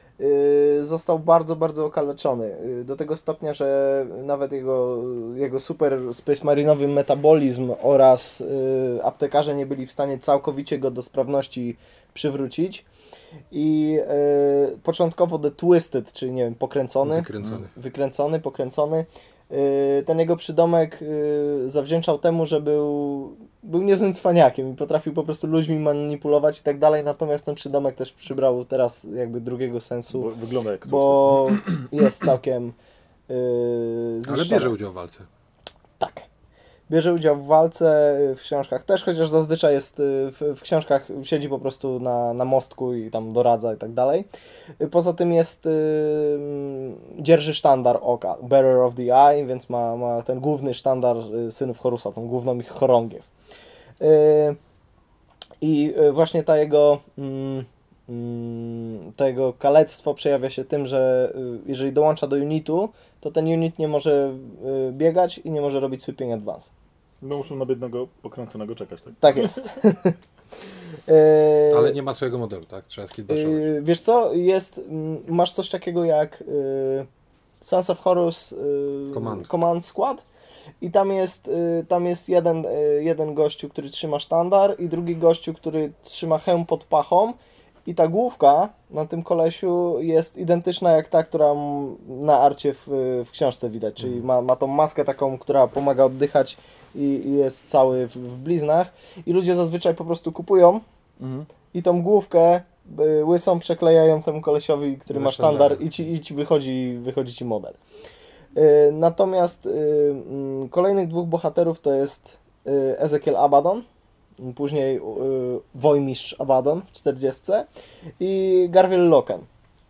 został bardzo, bardzo okaleczony. Y, do tego stopnia, że nawet jego, jego super Space Marinowy metabolizm oraz y, aptekarze nie byli w stanie całkowicie go do sprawności przywrócić. I y, początkowo The Twisted, czyli nie wiem, pokręcony, Wykręcony. wykręcony, pokręcony. Y, Ten jego przydomek y, zawdzięczał temu, że był, był niezłym cwaniakiem i potrafił po prostu ludźmi manipulować i tak dalej, natomiast ten przydomek też przybrał teraz jakby drugiego sensu, Bo wygląda jak bo jest całkiem yy, Ale bierze udział w walce. Tak. Bierze udział w walce, y, w książkach też, chociaż zazwyczaj jest y, w, w książkach, siedzi po prostu na, na mostku i tam doradza i tak dalej. Y, Poza tym jest, mm, dzierży sztandar oka, Bearer of the Eye, więc ma, ma ten główny sztandar synów Horusa, tą główną ich chorągiew. I właśnie ta jego, mm, to jego kalectwo przejawia się tym, że y, jeżeli dołącza do unitu, to ten unit nie może y, biegać i nie może robić sweeping advance. No muszą na biednego pokręconego czekać, tak? Tak jest. Y, Ale nie ma swojego modelu, tak? Trzeba skillbashować. Wiesz co, jest, mm, masz coś takiego jak Sons of Horus Command. Command Squad i tam jest, tam jest jeden, jeden gościu, który trzyma sztandar i drugi gościu, który trzyma hełm pod pachą i ta główka na tym kolesiu jest identyczna jak ta, która na arcie w, w książce widać, czyli ma, ma tą maskę taką, która pomaga oddychać i, i jest cały w, w bliznach i ludzie zazwyczaj po prostu kupują Mhm. i tą główkę y, łysą przeklejają temu kolesiowi, który ma sztandar i ci, i ci wychodzi, wychodzi ci model. Y, Natomiast y, kolejnych dwóch bohaterów to jest Ezekiel Abaddon, później y, Wojmistrz Abaddon w 40 i Garwiel Loken.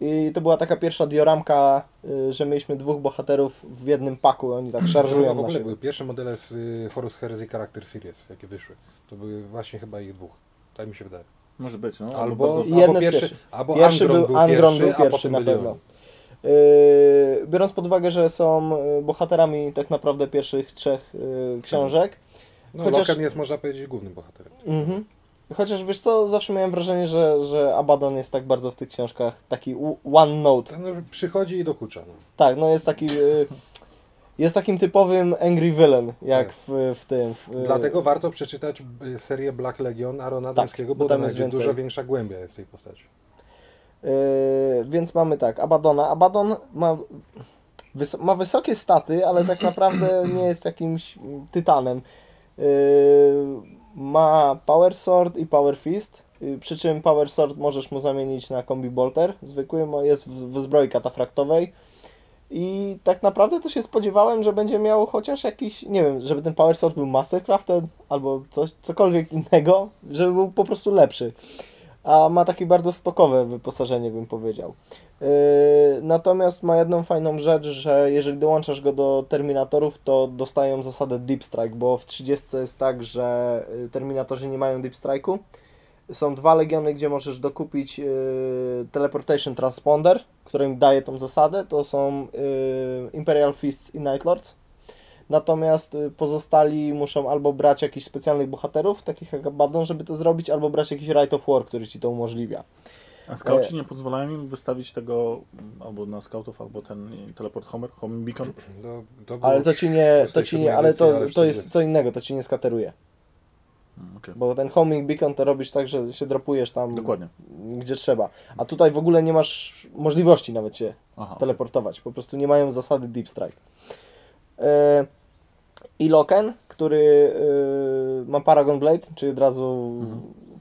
I to była taka pierwsza dioramka, y, że mieliśmy dwóch bohaterów w jednym paku, oni tak szarżują w na ogóle były pierwsze modele z y, Horus Heresy Character Series, jakie wyszły. To były właśnie chyba ich dwóch. Tak mi się wydaje. Może być, no. Albo, albo z pierwszy, albo Pierwszy Angron był, był Angron pierwszy, był a pierwszy potem na pewno. Yy, biorąc pod uwagę, że są y, bohaterami tak naprawdę pierwszych trzech y, książek, No, Chociaż- Loken jest, można powiedzieć, głównym bohaterem. Mhm. Chociaż wiesz co, zawsze miałem wrażenie, że, że Abaddon jest tak bardzo w tych książkach taki one note. No, przychodzi i dokucza. No. Tak, no jest taki. y, Jest takim typowym angry villain, jak Tak. w, w tym. W, Dlatego warto przeczytać y, serię Black Legion Arona Dęskiego, Tak, bo bo tam jest będzie więcej. dużo większa głębia jest tej postaci. Yy, więc mamy tak, Abaddona. Abaddon ma, wys ma wysokie staty, ale tak naprawdę nie jest jakimś tytanem. Yy, ma Power Sword i Power Fist, yy, przy czym Power Sword możesz mu zamienić na Combi Bolter, zwykły, jest w, zbroi katafraktowej. I tak naprawdę to się spodziewałem, że będzie miał chociaż jakiś, nie wiem, żeby ten Power Sword był Mastercrafted albo coś, cokolwiek innego, żeby był po prostu lepszy a ma takie bardzo stokowe wyposażenie, bym powiedział. Yy, natomiast ma jedną fajną rzecz, że jeżeli dołączasz go do Terminatorów, to dostają zasadę Deep Strike, bo w 30 jest tak, że y, Terminatorzy nie mają Deep Strike'u. Są dwa legiony, gdzie możesz dokupić yy, Teleportation Transponder, który im daje tą zasadę. To są Imperial Fists i Night Lords. Natomiast y, pozostali muszą albo brać jakichś specjalnych bohaterów, takich jak Abaddon, żeby to zrobić, albo brać jakiś Right of War, który ci to umożliwia. A skauci nie pozwalają im wystawić tego albo na scoutów, albo ten teleport Homer, Home Beacon? To, to Ale to ci nie, to ci nie, ale to, to jest 40. co innego, to ci nie skateruje. Mm, okej. Bo ten homing beacon to robisz tak, że się dropujesz tam, Dokładnie. gdzie trzeba. A tutaj w ogóle nie masz możliwości nawet się Aha. teleportować. Po prostu nie mają zasady Deep Strike. E, I Loken, który e, ma Paragon Blade, czyli od razu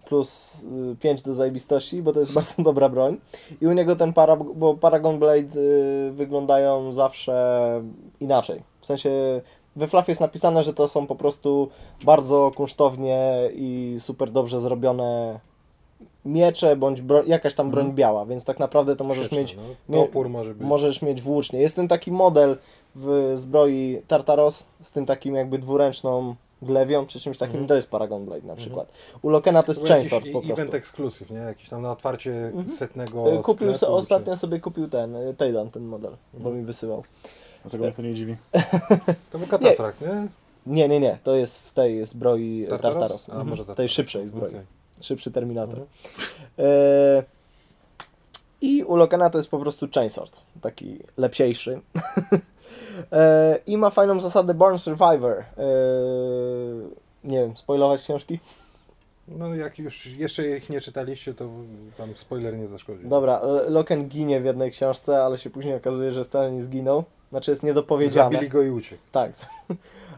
plus 5 do zajebistości, bo to jest bardzo dobra broń. I u niego ten para, bo Paragon Blade e, wyglądają zawsze inaczej. W sensie we Fluffie jest napisane, że to są po prostu bardzo kunsztownie i super dobrze zrobione miecze, bądź bro- jakaś tam broń biała, więc tak naprawdę to możesz mieć no. Opór może być. możesz mieć włócznie. Jest ten taki model w zbroi Tartaros z tym takim jakby dwuręczną glewią, czy czymś takim, to jest Paragon Blade na przykład. U Lokena to jest Mhm. Chainsword po i- Event prostu. exclusive, nie? Jakiś tam na otwarcie setnego Y, Kupił sklepu, se, czy- ostatnio sobie kupił ten, y, Tejdan ten model, bo Mhm. mi wysyłał. Dlaczego mnie to nie dziwi? To był katafrak, nie? Nie, nie, nie, to jest w tej zbroi Tartaros? Tartaros. A, Mhm. może Tej Tartaros. szybszej zbroi. Okej. Szybszy Terminator. E, I u Lokena to jest po prostu Chainsword, taki lepsiejszy. e, I ma fajną zasadę Born Survivor. E, nie wiem, spoilować książki? No jak już jeszcze ich nie czytaliście, to tam spoiler nie zaszkodzi. Dobra, Loken ginie w jednej książce, ale się później okazuje, że wcale nie zginął. Znaczy jest niedopowiedziane. Zabili go i uciekł. Tak.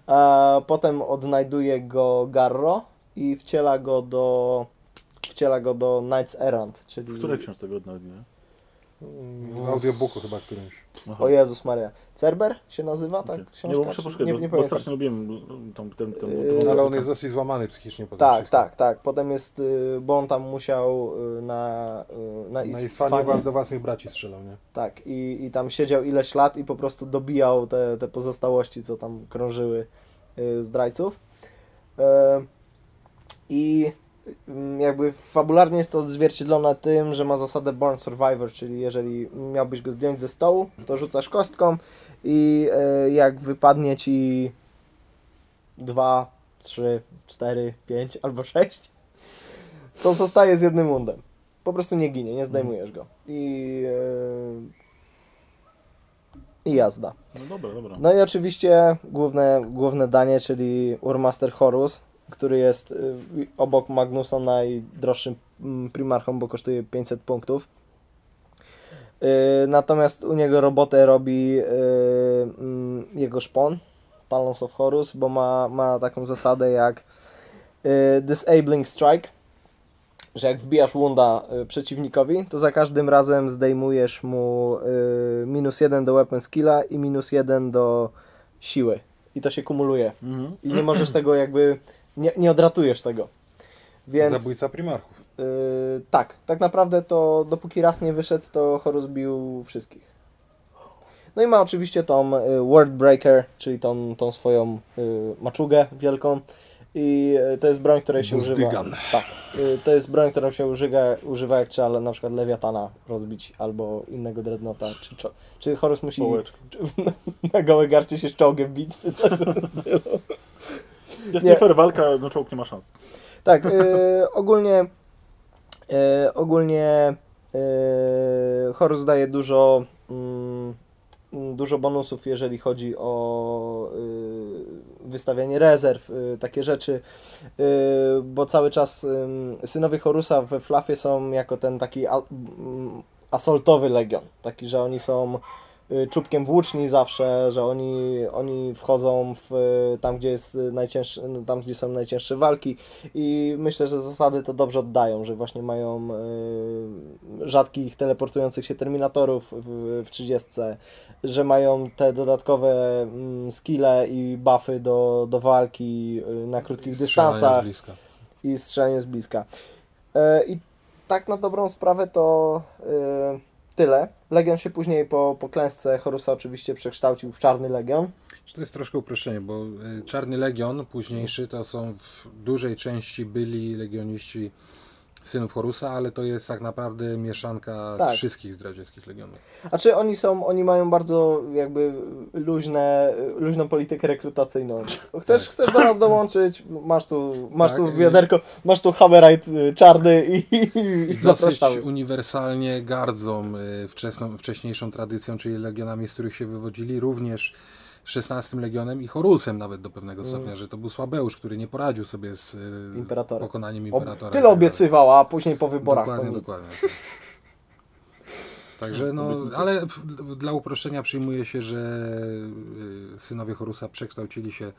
A potem odnajduje go Garro i wciela go do wciela go do Knights Errant, czyli W której książce go odnawidził? W audiobooku chyba którymś. O Jezus Maria. Cerber się nazywa, tak? Okay. Książka? Nie, bo muszę poszukać, nie, bo, nie bo pamiętam. strasznie lubiłem tą, ten, ten, Yy, ten, No, Ale on jest dosyć złamany psychicznie po tym Tak, wszystkim. tak, tak. Potem jest, y, bo on tam musiał y, na, y, na Na Istwanie, Istwanie do własnych braci strzelał, nie? tak, i, i tam siedział ileś lat i po prostu dobijał te, te pozostałości, co tam krążyły zdrajców. E, I mm, jakby fabularnie jest to odzwierciedlone tym, że ma zasadę Born Survivor, czyli jeżeli miałbyś go zdjąć ze stołu, to rzucasz kostką i e, jak wypadnie ci 2, 3, 4, 5 albo 6, to zostaje z jednym wundem. Po prostu nie ginie, nie zdejmujesz go. I, e, i jazda. No dobra, dobra. No i oczywiście główne, główne danie, czyli Urmaster Horus, który jest y, obok Magnusa najdroższym mm, primarchą, bo kosztuje 500 punktów. Y, Natomiast u niego robotę robi y, mm, jego szpon, Talons of Horus, bo ma, ma taką zasadę jak Disabling Strike, że jak wbijasz wunda przeciwnikowi, to za każdym razem zdejmujesz mu minus jeden do weapon skilla i minus jeden do siły. I to się kumuluje. Mhm. I nie możesz tego jakby, nie, nie odratujesz tego. Więc Zabójca primarchów. Yy, tak, tak naprawdę to dopóki raz nie wyszedł, to Horus bił wszystkich. No i ma oczywiście tą y, Wordbreaker, czyli tą, tą swoją y, maczugę wielką. I y, to jest broń, której się używa. Buzdygan. Tak. Y, to jest broń, którą się używa, używa jak trzeba na przykład Lewiatana rozbić albo innego dreadnota. Czy, czy Horus musi czy, na gołe garcie się z czołgiem bić? Tak, Jest Nie. nie fair walka, no czołg nie ma szans. Tak, y, ogólnie y, ogólnie y, Horus daje dużo mm, dużo bonusów, jeżeli chodzi o wystawianie rezerw, takie rzeczy, bo cały czas synowie Horusa we Flafie są jako ten taki mm, asoltowy legion, taki, że oni są czubkiem włóczni zawsze, że oni, oni wchodzą w, y, tam, gdzie jest y, najcięższy, tam, gdzie są najcięższe walki i myślę, że zasady to dobrze oddają, że właśnie mają y, rzadkich teleportujących się terminatorów w, w 30, że mają te dodatkowe mm, skille i buffy do, do walki y, na krótkich dystansach i strzelanie z bliska. E, I tak na dobrą sprawę to e, tyle. Legion się później po, po klęsce Horusa oczywiście przekształcił w Czarny Legion. To jest troszkę uproszczenie, bo y, Czarny Legion późniejszy to są w dużej części byli legioniści synów Horusa, ale to jest tak naprawdę mieszanka Tak. wszystkich zdradzieckich legionów. A czy oni są, oni mają bardzo jakby luźne, luźną politykę rekrutacyjną. Chcesz, Tak. chcesz do nas dołączyć, masz tu, masz Tak, tu wiaderko, masz tu hammerite y, czarny i, i, i Dosyć zapraszamy. uniwersalnie gardzą y, wczesną, wcześniejszą tradycją, czyli legionami, z których się wywodzili, również XVI Legionem i Horusem nawet do pewnego stopnia, że to był Słabeusz, który nie poradził sobie z Imperatorem. pokonaniem Ob, imperatora. tyle obiecywał, a później po wyborach Dokładnie, to nic. dokładnie. Także no, ale w, w, dla uproszczenia przyjmuje się, że y, synowie Horusa przekształcili się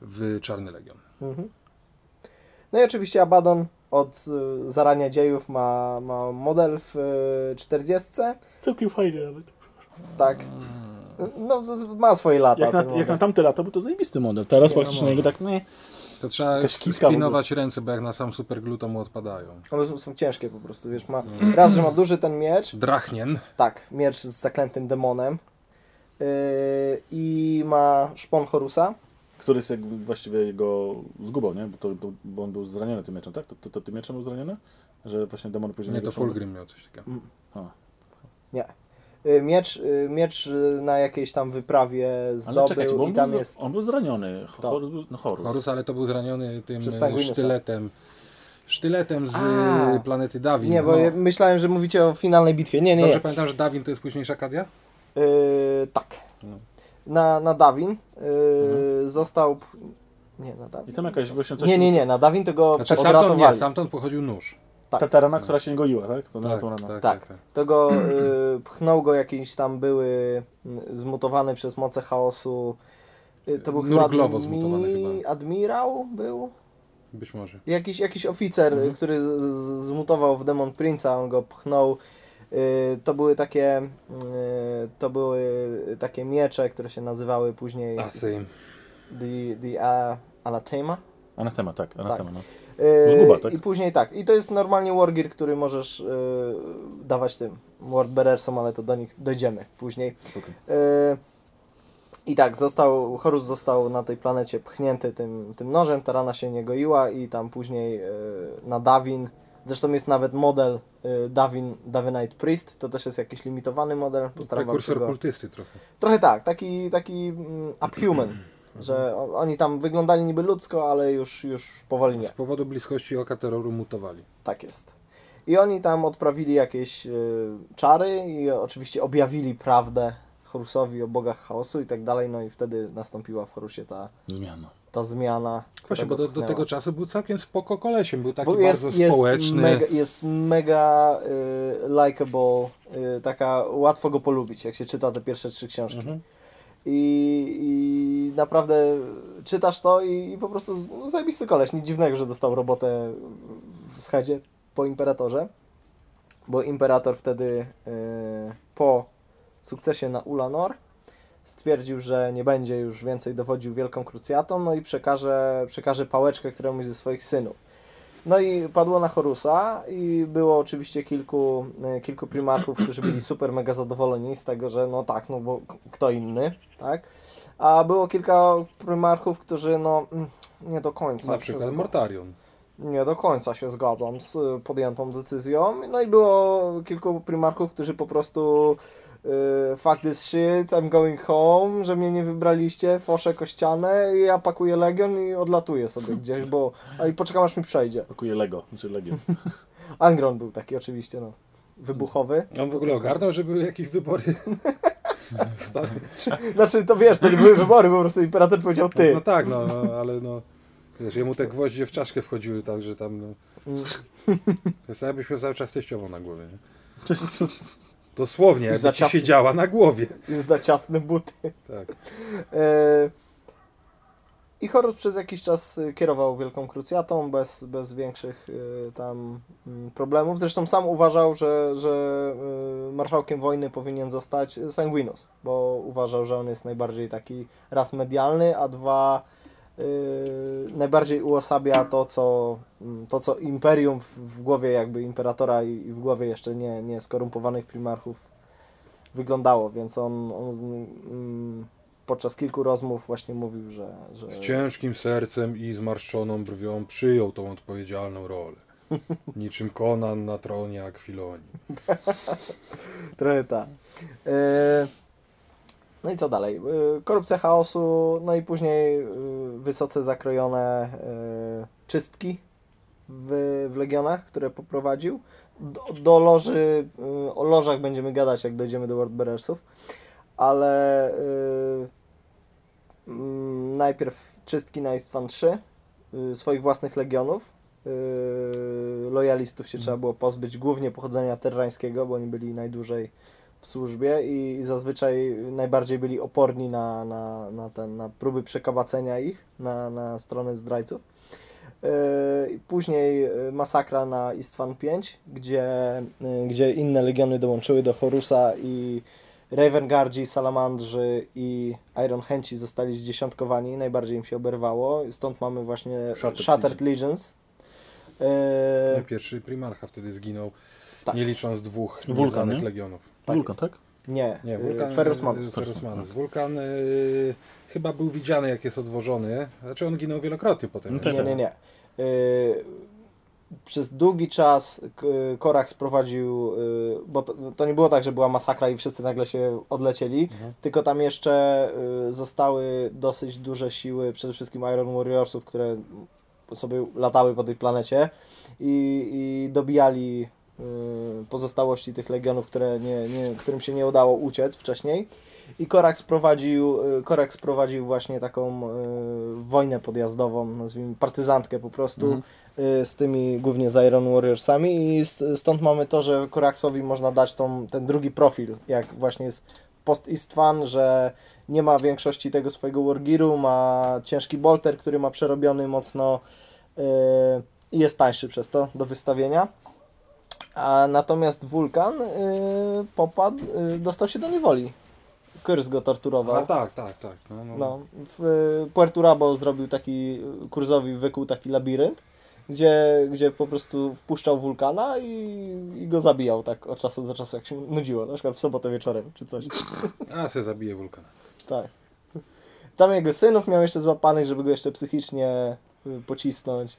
w Czarny Legion. Mhm. No i oczywiście Abaddon od y, zarania dziejów ma, ma model w y, 40. Całkiem fajnie nawet. Tak. No, ma swoje lata. Jak na, ten jak na model. tamte lata był to zajebisty model. Teraz Nie, praktycznie no na niego tak nie. To trzeba spinować ręce, bo jak na sam superglue to mu odpadają. One są- są ciężkie po prostu, wiesz, ma raz, że ma duży ten miecz, Drachnien. tak, miecz z zaklętym demonem yy, i ma szpon Horusa, Który jest jakby właściwie jego zgubą, nie? Bo, to, to, bo on był zraniony tym mieczem, tak? To, to, to tym mieczem był zraniony? Że właśnie demon później... Nie, jego to Fulgrim miał coś takiego. A. nie. Yy, Miecz, yy, miecz na jakiejś tam wyprawie Ale zdobył czekajcie, bo on, i był, tam z- jest... on był zraniony. Horus był, no Horus. Horus, ale to był zraniony tym sztyletem. Sztyletem z A. e, planety Dawin. Nie, bo no. ja myślałem, że mówicie o finalnej bitwie. Nie, nie, Dobrze nie. pamiętam, że Dawin to jest późniejsza Kadia? Yy, tak. No. Na, na Dawin yy, Mhm. został... Nie, na Dawin. I tam jakaś właśnie coś... Nie, nie, nie, na Dawin to go Znaczy stamtąd, nie, stamtąd pochodził nóż. Tak. Ta tarana, która się nie goiła, tak? To na tą ranę. Tak. To go y, pchnął go jakieś tam były y, zmutowane przez moce chaosu. Y, to był chyba Nurglowo admi- zmutowany chyba. admirał był? Być może. Jakiś, jakiś oficer, Mhm. który z, z, zmutował w Demon Prince'a, on go pchnął. Y, to były takie y, to były takie miecze, które się nazywały później Asy. The, the uh, Anathema. Anatema, tak. Anatema, no. Yy, Zguba, tak? I później tak. I to jest normalnie Wargear, który możesz yy, dawać tym Wordbearersom, ale to do nich dojdziemy później. Spoko. Yy, I tak, został, Horus został na tej planecie pchnięty tym, tym nożem, ta rana się nie goiła i tam później yy, na Davin, zresztą jest nawet model yy, Davin, Davinite Priest, to też jest jakiś limitowany model. Prekursor go... kultysty trochę. Trochę tak, taki, taki uphuman, że oni tam wyglądali niby ludzko, ale już, już powoli nie. Z powodu bliskości oka terroru mutowali. Tak jest. I oni tam odprawili jakieś y, czary i oczywiście objawili prawdę Horusowi o bogach chaosu i tak dalej, no i wtedy nastąpiła w Horusie ta, Zmiana. ta zmiana. Właśnie, bo do, do tego czasu był całkiem spoko kolesiem. Był taki Bo bardzo społeczny. Mega, jest mega y, likable, y, taka łatwo go polubić, jak się czyta te pierwsze trzy książki. Mhm. I, I naprawdę czytasz to i, i po prostu no, zajebisty koleś. Nic dziwnego, że dostał robotę w schedzie po Imperatorze, bo Imperator wtedy y, po sukcesie na Ulanor stwierdził, że nie będzie już więcej dowodził Wielką Krucjatą, no i przekaże, przekaże pałeczkę któremuś ze swoich synów. No i padło na Horusa i było oczywiście kilku, e, kilku primarchów, którzy byli super mega zadowoleni z tego, że no tak, no bo kto inny, tak? A było kilka primarchów, którzy no mm, nie do końca. Na przykład Mortarion. nie do końca się zgadzam z podjętą decyzją. No i było kilku primarchów, którzy po prostu fuck this shit, I'm going home, że mnie nie wybraliście, fosze kościane i ja pakuję Legion i odlatuję sobie gdzieś, bo a i poczekam aż mi przejdzie. Pakuje Lego, czy Legion. Angron był taki oczywiście, no, wybuchowy. On w ogóle ogarnął, że były jakieś wybory. Stary. Znaczy to wiesz, to nie były wybory, po prostu imperator powiedział ty. No tak, no, no ale no. Wiesz, jemu te gwoździe w czaszkę wchodziły, tak, że tam. No, Mm. to jest jakbyś miał cały czas teściową na głowie. Nie? Dosłownie, jakby za ci ciasno. siedziała na głowie. Jest za ciasne buty. Tak. E, I Horus przez jakiś czas y, kierował Wielką Krucjatą bez, bez większych y, tam mm, problemów. Zresztą sam uważał, że, że y, marszałkiem wojny powinien zostać Sanguinus, bo uważał, że on jest najbardziej taki raz medialny, a dwa najbardziej uosabia to, co, mm, to, co imperium w, głowie jakby imperatora i, w głowie jeszcze nie, nie skorumpowanych primarchów wyglądało, więc on, on mm, podczas kilku rozmów właśnie mówił, że, że Z ciężkim sercem i zmarszczoną brwią przyjął tą odpowiedzialną rolę. Niczym Konan na tronie Akwilonii. trochę tak. E, No i co dalej? E, Korupcja chaosu, no i później e, wysoce zakrojone e, czystki w, w Legionach, które poprowadził. Do, do loży, o lożach będziemy gadać, jak dojdziemy do Wordbearersów, ale mm, najpierw czystki na Istvan 3 y, swoich własnych legionów. Y, Lojalistów się trzeba było pozbyć, głównie pochodzenia terrańskiego, bo oni byli najdłużej w służbie i zazwyczaj najbardziej byli oporni na, na, na, ten, na próby przekawacenia ich na, na stronę zdrajców. Y, Później y, masakra na Istvan 5, gdzie, y, gdzie inne legiony dołączyły do Horusa i Ravengardzi, Salamandrzy i Iron Chęci zostali zdziesiątkowani, najbardziej im się oberwało. Stąd mamy właśnie Shattered Shattered, Legions. E, Pierwszy primarcha wtedy zginął, Tak. nie licząc dwóch Wulkan, nie? legionów. Tak Wulkan, jest. tak? nie, Nie, e, Wulkan. Ferrus e, Manus. Ferrus Manus. Wulkan y, chyba był widziany, jak jest odwożony. Znaczy on ginął wielokrotnie potem. No nie? tak. Nie, nie, nie. Y, przez długi czas K- Korak sprowadził, y, bo to, nie było tak, że była masakra i wszyscy nagle się odlecieli, Mhm. tylko tam jeszcze y, zostały dosyć duże siły, przede wszystkim Iron Warriorsów, które sobie latały po tej planecie i, i dobijali y, pozostałości tych legionów, które nie, nie, którym się nie udało uciec wcześniej. I Korak sprowadził, y, Korak sprowadził właśnie taką y, wojnę podjazdową, nazwijmy partyzantkę po prostu, Mhm. y, z tymi głównie z Iron Warriorsami i st- stąd mamy to, że Koraksowi można dać tą, ten drugi profil, jak właśnie jest post Istvan, że nie ma większości tego swojego Wargiru, ma ciężki bolter, który ma przerobiony mocno y, i jest tańszy przez to do wystawienia. A natomiast Wulkan y, popadł, y, dostał się do niewoli. Kyrs go torturował. A tak, tak, tak. No, no. No, w y, Puerto Rabo zrobił taki, kurzowi wykuł taki labirynt, gdzie, gdzie po prostu wpuszczał wulkana i, i go zabijał tak od czasu do czasu, jak się nudziło, na przykład w sobotę wieczorem czy coś. A se zabije Wulkana. Tak. Tam jego synów miał jeszcze złapanych, żeby go jeszcze psychicznie pocisnąć.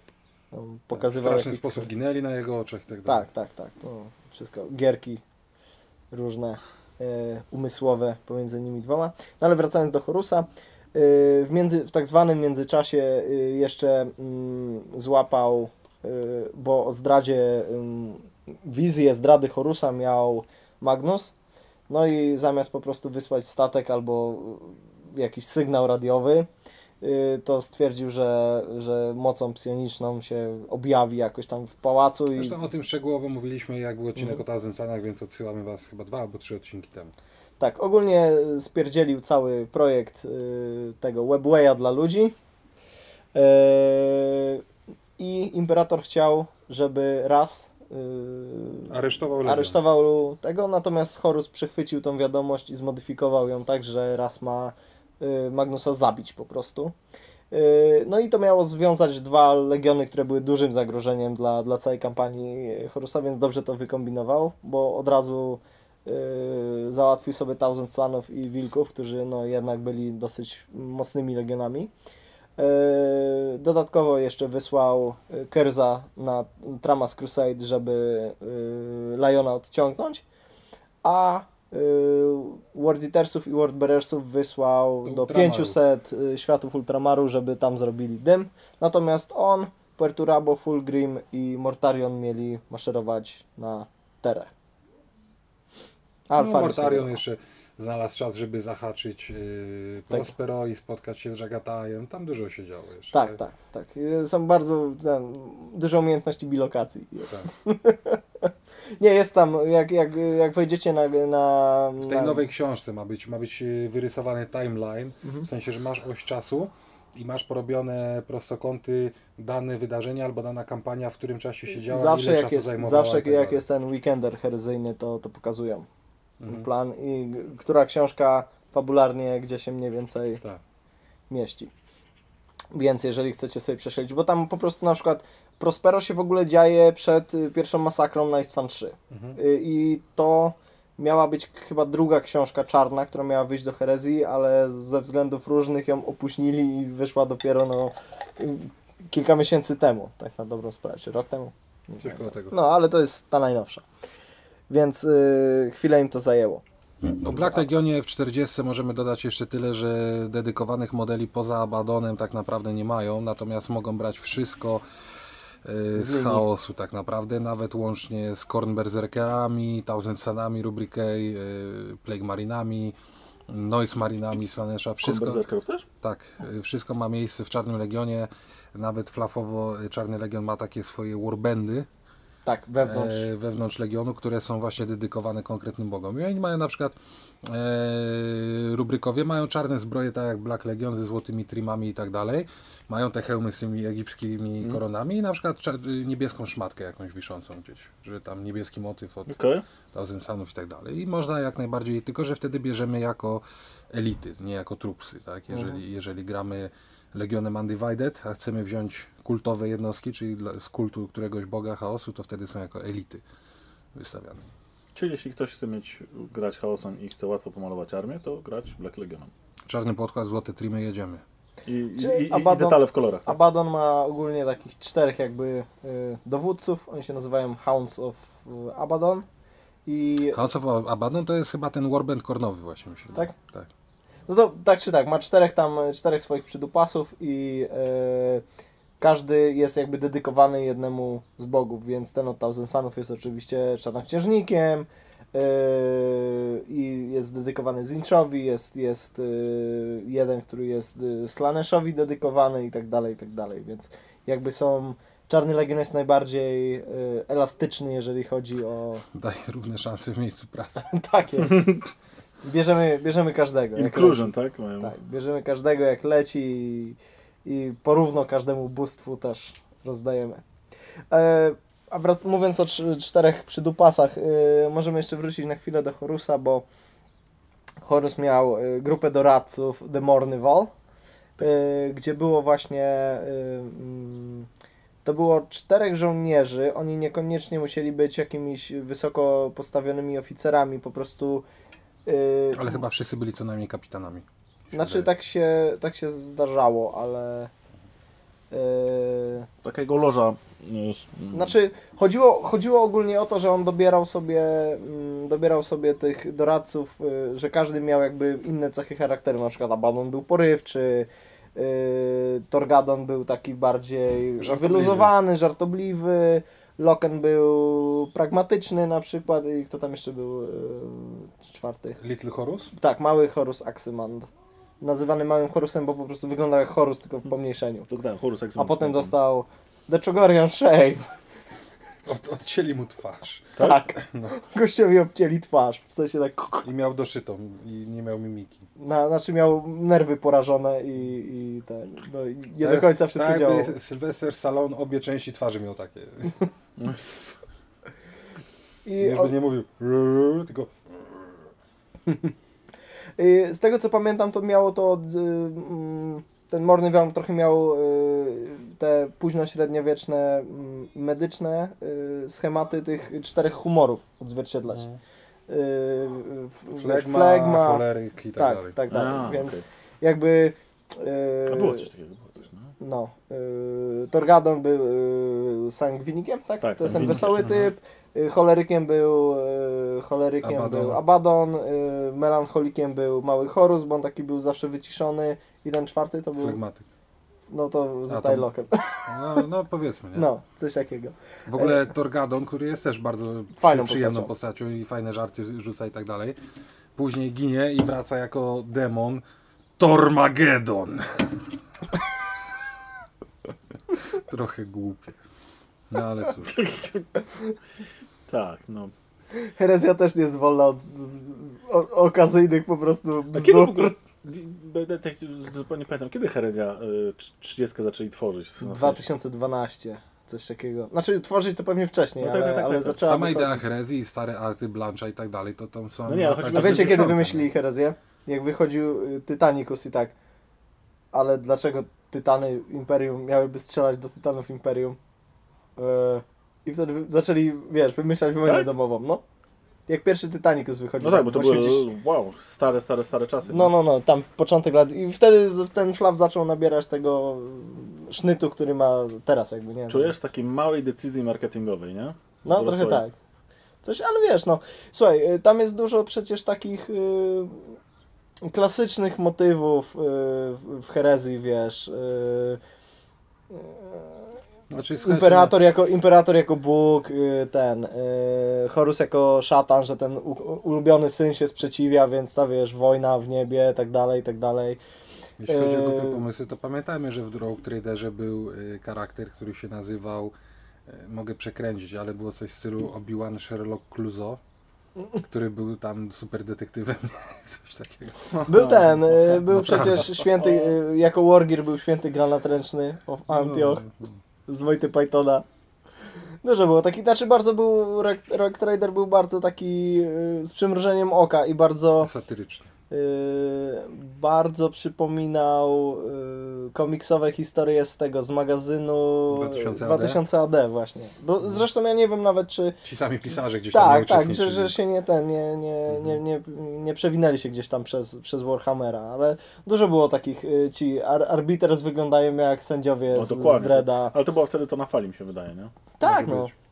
Tam w pokazywał straszny jakieś- sposób ginęli na jego oczach i tak dalej. Tak, tak, tak. To wszystko. Gierki różne e, umysłowe pomiędzy nimi dwoma. No ale wracając do Horusa. e, W, między, w tak zwanym międzyczasie e, jeszcze mm, złapał, e, bo o zdradzie, ym, wizję zdrady Horusa miał Magnus. No i zamiast po prostu wysłać statek albo y, jakiś sygnał radiowy, to stwierdził, że, że mocą psioniczną się objawi jakoś tam w pałacu i Zresztą o tym szczegółowo mówiliśmy, jak był odcinek Mhm. o Tazencanach, więc odsyłamy Was chyba dwa albo trzy odcinki temu. tak, ogólnie spierdzielił cały projekt y, tego Webwaya dla ludzi Yy, i imperator chciał, żeby raz y, Aresztował aresztował tego, natomiast Horus przechwycił tą wiadomość i zmodyfikował ją tak, że raz ma y, Magnusa zabić po prostu. Yy, No i to miało związać dwa legiony, które były dużym zagrożeniem dla, dla całej kampanii Horusa, więc dobrze to wykombinował, bo od razu yy, załatwił sobie Thousand Sunów i Wilków, którzy no jednak byli dosyć mocnymi legionami. Yy, Dodatkowo jeszcze wysłał yy, Kerza na Tramas Crusade, żeby yy, Liona odciągnąć, a World Eatersów i World Bearersów wysłał Do do Ultramaru. 500 y, światów Ultramaru, żeby tam zrobili dym. Natomiast on, Perturabo, Fulgrim i Mortarion mieli maszerować na Terę. No, Alfa Mortarion jeszcze znalazł czas, żeby zahaczyć yy, Tak. Prospero i spotkać się z Jagatajem. Tam dużo się działo jeszcze. Tak, tak, tak. Y, Są bardzo ten, dużo umiejętności bilokacji. Tak. Nie, jest tam, jak, jak, jak wejdziecie na... na W tej na, nowej książce ma być, ma być yy, wyrysowany timeline, Mhm. w sensie, że masz oś czasu i masz porobione prostokąty dane wydarzenia albo dana kampania, w którym czasie się działa, Zawsze ile jak czasu jest, zawsze tak jak dalej. jest ten weekender herezyjny, to, to pokazują Mhm. plan i która książka fabularnie gdzie się mniej więcej Tak. mieści. Więc jeżeli chcecie sobie przeszlić, bo tam po prostu na przykład Prospero się w ogóle dzieje przed y, pierwszą masakrą na Istvan 3. Mhm. Y, I to miała być chyba druga książka czarna, która miała wyjść do herezji, ale ze względów różnych ją opóźnili i wyszła dopiero no, y, kilka miesięcy temu, tak na dobrą sprawę, czy rok temu. Coś koło tego. No, ale to jest ta najnowsza. Więc y, chwilę im to zajęło. O Black Legionie w 40 możemy dodać jeszcze tyle, że dedykowanych modeli poza Abadonem tak naprawdę nie mają, natomiast mogą brać wszystko e, Z chaosu tak naprawdę, nawet łącznie z Korn Berserkerami, Thousand Sunami, Rubricay, e, Plague Marinami, Noise Marinami, Slanesha, wszystko, Berserkerów też? tak, e, wszystko ma miejsce w Czarnym Legionie, nawet flafowo Czarny Legion ma takie swoje warbandy, Tak, wewnątrz. e, wewnątrz Legionu, które są właśnie dedykowane konkretnym bogom. I oni mają na przykład e, rubrykowie, mają czarne zbroje, tak jak Black Legion ze złotymi trimami i tak dalej. Mają te hełmy z tymi egipskimi Mhm. koronami i na przykład niebieską szmatkę jakąś wiszącą gdzieś, że tam niebieski motyw od Okej. Thousand Sunów i tak dalej. I można jak najbardziej, tylko że wtedy bierzemy jako elity, nie jako trupsy, tak? Jeżeli, Mhm. jeżeli gramy Legionem Undivided, a chcemy wziąć kultowe jednostki, czyli dla, z kultu któregoś boga chaosu, to wtedy są jako elity wystawiane. Czyli jeśli ktoś chce mieć, grać chaosem i chce łatwo pomalować armię, to grać Black Legionem. Czarny podkład, złote trimy, jedziemy. I, i, Czyli i, i Abaddon- detale w kolorach. Tak? Abaddon ma ogólnie takich czterech jakby y, dowódców. Oni się nazywają Hounds of y, Abaddon. I House of Abaddon to jest chyba ten Warband kornowy właśnie wydaje. Tak? tak. no to tak czy tak, ma czterech tam, czterech swoich przydupasów i y, każdy jest jakby dedykowany jednemu z bogów, więc ten od Thousand Sunów jest oczywiście czarnoksiężnikiem y, i jest dedykowany Zinchowi, jest, jest y, jeden, który jest y, Slaneshowi dedykowany i tak dalej, i tak dalej, więc jakby są Czarny Legion jest najbardziej y, elastyczny, jeżeli chodzi o Daje równe szanse w miejscu pracy. tak jest. Bierzemy, bierzemy każdego. Inclusion, tak? Mają. Tak, bierzemy każdego jak leci i, porówno każdemu bóstwu też rozdajemy. E, a wrac- mówiąc o cz- czterech przydupasach, e, możemy jeszcze wrócić na chwilę do Horusa, bo Horus miał e, grupę doradców The Mornival, e, gdzie było właśnie mm, to było czterech żołnierzy, oni niekoniecznie musieli być jakimiś wysoko postawionymi oficerami, po prostu Ale chyba wszyscy byli co najmniej kapitanami. Znaczy tak się, tak się zdarzało, ale. Yy, Takiego loża. s- znaczy chodziło, chodziło ogólnie o to, że on dobierał sobie, mm, dobierał sobie tych doradców, y, że każdy miał jakby inne cechy charakteru. Na przykład Abaddon był porywczy, yy, Torgadon był taki bardziej Żartobliwy. wyluzowany, żartobliwy. Loken był pragmatyczny na przykład i kto tam jeszcze był yy, czwarty? Little Horus? Tak, mały Horus Aksymand. Nazywany małym Horusem, bo po prostu wyglądał jak Horus, tylko w pomniejszeniu. To tak, Horus A potem dostał The Chogorian Shave. Od, odcięli mu twarz. Tak. No. Gościowi obcięli twarz. W sensie tak. I miał doszytą i nie miał mimiki. Na, znaczy miał nerwy porażone i, i ten. No, i nie To do jest końca wszystko tak działało. Sylwester Salon obie części twarzy miał takie. I Już o, by nie mówił tylko z tego co pamiętam, to miało to od, y, mm, ten Morny Wielm trochę miał y, te późno-średniowieczne mm, medyczne y, schematy tych czterech humorów odzwierciedlać. Y, w- Flegma, flegma choleryk i tak, tak, dalej. tak, tak, A, więc okej. jakby... A y, było coś takiego, było coś, no. No, y, Torgadon był y, sangwinikiem, tak? Tak, to jest ten wesoły jeszcze, typ. Y, cholerykiem był y, cholerykiem Abaddon. był Abaddon, y, melancholikiem był Mały Horus, bo on taki był zawsze wyciszony. I ten czwarty to był, Flegmatyk. no to zostaje lokiem. No, no powiedzmy, nie? No, coś takiego. W ogóle Torgadon, który jest też bardzo Fajną przy, przyjemną postacią. postacią i fajne żarty rzuca i tak dalej. Później ginie i wraca jako demon Tormagedon. Trochę głupie. No ale cóż. Tak, no. Herezja też nie jest wolna od o, okazyjnych po prostu A kiedy w ogóle... Będę tak zupełnie pamiętam, kiedy herezja y, 30 zaczęli tworzyć? W, no, w sensie- 2012, coś takiego. Znaczy tworzyć to pewnie wcześniej, No tak, ale, tak, tak, ale tak, tak. zaczęła Sama idea herezji, stare arty Blancha i tak dalej, to tam są... No nie, ale chodzi A o to, że wiecie, kiedy 90., wymyślili herezję? Jak wychodził y, Titanicus i tak. Ale dlaczego Tytany Imperium miałyby strzelać do Tytanów Imperium? Yy, I wtedy zaczęli, wiesz, wymyślać wojnę Tak? domową, no. Jak pierwszy Titanicus wychodził. No tak, bo to były, 80 wow, stare, stare, stare czasy. No, no, no, tam początek lat. I wtedy ten flaw zaczął nabierać tego sznytu, który ma teraz jakby, nie? Czujesz takiej małej decyzji marketingowej, nie? No, trochę tak. Coś, ale wiesz, no. Słuchaj, y, tam jest dużo przecież takich y, klasycznych motywów y, w, herezji, wiesz. Y, Znaczy, y, słuchajcie, imperator, jako, imperator jako Bóg, y, ten, y, Horus jako szatan, że ten ulubiony syn się sprzeciwia, więc ta, wiesz, wojna w niebie, tak dalej, tak dalej. Jeśli chodzi o głupie Eee. pomysły, to pamiętajmy, że w Rogue Traderze był y, charakter, który się nazywał, y, mogę przekręcić, ale było coś w stylu Obi-Wan Sherlock Clouseau, który był tam super detektywem, coś takiego. Był ten, y, był Naprawdę. przecież święty, y, jako Wargir był święty granat ręczny of Antioch. No, z Wojty Pythona. Dużo było taki, znaczy bardzo był, Rock, Rock Trader był bardzo taki yy, z przymrużeniem oka i bardzo, satyryczny. Yy, bardzo przypominał yy, komiksowe historie z tego, z magazynu 2000 AD? 2000 AD właśnie. Bo zresztą ja nie wiem nawet czy, Ci sami pisarze gdzieś tam tak, tak, że, że się nie ten, nie, nie, nie, nie, nie przewinęli się gdzieś tam przez, przez Warhammera, ale dużo było takich, y, ci ar, arbiters wyglądają jak sędziowie No, z, z dokładnie. Dreda. Ale to było wtedy to na fali, mi się wydaje, nie? Tak, Może no.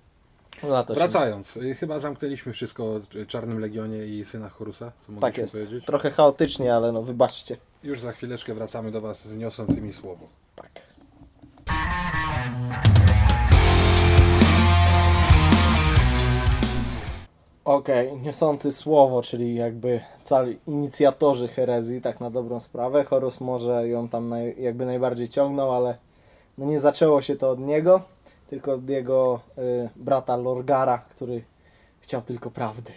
To się- Wracając, y, chyba zamknęliśmy wszystko o Czarnym Legionie i synach Horusa, co Tak jest. powiedzieć. Trochę chaotycznie, ale no wybaczcie. Już za chwileczkę wracamy do Was z niosącymi słowo. Tak. Okej, niosący słowo, czyli jakby cali inicjatorzy herezji, tak na dobrą sprawę. Horus może ją tam naj, jakby najbardziej ciągnął, ale no nie zaczęło się to od niego, tylko od jego y, brata Lorgara, który chciał tylko prawdy.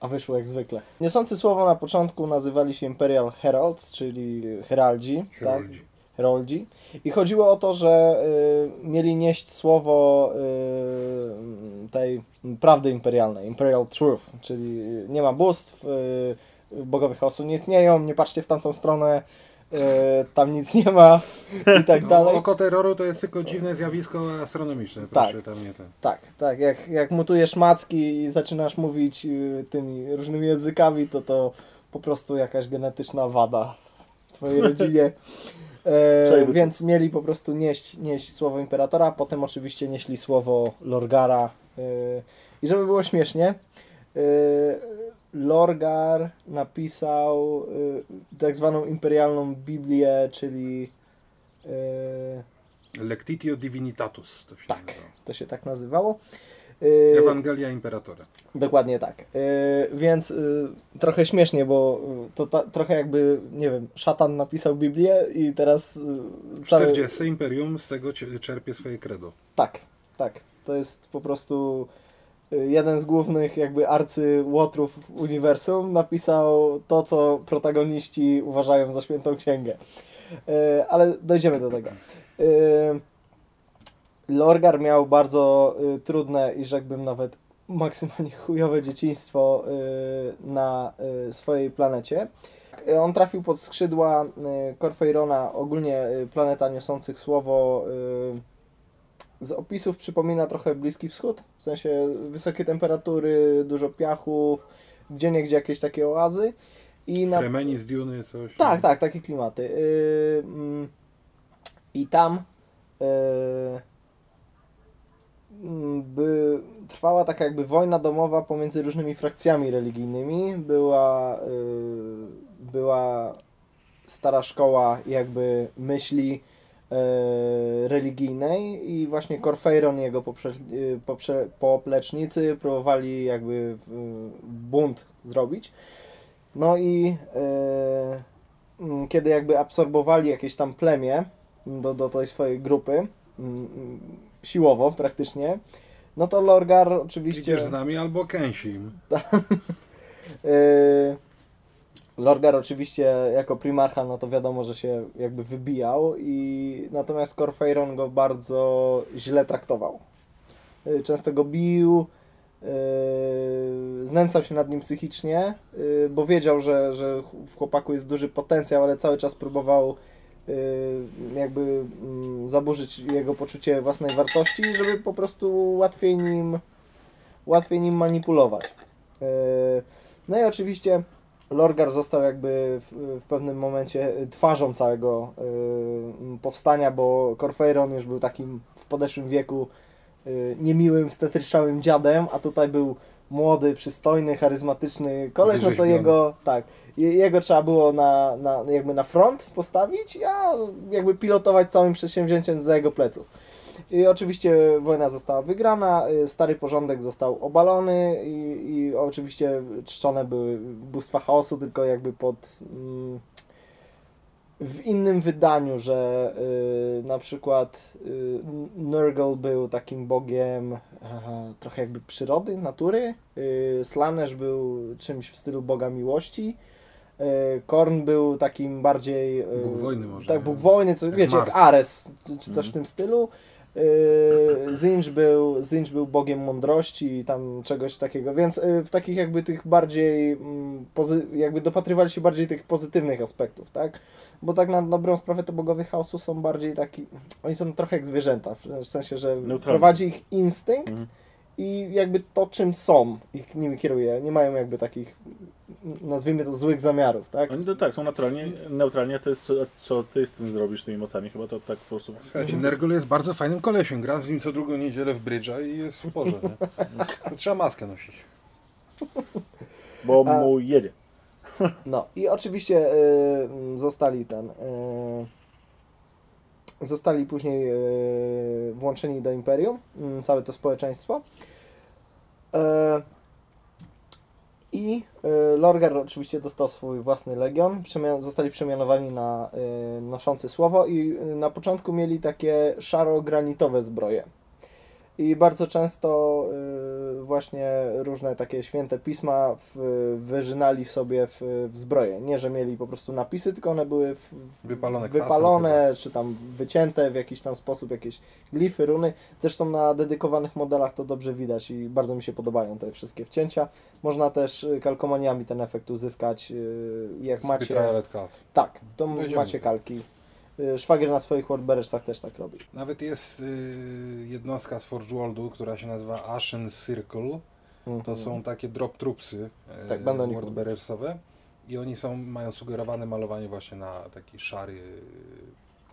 A wyszło jak zwykle. Niosący słowo na początku nazywali się Imperial Heralds, czyli heraldzi. Tak? Heroldzi. Heroldzi. I chodziło o to, że y, mieli nieść słowo y, tej prawdy imperialnej, Imperial Truth, czyli nie ma bóstw, y, bogowie chaosu nie istnieją, nie patrzcie w tamtą stronę, y, tam nic nie ma i tak No, dalej. oko terroru to jest tylko dziwne zjawisko astronomiczne, proszę tam nie ten. Tak, tak, jak, jak mutujesz macki i zaczynasz mówić y, tymi różnymi językami, to to po prostu jakaś genetyczna wada w twojej rodzinie. E, więc mieli po prostu nieść, nieść słowo imperatora, potem oczywiście nieśli słowo Lorgara. E, I żeby było śmiesznie, e, Lorgar napisał e, tak zwaną imperialną Biblię, czyli e, Lectitio Divinitatus to się Tak. nazywa. to się tak nazywało. E, Ewangelia Imperatora. Dokładnie tak. Yy, więc yy, trochę śmiesznie, bo to ta, trochę jakby, nie wiem, szatan napisał Biblię i teraz yy, cały... 40 Imperium z tego czerpie swoje credo. Tak, tak. To jest po prostu jeden z głównych jakby arcyłotrów uniwersum napisał to, co protagoniści uważają za świętą księgę. Yy, ale dojdziemy do tego. Yy, Lorgar miał bardzo y, trudne i rzekłbym nawet maksymalnie chujowe dzieciństwo na swojej planecie. On trafił pod skrzydła Corfeirona, ogólnie planeta niosących słowo. Z opisów przypomina trochę Bliski Wschód, w sensie wysokie temperatury, dużo piachów, gdzie niegdzie jakieś takie oazy. I na Fremeni z Duny, coś. tak, tak, takie klimaty. Yy, mm, I tam yy, by, trwała taka jakby wojna domowa pomiędzy różnymi frakcjami religijnymi. Była, yy, była stara szkoła jakby myśli religijnej i właśnie Corfeiron i jego poprze, poprze, poplecznicy próbowali jakby yy, bunt zrobić. No i e, kiedy jakby absorbowali jakieś tam plemię do, do tej swojej grupy, siłowo praktycznie, no to Lorgar oczywiście... Idziesz z nami albo Kensim. e, Lorgar oczywiście jako primarcha, no to wiadomo, że się jakby wybijał i natomiast Corfeiron go bardzo źle traktował. E, Często go bił, e, znęcał się nad nim psychicznie, e, bo wiedział, że, że w chłopaku jest duży potencjał, ale cały czas próbował e, jakby mm, zaburzyć jego poczucie własnej wartości, żeby po prostu łatwiej nim, łatwiej nim manipulować. E, No i oczywiście Lorgar został jakby w, w pewnym momencie twarzą całego y, powstania, bo Corfeiron już był takim w podeszłym wieku y, niemiłym, stetryczałym dziadem, a tutaj był młody, przystojny, charyzmatyczny koleś, no to jego, tak, je- jego trzeba było na, na, jakby na front postawić, a jakby pilotować całym przedsięwzięciem za jego pleców. I oczywiście wojna została wygrana, y, stary porządek został obalony i, i oczywiście czczone były bóstwa chaosu, tylko jakby pod mm, w innym wydaniu, że y, na przykład y, Nurgle był takim bogiem trochę jakby przyrody, natury, y, Slanesh był czymś w stylu boga miłości, y, Korn był takim bardziej... y, Bóg wojny może, Tak, nie? Bóg wojny, co, Jak wiecie, jak Mars. Ares, czy, czy coś Mhm. w tym stylu. Yy, Zinj był, Zinj był bogiem mądrości i tam czegoś takiego, więc yy, w takich jakby tych bardziej, mm, jakby dopatrywali się bardziej tych pozytywnych aspektów, tak? Bo tak na dobrą sprawę te bogowie chaosu są bardziej taki, oni są trochę jak zwierzęta, w sensie, że prowadzi ich instynkt Mhm. i jakby to czym są ich nimi kieruje, nie mają jakby takich, nazwijmy to złych zamiarów, tak? Oni to tak, są naturalnie, neutralnie, a to jest co, co ty z tym zrobisz, tymi mocami, chyba to tak po prostu... Słuchajcie, Nergol jest bardzo fajnym kolesiem. Gram z nim co drugą niedzielę w brydża i jest w porze, nie? To trzeba maskę nosić. Bo A- mu jedzie. No i oczywiście y, zostali ten. Y, zostali później y, włączeni do imperium, y, całe to społeczeństwo. Y, I y, Lorgar oczywiście dostał swój własny legion, przemia- zostali przemianowani na y, noszący słowo i y, na początku mieli takie szaro-granitowe zbroje. I bardzo często y, właśnie różne takie święte pisma w, wyżynali sobie w, w zbroję. Nie, że mieli po prostu napisy, tylko one były w, Wypalone kwasem wypalone czy tam wycięte w jakiś tam sposób, jakieś glify, runy. Zresztą na dedykowanych modelach to dobrze widać i bardzo mi się podobają te wszystkie wcięcia. Można też y, kalkomaniami ten efekt uzyskać, y, jak macie... Betrayal Cut. Tak, to Dojdziemy macie kalki. Y, Szwagier na swoich Wordbearersach też tak robi. Nawet jest y, jednostka z Forge Worldu, która się nazywa Ashen Circle. To Mhm. są takie drop trupsy e, Tak, wordbearersowe. I oni są, mają sugerowane malowanie właśnie na taki szary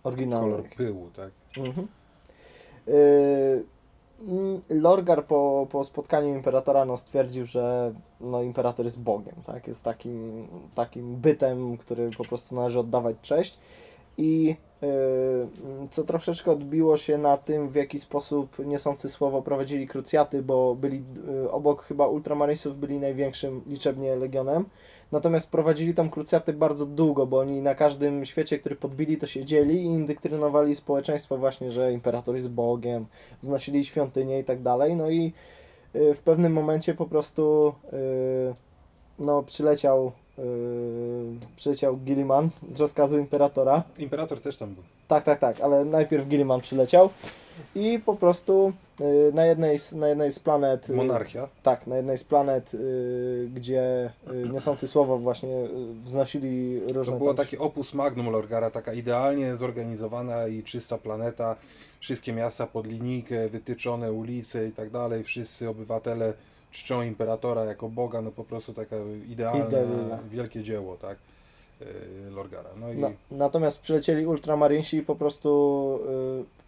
Oryginalny. kolor pyłu, tak? Mhm. Y, mm, Lorgar po, po spotkaniu Imperatora no, stwierdził, że no, Imperator jest Bogiem, tak? jest takim, takim bytem, który po prostu należy oddawać cześć i y, co troszeczkę odbiło się na tym, w jaki sposób niosący słowo prowadzili krucjaty, bo byli y, obok chyba Ultramarinesów byli największym liczebnie legionem, natomiast prowadzili tam krucjaty bardzo długo, bo oni na każdym świecie, który podbili, to siedzieli i indoktrynowali społeczeństwo właśnie, że Imperator jest Bogiem, wznosili świątynię i tak dalej, no i y, w pewnym momencie po prostu no, przyleciał Yy, przyleciał Gilliman z rozkazu Imperatora. Imperator też tam był. Tak, tak, tak, ale najpierw Gilliman przyleciał i po prostu yy, na, jednej z, na jednej z planet... yy, Monarchia. Tak, na jednej z planet, yy, gdzie yy, niosący słowo właśnie wznosili różne... To było tam- taki opus magnum Lorgara, taka idealnie zorganizowana i czysta planeta. Wszystkie miasta pod linijkę, wytyczone ulice i tak dalej. Wszyscy obywatele czczą imperatora jako Boga. No po prostu taka idealne, Idealne. wielkie dzieło, tak? yy, Lorgara. No i No, natomiast przylecieli ultramarinsi i po prostu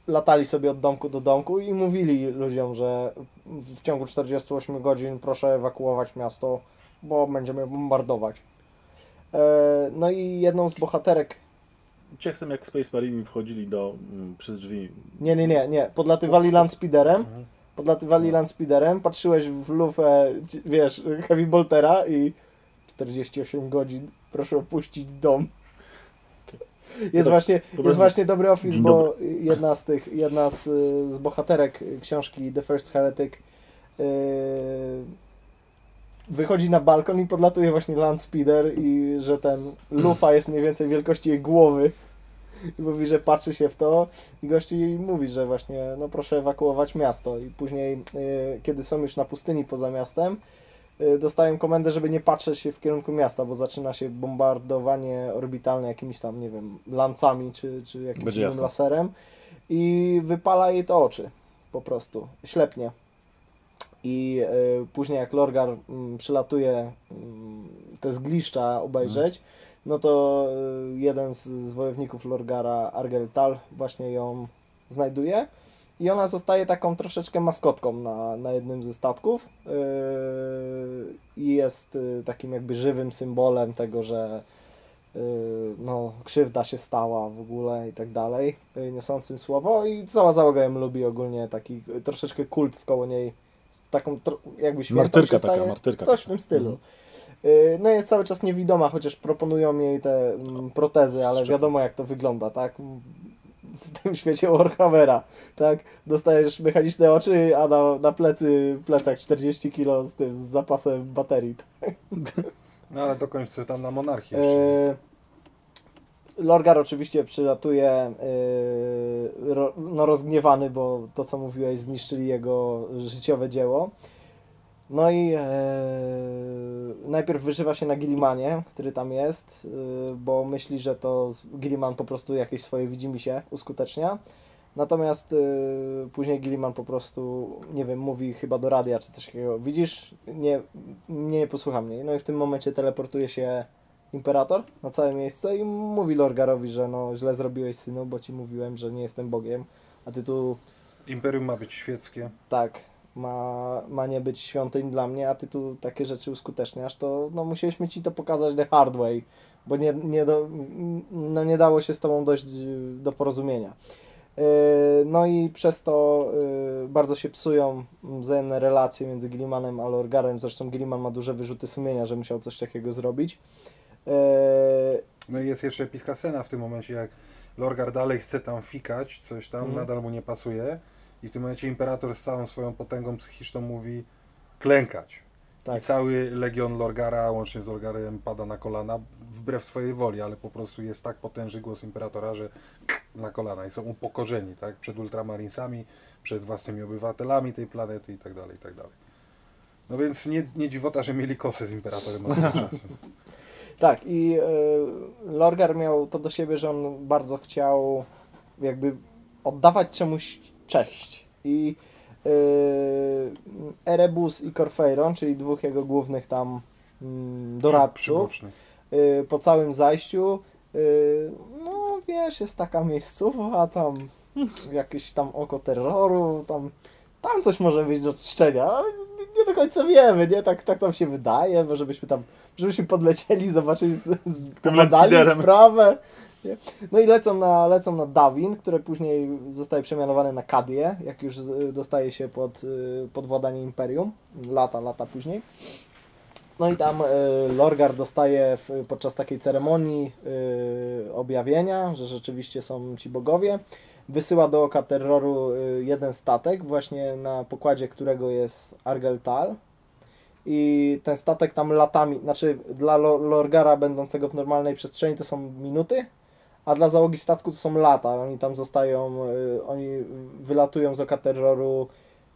y, latali sobie od domku do domku i mówili ludziom, że w ciągu 48 godzin proszę ewakuować miasto, bo będziemy bombardować. E, no i jedną z bohaterek, Ciechsem jak Space Marine wchodzili do, mm, przez drzwi. nie, nie, nie, nie, podlatywali landspeederem, Mhm. Podlatywali landspeederem, patrzyłeś w lufę, wiesz, Heavy Boltera i 48 godzin, proszę opuścić dom. Jest tak, właśnie, jest właśnie dobry opis, bo jedna z tych, jedna z, y, z bohaterek książki The First Heretic yy, wychodzi na balkon i podlatuje właśnie Landspeeder i że ten lufa jest mniej więcej wielkości jej głowy. I mówi, że patrzy się w to i gości jej mówi, że właśnie no proszę ewakuować miasto. I później, y, kiedy są już na pustyni poza miastem, y, dostają komendę, żeby nie patrzeć się w kierunku miasta, bo zaczyna się bombardowanie orbitalne jakimiś tam, nie wiem, lancami czy, czy jakimś innym laserem i wypala jej to oczy po prostu, ślepnie. I y, później jak Lorgar mm, przylatuje mm, te zgliszcza obejrzeć, no to y, jeden z, z wojowników Lorgara, Argeltal, właśnie ją znajduje i ona zostaje taką troszeczkę maskotką na, na jednym ze statków yy, i jest y, takim jakby żywym symbolem tego, że yy, no, krzywda się stała w ogóle i tak dalej, yy, niosącym słowo i cała załoga ją lubi ogólnie, taki y, troszeczkę kult wkoło niej, z taką tro, jakby świętą Martyrka taka, staje. martyrka Coś w tym stylu. Mhm. Yy, No jest cały czas niewidoma, chociaż proponują jej te mm, protezy, ale wiadomo jak to wygląda, tak? W tym świecie Warhammera, tak? Dostajesz mechaniczne oczy, a na, na plecy plecak 40 kg z tym, z zapasem baterii. No ale dokończ co tam na monarchii jeszcze. Yy, Lorgar oczywiście przylatuje yy, ro, no rozgniewany, bo to co mówiłeś zniszczyli jego życiowe dzieło. No i e, najpierw wyżywa się na Gillimanie, który tam jest, yy, bo myśli, że to Gilliman po prostu jakieś swoje widzimisię uskutecznia. Natomiast yy, później Gilliman po prostu, nie wiem, mówi chyba do radia czy coś takiego. Widzisz? Nie, nie, nie posłucha mnie. No i w tym momencie teleportuje się Imperator na całe miejsce i mówi Lorgarowi, że no źle zrobiłeś synu, bo ci mówiłem, że nie jestem Bogiem, a ty tu Imperium ma być świeckie. tak, ma, ma nie być świątyń dla mnie, a ty tu takie rzeczy uskuteczniasz, to no musieliśmy ci to pokazać the hard way, bo nie, nie, do, no, nie dało się z tobą dojść do porozumienia. Yy, No i przez to yy, bardzo się psują wzajemne relacje między Gillimanem a Lorgarem. Zresztą Gilliman ma duże wyrzuty sumienia, że musiał coś takiego zrobić. Yy, No i jest jeszcze epicka scena w tym momencie, jak Lorgar dalej chce tam fikać, coś tam, Mhm. nadal mu nie pasuje. I w tym momencie Imperator z całą swoją potęgą psychiczną mówi klękać. I Tak. cały legion Lorgara, łącznie z Lorgarem, pada na kolana, wbrew swojej woli, ale po prostu jest tak potężny głos Imperatora, że na kolana i są upokorzeni, tak? Przed ultramarinesami, przed własnymi obywatelami tej planety i tak dalej, i tak dalej. No więc nie, nie dziwota, że mieli kosę z Imperatorem od tego czasu. Tak, i y, Lorgar miał to do siebie, że on bardzo chciał jakby oddawać czemuś cześć. I y, Erebus i Corfeiron, czyli dwóch jego głównych tam mm, doradców, Przyboczny. y, po całym zajściu, y, no wiesz, jest taka miejscowa, tam jakieś tam oko terroru, tam, tam coś może być do czczenia, ale nie, do końca wiemy, nie? Tak, tak nam się wydaje, może byśmy tam, żebyśmy podlecieli, zobaczyć, z, z, sprawę. No i lecą na, lecą na Dawin, które później zostaje przemianowane na Kadię, jak już dostaje się pod, y, pod władanie Imperium, lata, lata później. No i tam y, Lorgar dostaje w, podczas takiej ceremonii y, objawienia, że rzeczywiście są ci bogowie. Wysyła do oka terroru y, jeden statek, właśnie na pokładzie którego jest Argel Tal. i ten statek tam latami, znaczy dla Lo- Lorgara będącego w normalnej przestrzeni to są minuty, a dla załogi statku to są lata. Oni tam zostają, y, oni wylatują z oka terroru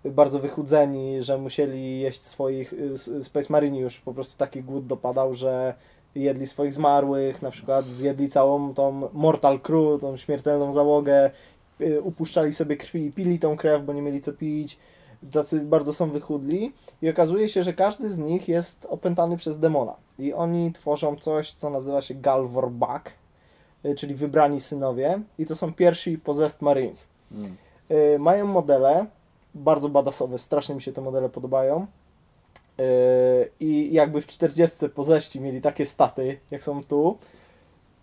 bardzo wychudzeni, że musieli jeść swoich, y, Space Marini już po prostu taki głód dopadał, że jedli swoich zmarłych, na przykład zjedli całą tą Mortal Crew, tą śmiertelną załogę, y, upuszczali sobie krwi i pili tą krew, bo nie mieli co pić. Tacy bardzo są wychudli i okazuje się, że każdy z nich jest opętany przez demona. I oni tworzą coś, co nazywa się Galvorbak, czyli wybrani synowie. I to są pierwsi Possessed Marines. Mm. Y, mają modele, bardzo badasowe, strasznie mi się te modele podobają. Y, I jakby w 40 poześci mieli takie staty, jak są tu,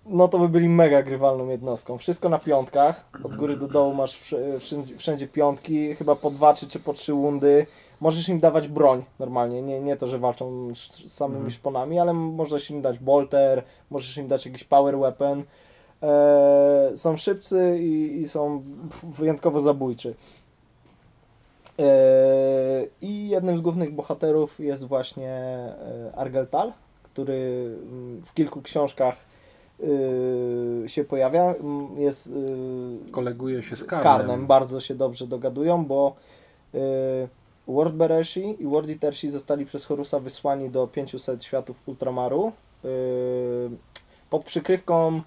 no to by byli mega grywalną jednostką. Wszystko na piątkach, od góry do dołu masz wsz- wszędzie, wszędzie piątki, chyba po dwa czy, czy po trzy łundy. Możesz im dawać broń normalnie, nie, nie to, że walczą z samymi szponami, ale możesz im dać bolter, możesz im dać jakiś power weapon. E, są szybcy i, i są wyjątkowo zabójczy. E, I jednym z głównych bohaterów jest właśnie e, Argeltal, który mm, w kilku książkach y, się pojawia. Mm, Jest y, Koleguje się z z Karnem. Karnem bardzo się dobrze dogadują, bo y, World Bereshi i World Eatersi zostali przez Horusa wysłani do 500 światów Ultramaru pod przykrywką,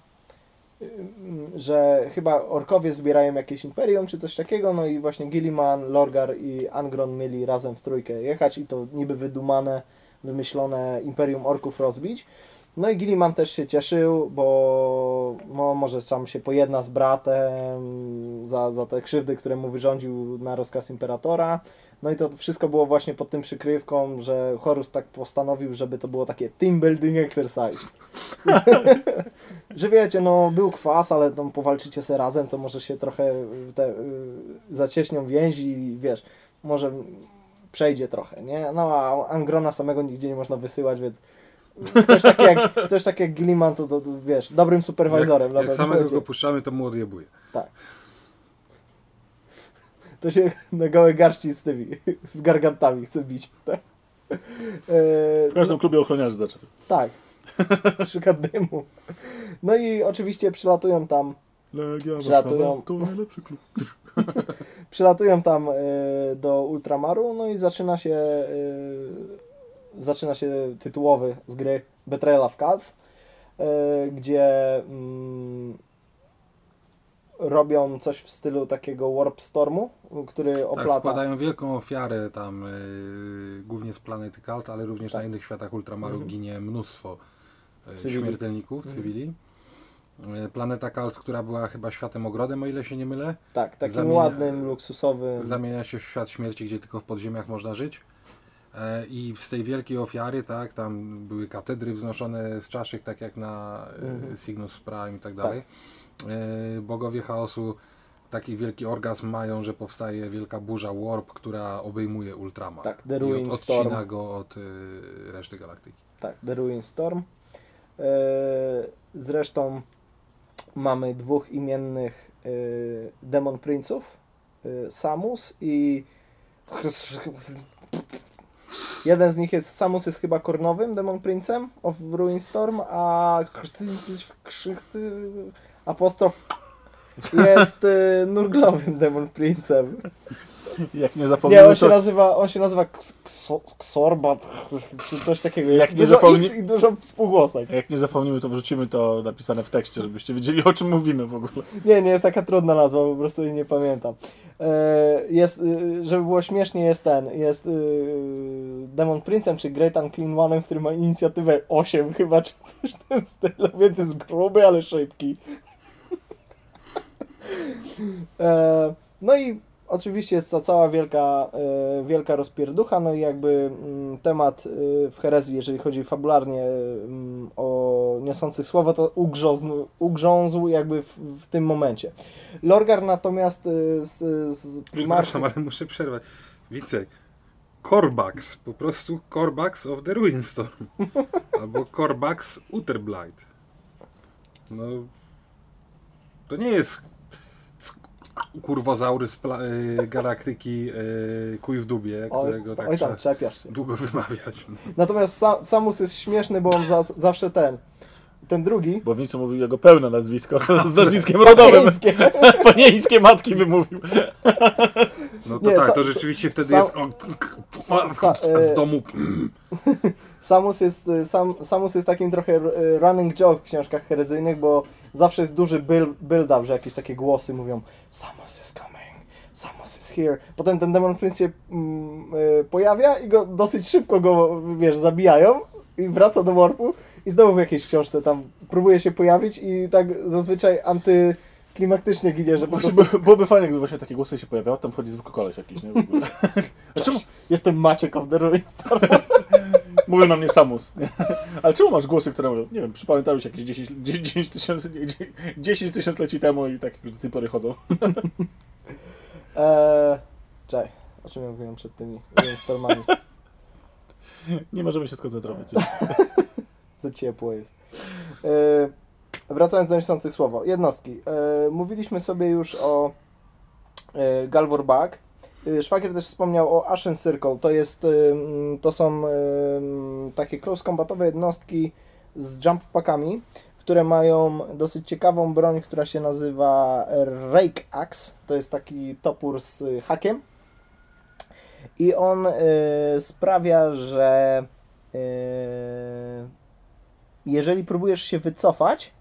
że chyba orkowie zbierają jakieś imperium czy coś takiego, no i właśnie Gilliman, Lorgar i Angron mieli razem w trójkę jechać i to niby wydumane, wymyślone imperium orków rozbić. No i Gilliman też się cieszył, bo no, może tam się pojedna z bratem za, za te krzywdy, które mu wyrządził na rozkaz imperatora. No i to wszystko było właśnie pod tym przykrywką, że Horus tak postanowił, żeby to było takie team building exercise. że wiecie, no był kwas, ale tam powalczycie se razem, to może się trochę y, te, y, zacieśnią więzi i wiesz, może przejdzie trochę, nie? No a Angrona samego nigdzie nie można wysyłać, więc ktoś taki jak, ktoś taki jak Gilliman to, to, to wiesz, dobrym superwajzorem. na Jak, jak samego będzie. go puszczamy, to mu odjebuje. Tak. To się na gołe garści z tymi, z gargantami chce bić. Tak? E, W każdym klubie ochroniarzy zaczęli. tak. Szuka dymu. No i oczywiście przylatują tam Legia Przylatują. To najlepszy klub. przylatują tam e, do Ultramaru, no i zaczyna się e, zaczyna się tytułowy z gry Betrayal of Calf, e, gdzie mm, robią coś w stylu takiego Warp Stormu, który Tak, oplata. składają wielką ofiarę tam, y, głównie z planety Kalt, ale również Tak. na innych światach Ultramaru Mhm. ginie mnóstwo y, Cywili. śmiertelników, Mhm. cywili. Y, Planeta Kalt, która była chyba światem ogrodem, o ile się nie mylę, Tak, takim Zamienia- ładnym, luksusowym. zamienia się w świat śmierci, gdzie tylko w podziemiach można żyć. E, I z tej wielkiej ofiary, tak, tam były katedry wznoszone z czaszek, tak jak na e, Mhm. Cygnus Prime i tak dalej. E, Bogowie chaosu taki wielki orgazm mają, że powstaje wielka burza Warp, która obejmuje Ultramar. Tak, The I Ruin od, odcina Storm. go od e, reszty galaktyki. Tak, The Ruin Storm. E, Zresztą mamy dwóch imiennych e, Demon Prince'ów. e, Samus i... Jeden z nich jest, Samus jest chyba kornowym Demon Prince'em of Ruin Storm, a apostrof jest e, nurglowym Demon Prince'em. Jak nie Nie, zapomnimy, on się to, nazywa, on się nazywa Ksorbat, czy coś takiego. Jest nie dużo zapomni- X i dużo współgłosek. jak nie zapomnimy, to wrzucimy to napisane w tekście, żebyście wiedzieli o czym mówimy w ogóle. Nie, nie jest taka trudna nazwa, po prostu jej nie pamiętam. E, Jest, y, żeby było śmiesznie, jest ten, jest y, Demon Prince'em, czy Great Unclean One'em, który ma inicjatywę 8 chyba, czy coś w tym stylu, więc jest gruby, ale szybki. E, No i oczywiście jest ta cała wielka, e, wielka rozpierducha, no i jakby mm, temat e, w herezji, jeżeli chodzi fabularnie mm, o niosących słowo, to ugrzązł, ugrzązł jakby w, w tym momencie. Lorgar natomiast z, z. Przepraszam, ale muszę przerwać. Wicek, Corbax, po prostu Corbax of the Ruinstorm. Albo Corbax Utterblight. No, to nie jest kurwozaury z pla- y, galaktyki y, kuj w dubie, Oj, którego tak oj trzeba tam, czepiasz się. długo wymawiać. Natomiast Sa Samus jest śmieszny, bo on za zawsze ten, ten drugi, Bo w Nicu mówił jego pełne nazwisko z nazwiskiem rodowym. Panieńskie. Panieńskie matki wymówił. No to Nie, tak, to rzeczywiście wtedy jest sa- sa- e- z domu. Samus jest, y, Sam, Samus jest takim trochę y, running joke w książkach herezyjnych, bo zawsze jest duży build- build-up, że jakieś takie głosy mówią Samus is coming, Samus is here. Potem ten Demon Prince się mm, pojawia i go dosyć szybko go, wiesz, zabijają i wraca do warpu i znowu w jakiejś książce tam próbuje się pojawić i tak zazwyczaj antyklimaktycznie ginie, że po Właśnie, prostu by, byłoby fajnie, gdyby właśnie takie głosy się pojawiały, tam wchodzi zwykły koleś jakiś, nie? A czemu, jestem Maciek of the Ruins. mówią na mnie Samus. Ale czemu masz głosy, które mówią, nie wiem, przypamiętały się jakieś 10 10 tysięcy 10 tysiącleci temu i tak do tej pory chodzą. Eee, czekaj, o czym ja mówiłem przed tymi stormami? Nie możemy się skoncentrować. Za ciepło jest. E, wracając do niechcących słowa. Jednostki. E, mówiliśmy sobie już o e, Galvor Bug. E, Szwagier też wspomniał o Ashen Circle. To jest, e, to są takie close combatowe jednostki z jump packami, które mają dosyć ciekawą broń, która się nazywa Rake Axe. To jest taki topór z hakiem. I on sprawia, że jeżeli próbujesz się wycofać,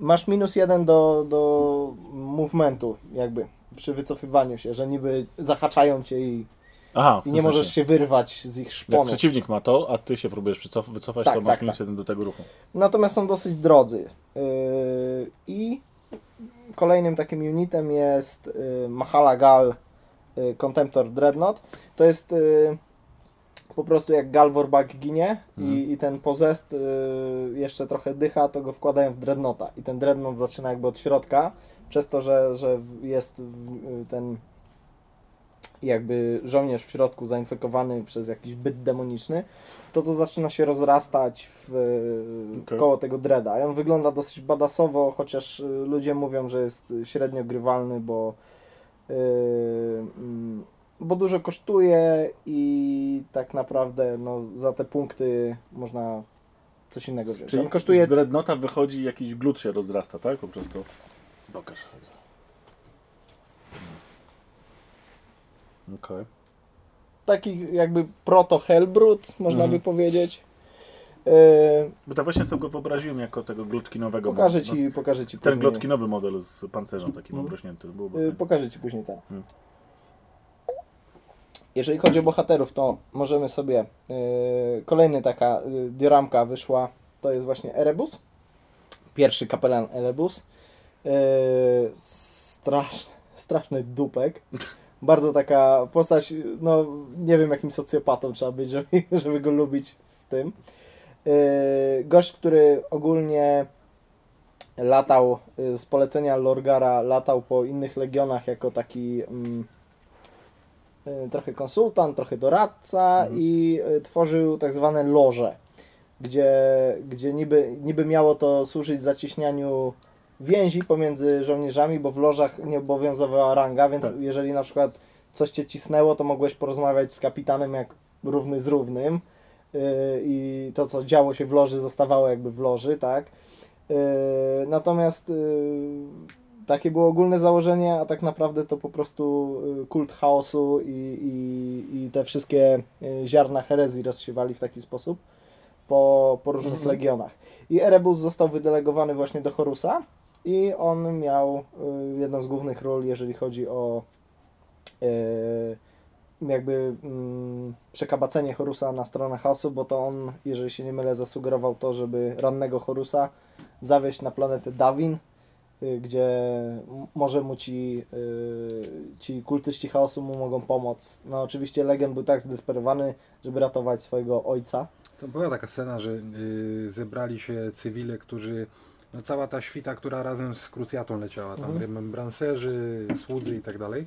masz minus jeden do, do movementu, jakby przy wycofywaniu się, że niby zahaczają cię i, Aha, i nie możesz się wyrwać z ich Jak szponu. przeciwnik ma to, a ty się próbujesz wycofać, Tak, to masz tak, minus tak. jeden do tego ruchu. Natomiast są dosyć drodzy. Yy, I kolejnym takim unitem jest yy, Mahala Gal yy, Contemptor Dreadnought. To jest yy, po prostu jak Galvorbag ginie Mhm. i, i ten pozest yy, jeszcze trochę dycha, to go wkładają w Dreadnoughta. I ten Dreadnought zaczyna jakby od środka, przez to, że, że jest w, yy, ten jakby żołnierz w środku zainfekowany przez jakiś byt demoniczny, to to zaczyna się rozrastać w, w Okej. koło tego Dreda. I on wygląda dosyć badasowo, chociaż y, ludzie mówią, że jest y, średnio grywalny, bo yy, bo dużo kosztuje i tak naprawdę no, za te punkty można coś innego wziąć. Czyli on kosztuje z Dreadnoughta wychodzi jakiś glut się rozrasta, tak? Po prostu. Pokaż. Okej. taki jakby proto Hellbrut, można Mhm. by powiedzieć. Yy, Bo tak właśnie sobie go wyobraziłem jako tego glutkinowego. pokażę no, ci, pokażę ci Ten później. glotkinowy model z pancerzem takim Mhm. obrośnięty. Byłoby Y, fajnie. Pokażę Ci później ten. Hmm. Jeżeli chodzi o bohaterów, to możemy sobie. y, kolejny taka y, dioramka wyszła. To jest właśnie Erebus. Pierwszy kapelan Erebus. Y, straszny, straszny dupek. Bardzo taka postać, no nie wiem jakim socjopatą trzeba być, żeby, żeby go lubić w tym. Y, gość, który ogólnie latał y, z polecenia Lorgara, latał po innych legionach jako taki mm, trochę konsultant, trochę doradca i y, tworzył tak zwane loże, gdzie, gdzie niby, niby miało to służyć zacieśnianiu więzi pomiędzy żołnierzami, bo w lożach nie obowiązywała ranga, więc Tak. jeżeli na przykład coś cię cisnęło, to mogłeś porozmawiać z kapitanem jak równy z równym yy, i to, co działo się w loży, zostawało jakby w loży, tak? Yy, natomiast yy, takie było ogólne założenie, a tak naprawdę to po prostu yy, kult chaosu i, i, i te wszystkie yy, ziarna herezji rozsiewali w taki sposób po, po różnych Mhm. legionach. I Erebus został wydelegowany właśnie do Horusa i on miał y, jedną z głównych ról, jeżeli chodzi o y, jakby mm, przekabacenie Horusa na stronę chaosu, bo to on, jeżeli się nie mylę, zasugerował to, żeby rannego Horusa zawieźć na planetę Davin, y, gdzie m- może mu ci, y, ci kultyści chaosu mu mogą pomóc. No oczywiście Legion był tak zdesperowany, żeby ratować swojego ojca. To była taka scena, że y, zebrali się cywile, którzy. No cała ta świta, która razem z krucjatą leciała, tam Mhm. remembrancerzy, słudzy i tak dalej.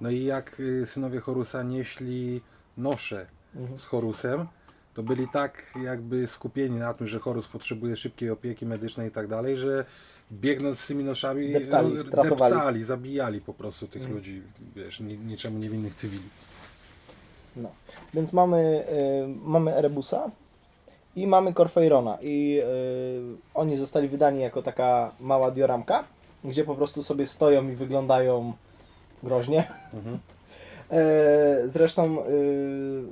No i jak y, synowie Horusa nieśli nosze Mhm. z Horusem, to byli tak jakby skupieni na tym, że Horus potrzebuje szybkiej opieki medycznej i tak dalej, że biegnąc z tymi noszami Deptali, e, tratowali. deptali zabijali po prostu tych ludzi, wiesz, ni, niczemu niewinnych cywili. No. Więc mamy, y, mamy Erebusa i mamy Corfeirona i y, oni zostali wydani jako taka mała dioramka, gdzie po prostu sobie stoją i wyglądają groźnie. Mhm. E, Zresztą y,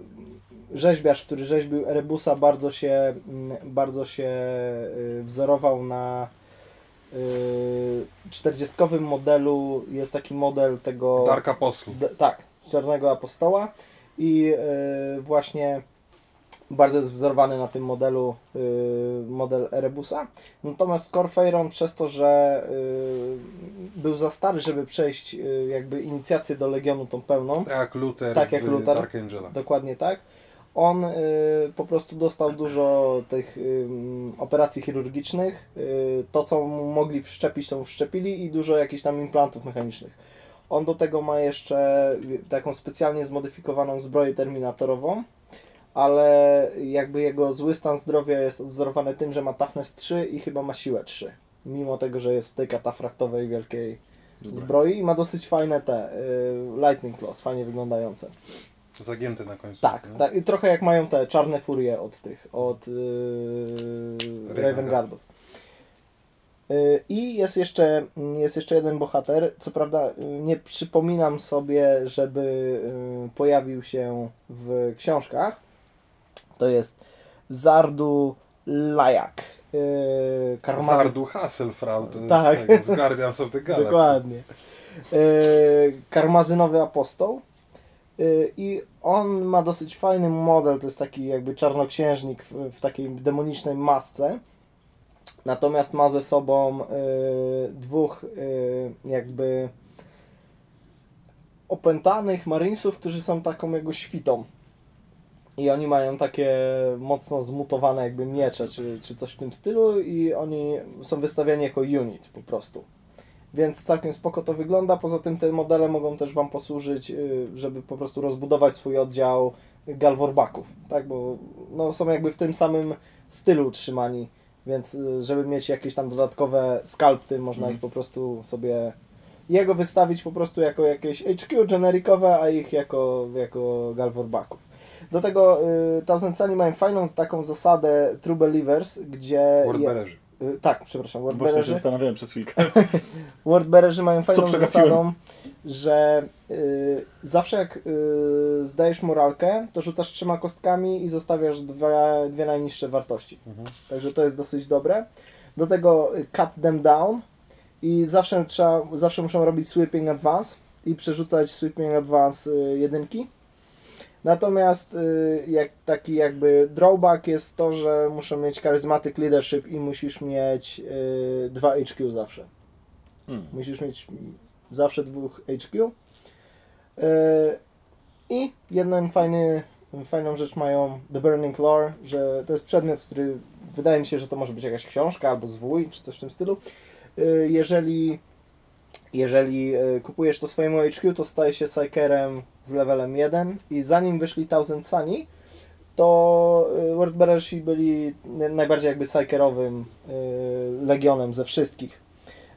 rzeźbiarz, który rzeźbił Erebusa bardzo się, mm, bardzo się y, wzorował na y, 40 modelu jest taki model tego Dark Apostle. Tak, Czarnego Apostoła i y, właśnie bardzo jest wzorowany na tym modelu model Erebusa. Natomiast Corfeiron przez to, że był za stary, żeby przejść jakby inicjację do Legionu tą pełną, Tak jak Luther Tak jak Luther. Dark Angela. dokładnie tak, on y, po prostu dostał dużo tych y, operacji chirurgicznych. Y, to, co mu mogli wszczepić, to mu wszczepili i dużo jakichś tam implantów mechanicznych. On do tego ma jeszcze taką specjalnie zmodyfikowaną zbroję terminatorową, ale jakby jego zły stan zdrowia jest odzorowany tym, że ma toughness 3 i chyba ma siłę 3. Mimo tego, że jest w tej katafraktowej wielkiej zbroi i ma dosyć fajne te y, lightning claws, fajnie wyglądające. Zagięty na końcu. Tak, nie? tak. Trochę jak mają te czarne furie od tych, od yy, Ravengard. Ravengardów. Yy, I jest jeszcze, jest jeszcze jeden bohater. Co prawda yy, nie przypominam sobie, żeby yy, pojawił się w książkach. To jest Zardu Lajak. Yy, Karmazyn- Zardu Hasselfrau, to jest tak, tego, z Guardians of the Galaxy. Dokładnie. Yy, karmazynowy apostoł. Yy, I on ma dosyć fajny model, to jest taki jakby czarnoksiężnik w, w takiej demonicznej masce. Natomiast ma ze sobą yy, dwóch yy, jakby opętanych marinesów, którzy są taką jego świtą. I oni mają takie mocno zmutowane jakby miecze, czy, czy coś w tym stylu i oni są wystawiani jako unit po prostu. Więc całkiem spoko to wygląda. Poza tym te modele mogą też Wam posłużyć, y, żeby po prostu rozbudować swój oddział galworbaków, tak? Bo no, są jakby w tym samym stylu utrzymani, więc y, żeby mieć jakieś tam dodatkowe skalpty, można Mhm. ich po prostu sobie jego wystawić po prostu jako jakieś HQ generikowe, a ich jako, jako galworbaków. Do tego y, Thousand mają fajną taką zasadę True Believers, gdzie... Wordbearerzy. Y, tak, przepraszam, Właśnie się Wordbearerzy. zastanawiałem przez chwilkę. Wordbearerzy mają fajną zasadą, że y, zawsze jak y, zdajesz moralkę, to rzucasz trzema kostkami i zostawiasz dwa, dwie najniższe wartości. Mhm. Także to jest dosyć dobre. Do tego cut them down i zawsze trzeba, zawsze muszą robić sweeping advance i przerzucać sweeping advance jedynki. Natomiast y, jak, taki jakby drawback jest to, że muszą mieć charismatic leadership i musisz mieć y, dwa HQ zawsze. Hmm. Musisz mieć zawsze dwóch HQ. Yy, I jedną fajny, fajną rzecz mają The Burning Lore, że to jest przedmiot, który wydaje mi się, że to może być jakaś książka albo zwój, czy coś w tym stylu. Jeżeli, jeżeli yy, kupujesz to swojemu HQ, to staje się Psykerem z levelem 1 i zanim wyszli Thousand Sunny, to yy, Wordbearersi byli najbardziej jakby Psykerowym yy, legionem ze wszystkich.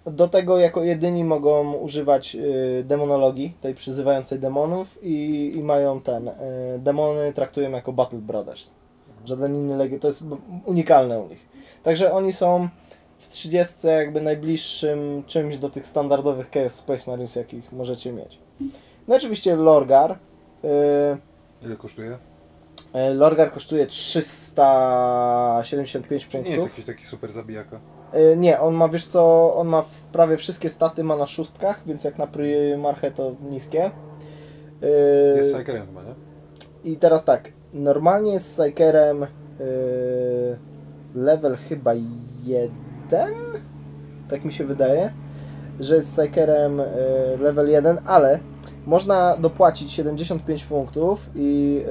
Do tego jako jedyni mogą używać demonologii, tej przyzywającej demonów i, i mają ten, demony traktują jako Battle Brothers. Żaden inny legion, to jest unikalne u nich. Także oni są 30 jakby najbliższym czymś do tych standardowych Chaos Space Marines, jakich możecie mieć. No oczywiście Lorgar. Y, Ile kosztuje? y, Lorgar kosztuje 375 Nie jest punktów. jakiś taki super zabijaka. Y, Nie, on ma, wiesz co, on ma prawie wszystkie staty ma na szóstkach, więc jak na Primarchę to niskie. Jest Psykerem chyba, nie? I teraz tak, normalnie z Psykerem level chyba jeden, tak mi się wydaje, że jest z Psykerem y, level 1, ale można dopłacić 75 punktów i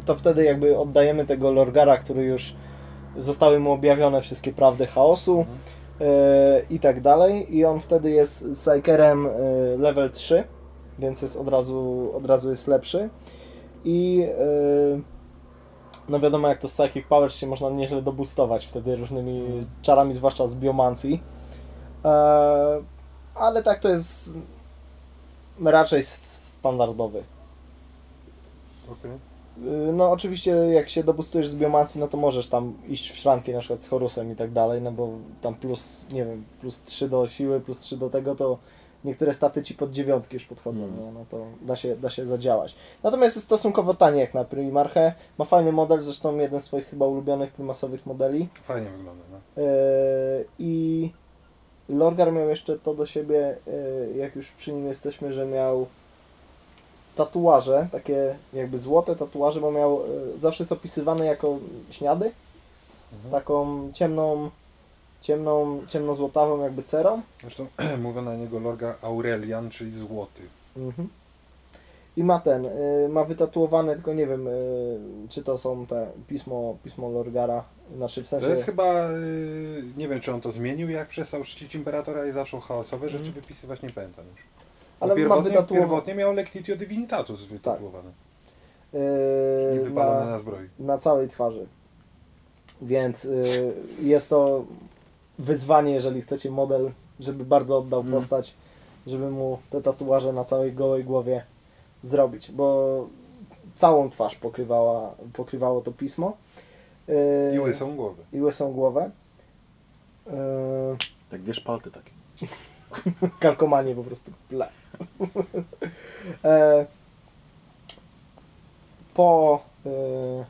y, to wtedy jakby oddajemy tego Lorgara, który już zostały mu objawione wszystkie prawdy chaosu y, i tak dalej. I on wtedy jest Psykerem y, level 3, więc jest od razu, od razu jest lepszy. I No wiadomo jak to z Psychic Powers się można nieźle dobustować wtedy różnymi czarami, zwłaszcza z biomancji. Eee, ale tak to jest raczej standardowy. Okej. Yy, No oczywiście jak się dobustujesz z biomancji, no to możesz tam iść w szranki na przykład z Horusem i tak dalej, no bo tam plus, nie wiem, plus 3 do siły, plus 3 do tego, to niektóre staty ci pod dziewiątki już podchodzą, Mm. nie? no to da się, da się zadziałać. Natomiast jest stosunkowo tanie jak na Primarchę, ma fajny model, zresztą jeden z swoich chyba ulubionych primasowych modeli Fajnie wygląda, no. yy, i Lorgar miał jeszcze to do siebie, yy, jak już przy nim jesteśmy, że miał tatuaże, takie jakby złote tatuaże, bo miał, yy, zawsze jest opisywany jako śniady, z taką ciemną, ciemną, ciemnozłotawą jakby cerą. Zresztą mówią na niego Lorga Aurelian, czyli złoty. Mhm. I ma ten, y, ma wytatuowane, tylko nie wiem, y, czy to są te pismo, pismo Lorgara, znaczy w sensie... To jest chyba, y, nie wiem czy on to zmienił jak przestał czcić Imperatora i zaczął chaosowe rzeczy Mhm. wypisywać, nie pamiętam już. ale Bo ma pierwotnie, wytatuowane, pierwotnie miał Lectitio Divinitatus wytatuowane i y, wypalone na, na zbroi. na całej twarzy. Więc jest to wyzwanie, jeżeli chcecie model, żeby bardzo oddał Mm. postać, żeby mu te tatuaże na całej gołej głowie zrobić, bo całą twarz pokrywała, pokrywało to pismo. Y, I łysą głowę. I łysą głowę. Y, Tak dwie szpalty takie. kalkomanie po prostu ple. e, po, e,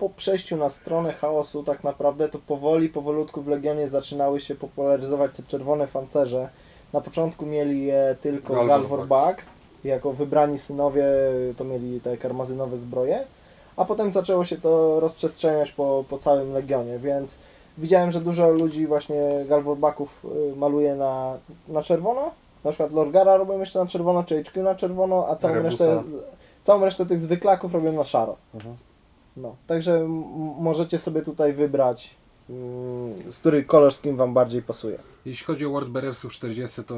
po przejściu na stronę chaosu tak naprawdę to powoli, powolutku w Legionie zaczynały się popularyzować te czerwone pancerze. Na początku mieli je tylko Galvorbach. Jako wybrani synowie to mieli te karmazynowe zbroje. A potem zaczęło się to rozprzestrzeniać po, po całym Legionie, więc Widziałem, że dużo ludzi właśnie Galvorbaków y, maluje na, na czerwono. Na przykład Lorgara robią jeszcze na czerwono, czy HQ na czerwono, a całą Rebusa. resztę, całą resztę tych zwyklaków robią na szaro. Mhm. No, także możecie sobie tutaj wybrać, mm, z który kolor skin Wam bardziej pasuje. Jeśli chodzi o Wordbearersów 40, to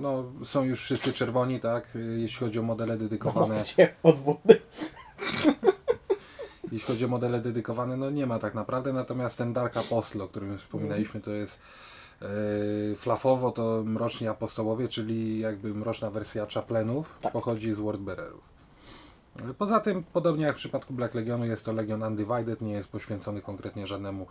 no, są już wszyscy czerwoni, tak? Jeśli chodzi o modele dedykowane. Macie od wody. Jeśli chodzi o modele dedykowane, no nie ma tak naprawdę, natomiast ten Dark Apostle, o którym wspominaliśmy, to jest yy, flafowo to mroczni apostołowie, czyli jakby mroczna wersja Chaplenów, Tak. pochodzi z Wordbearerów. Poza tym, podobnie jak w przypadku Black Legionu, jest to Legion Undivided, nie jest poświęcony konkretnie żadnemu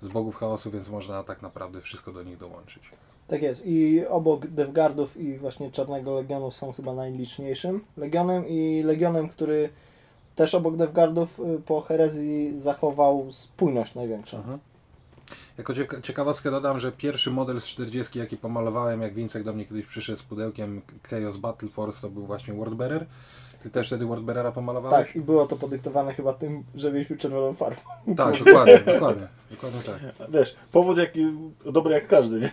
z bogów chaosu, więc można tak naprawdę wszystko do nich dołączyć. Tak jest. I obok Devgardów i właśnie Czarnego Legionu są chyba najliczniejszym Legionem i Legionem, który też obok Devgardów y, po herezji zachował spójność największą. Mhm. Jako cieka- ciekawostkę dodam, że pierwszy model z 40, jaki pomalowałem, jak Wincek do mnie kiedyś przyszedł z pudełkiem Chaos Battle Force, to był właśnie Wordbearer. Ty też wtedy Wordbearera pomalowałeś? Tak, i było to podyktowane chyba tym, że mieliśmy czerwoną farbę. Tak, dokładnie, dokładnie, dokładnie tak. Wiesz, powód jaki, dobry jak każdy, nie?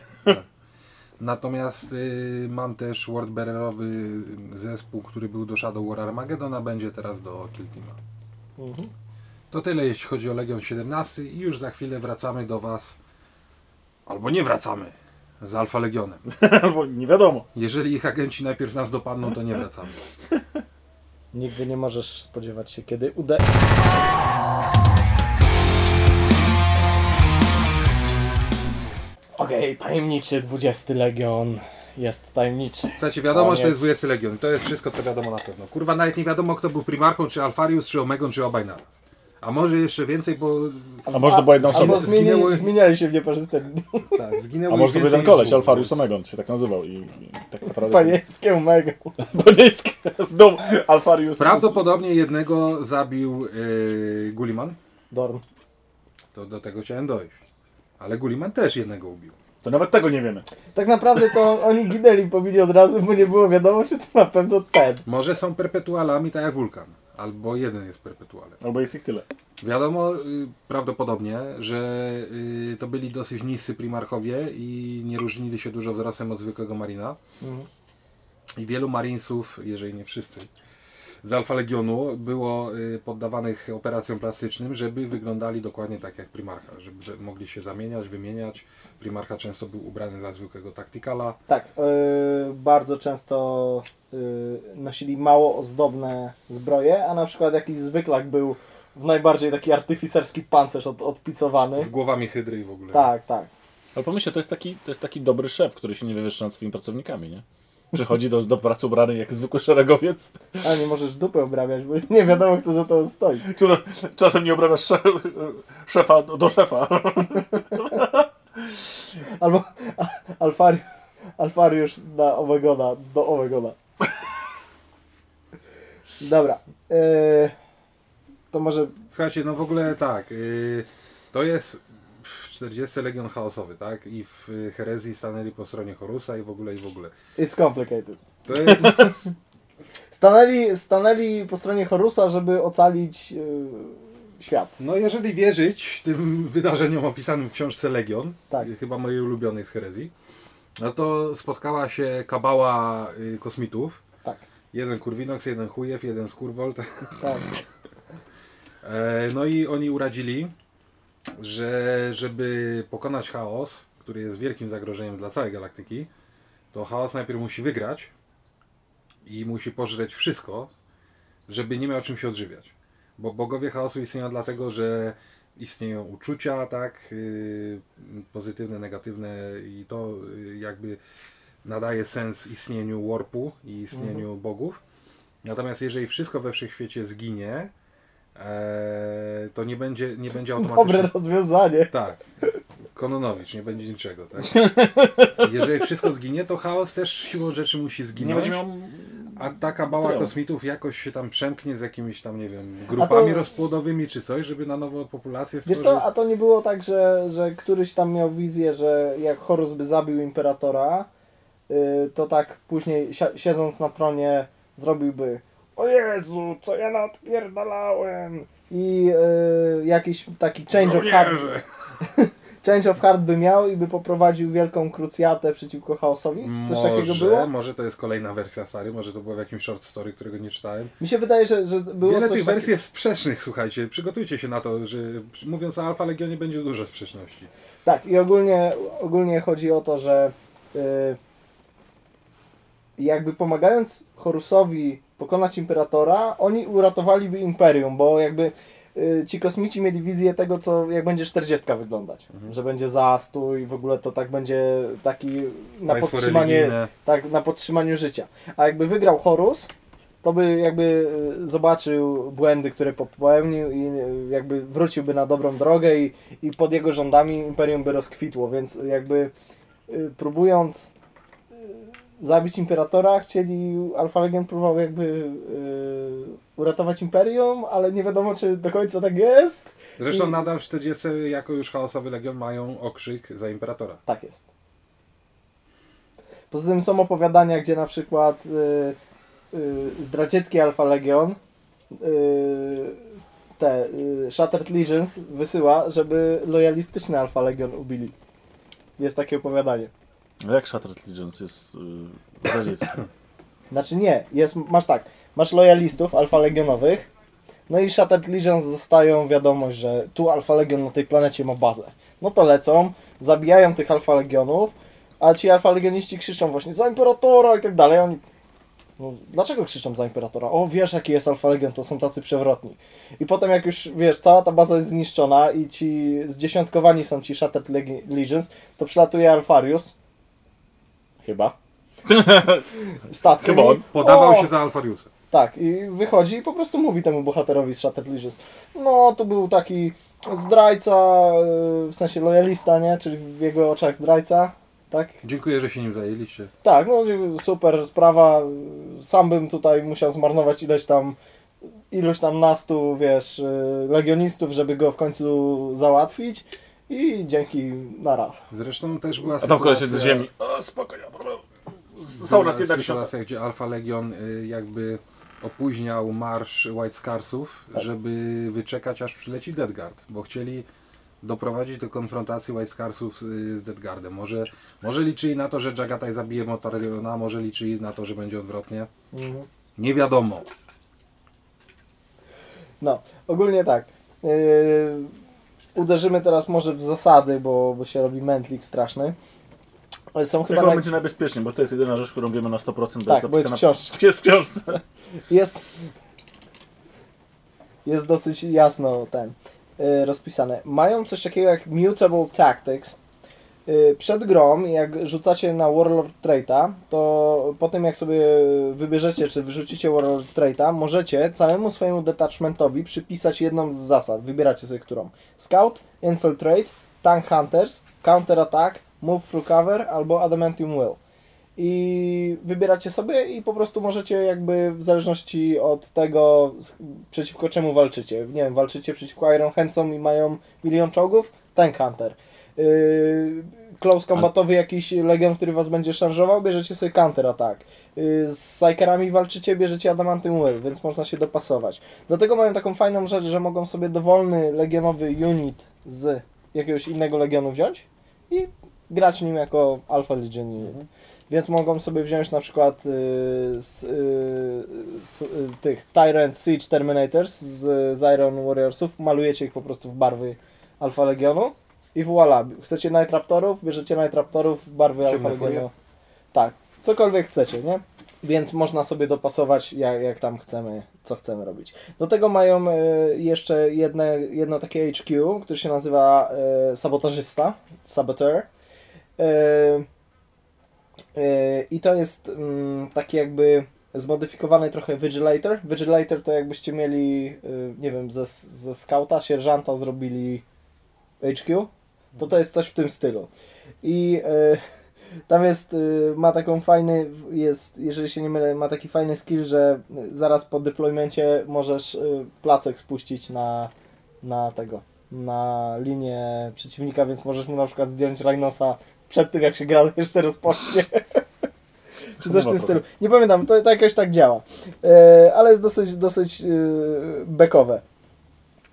Natomiast y, mam też Wordbearerowy zespół, który był do Shadow War Armageddon, a będzie teraz do Kill Teama. Mhm. To tyle jeśli chodzi o Legion 17 i już za chwilę wracamy do Was, albo nie wracamy, z Alfa Legionem. Albo nie wiadomo. Jeżeli ich agenci najpierw nas dopadną, to nie wracamy. Nigdy nie możesz spodziewać się, kiedy uda... Okej, tajemniczy 20 Legion jest tajemniczy. Słuchajcie, wiadomo, że to jest 20 Legion. To jest wszystko, co wiadomo na pewno. Kurwa, nawet nie wiadomo, kto był Primarchą, czy Alfarius, czy Omegon, czy obaj naraz. A może jeszcze więcej, bo A może to była jedna Albo osoba? zmieni, Zginęły- zmieniali się w nieparzyste dni. tak, zginęło A może to był ten koleś, Alfarius Omegon się tak nazywał i, i tak naprawdę... Panieńskie mega. Panieńskie, znów Alfarius. Prawdopodobnie jednego zabił yy, Gulliman. Dorn. To do tego chciałem dojść. Ale Gulliman też jednego ubił. To nawet tego nie wiemy. Tak naprawdę to oni ginęli, pobili od razu, bo nie było wiadomo, czy to na pewno ten. Może są perpetualami, tak jak Wulkan. Albo jeden jest perpetualem. Albo jest ich tyle. Wiadomo y, prawdopodobnie, że y, to byli dosyć niscy primarchowie i nie różnili się dużo wzrostem od zwykłego marina. Mhm. I wielu marinesów, jeżeli nie wszyscy, z Alfa Legionu było y, poddawanych operacjom plastycznym, żeby wyglądali dokładnie tak jak Primarcha, żeby że mogli się zamieniać, wymieniać. Primarcha często był ubrany za zwykłego taktykala. Tak, yy, bardzo często nosili mało ozdobne zbroje, a na przykład jakiś zwyklak był w najbardziej taki artyficerski pancerz od, odpicowany. Z głowami hydry i w ogóle. Tak, tak. Ale pomyślcie, to jest taki, to jest taki dobry szef, który się nie wywyższa nad swoimi pracownikami, nie? Przychodzi do, do pracy ubrany jak zwykły szeregowiec. A nie możesz dupę obrabiać, bo nie wiadomo kto za to stoi. Czy to, czasem nie obrabiasz szef, szefa do szefa. Albo a- Alfari, Alfariusz na Omegona, do Omegona. Dobra. Yy, to może Słuchajcie, no w ogóle tak, y, to jest w 40 Legion Chaosowy, tak? I w y, herezji stanęli po stronie Horusa i w ogóle, i w ogóle. it's complicated. To jest, Stanęli, stanęli po stronie Horusa, żeby ocalić yy, świat. no jeżeli wierzyć tym wydarzeniom opisanym w książce Legion, Tak. chyba mojej ulubionej z herezji, no to spotkała się kabała kosmitów. Jeden Kurwinox, jeden Chujew, jeden Skurwold. tak. E, No i oni uradzili, że żeby pokonać chaos, który jest wielkim zagrożeniem dla całej galaktyki, to chaos najpierw musi wygrać i musi pożreć wszystko, żeby nie miał czym się odżywiać. Bo bogowie chaosu istnieją dlatego, że istnieją uczucia, tak, yy, pozytywne, negatywne i to yy, jakby nadaje sens istnieniu warpu i istnieniu bogów. Natomiast jeżeli wszystko we wszechświecie zginie, e, to nie będzie, nie będzie automatycznie... Dobre rozwiązanie. Tak. Kononowicz, nie będzie niczego, tak? Jeżeli wszystko zginie, to chaos też siłą rzeczy musi Nie zginąć. będzie miał... A taka bała Tyle. kosmitów jakoś się tam przemknie z jakimiś tam, nie wiem, grupami to- rozpłodowymi czy coś, żeby na nowo populację Wiesz stworzyć. co, a to nie było tak, że, że któryś tam miał wizję, że jak Horus by zabił Imperatora, to tak później si- siedząc na tronie zrobiłby o Jezu, co ja nadpierdalałem i yy, jakiś taki change of heart change of heart by miał i by poprowadził wielką krucjatę przeciwko chaosowi? Coś może, takiego było? Może to jest kolejna wersja Sary, może to było w jakimś short story, którego nie czytałem. Mi się wydaje, że, że było Wiele coś tych wersji jest sprzecznych, słuchajcie. Przygotujcie się na to, że mówiąc o Alfa Legionie będzie dużo sprzeczności. Tak, i ogólnie, ogólnie chodzi o to, że y, jakby pomagając Horusowi pokonać Imperatora, oni uratowaliby Imperium, bo jakby y, ci kosmici mieli wizję tego, co jak będzie 40 wyglądać. Że będzie zastój, w ogóle to tak będzie taki na podtrzymanie, tak, na podtrzymaniu życia. A jakby wygrał Horus, to by jakby y, zobaczył błędy, które popełnił i y, jakby wróciłby na dobrą drogę i, i pod jego rządami Imperium by rozkwitło, więc jakby próbując zabić Imperatora, chcieli, Alfa Legion próbował jakby y, uratować Imperium, ale nie wiadomo czy do końca tak jest. Zresztą I- nadal w 40 jako już chaosowy Legion mają okrzyk za Imperatora. Tak jest. Poza tym są opowiadania, gdzie na przykład y, y, zdradziecki Alfa Legion te Shattered Legions wysyła, żeby lojalistyczny Alfa Legion ubili. Jest takie opowiadanie. Jak Shattered Legends jest yy, radziecki? Znaczy nie, jest, masz tak, masz lojalistów Alfa Legionowych, no i Shattered Legions dostają wiadomość, że tu Alfa Legion na tej planecie ma bazę. No to lecą, zabijają tych Alfa Legionów, a ci Alfa Legioniści krzyczą właśnie za Imperatora i tak dalej. Oni, no, dlaczego krzyczą za Imperatora? O, wiesz jaki jest Alfa Legion, to są tacy przewrotni. I potem jak już, wiesz, cała ta baza jest zniszczona i ci zdziesiątkowani są ci Shattered Legi- Legions, to przylatuje Alfarius. Chyba. Statkiem. Chyba on. Podawał o! się za Alfariusa. Tak, i wychodzi i po prostu mówi temu bohaterowi z Shattered Legions. No, tu był taki zdrajca, yy, w sensie lojalista, nie? Czyli w jego oczach zdrajca, tak? Dziękuję, że się nim zajęliście. Tak, no super sprawa. Sam bym tutaj musiał zmarnować ileś tam, iluś tam nastu, wiesz, yy, legionistów, żeby go w końcu załatwić. I dzięki, nara. Zresztą też była A tam koleś sytuacja... z ziemi. O, spokojnie, problem. Zostało nas była jedna dziesiąta. sytuacja, gdzie Alfa Legion y, jakby opóźniał marsz White Scarsów, Tak. żeby wyczekać aż przyleci Deadguard, bo chcieli doprowadzić do konfrontacji White Scarsów z y, Deadguardem. Może, może liczyli na to, że Jagataj zabije Motariona, może liczyli na to, że będzie odwrotnie. Mhm. Nie wiadomo. No, ogólnie tak. Yy, uderzymy teraz może w zasady, bo, bo się robi mętlik straszny. Są chyba naj... będzie najbezpieczniej, bo to jest jedyna rzecz, którą wiemy na 100%, bo Tak, jest bo jest w książce. Jest w książce. jest, jest dosyć jasno ten y, rozpisane. Mają coś takiego jak Mutable Tactics. Y, Przed grą, jak rzucacie na Warlord Traita, to po tym jak sobie wybierzecie, czy wyrzucicie Warlord Traita, możecie całemu swojemu detachmentowi przypisać jedną z zasad. Wybieracie sobie którą. Scout, Infiltrate, Tank Hunters, Counter Attack, Move Through Cover albo Adamantium Will. I wybieracie sobie i po prostu możecie jakby w zależności od tego przeciwko czemu walczycie. Nie wiem, walczycie przeciwko Iron Handsom i mają milion czołgów? Tank Hunter. Yy, close combatowy jakiś legion, który was będzie szarżował, bierzecie sobie counter attack. Yy, z Psykerami walczycie, bierzecie Adamantium Will, więc można się dopasować. Do tego mają taką fajną rzecz, że mogą sobie dowolny legionowy unit z jakiegoś innego legionu wziąć i grać nim jako Alpha Legion unit. Więc mogą sobie wziąć na przykład y, z, z tych Tyrant Siege Terminators z, z Iron Warriorsów, malujecie ich po prostu w barwy Alfa Legionu i voila. Chcecie Night Raptorów, bierzecie Night Raptorów w barwy Alfa. Tak, cokolwiek chcecie, nie? Więc można sobie dopasować jak, jak tam chcemy, co chcemy robić. Do tego mają y, jeszcze jedne, jedno takie HQ, które się nazywa y, Sabotażysta, Saboteur. Yy, I to jest mm, taki jakby zmodyfikowany trochę Vigilator. Vigilator to jakbyście mieli, nie wiem, ze, ze skauta, sierżanta zrobili HQ. To to jest coś w tym stylu. I yy, tam jest, yy, ma taką fajny, jest, jeżeli się nie mylę, ma taki fajny skill, że zaraz po deploymencie możesz yy, placek spuścić na, na tego, na linię przeciwnika, więc możesz mu na przykład zdjąć Rhinosa przed tym, jak się gra jeszcze rozpocznie. Czy coś w tym stylu. Nie pamiętam, to, to jakoś tak działa. E, ale jest dosyć, dosyć e, bekowe.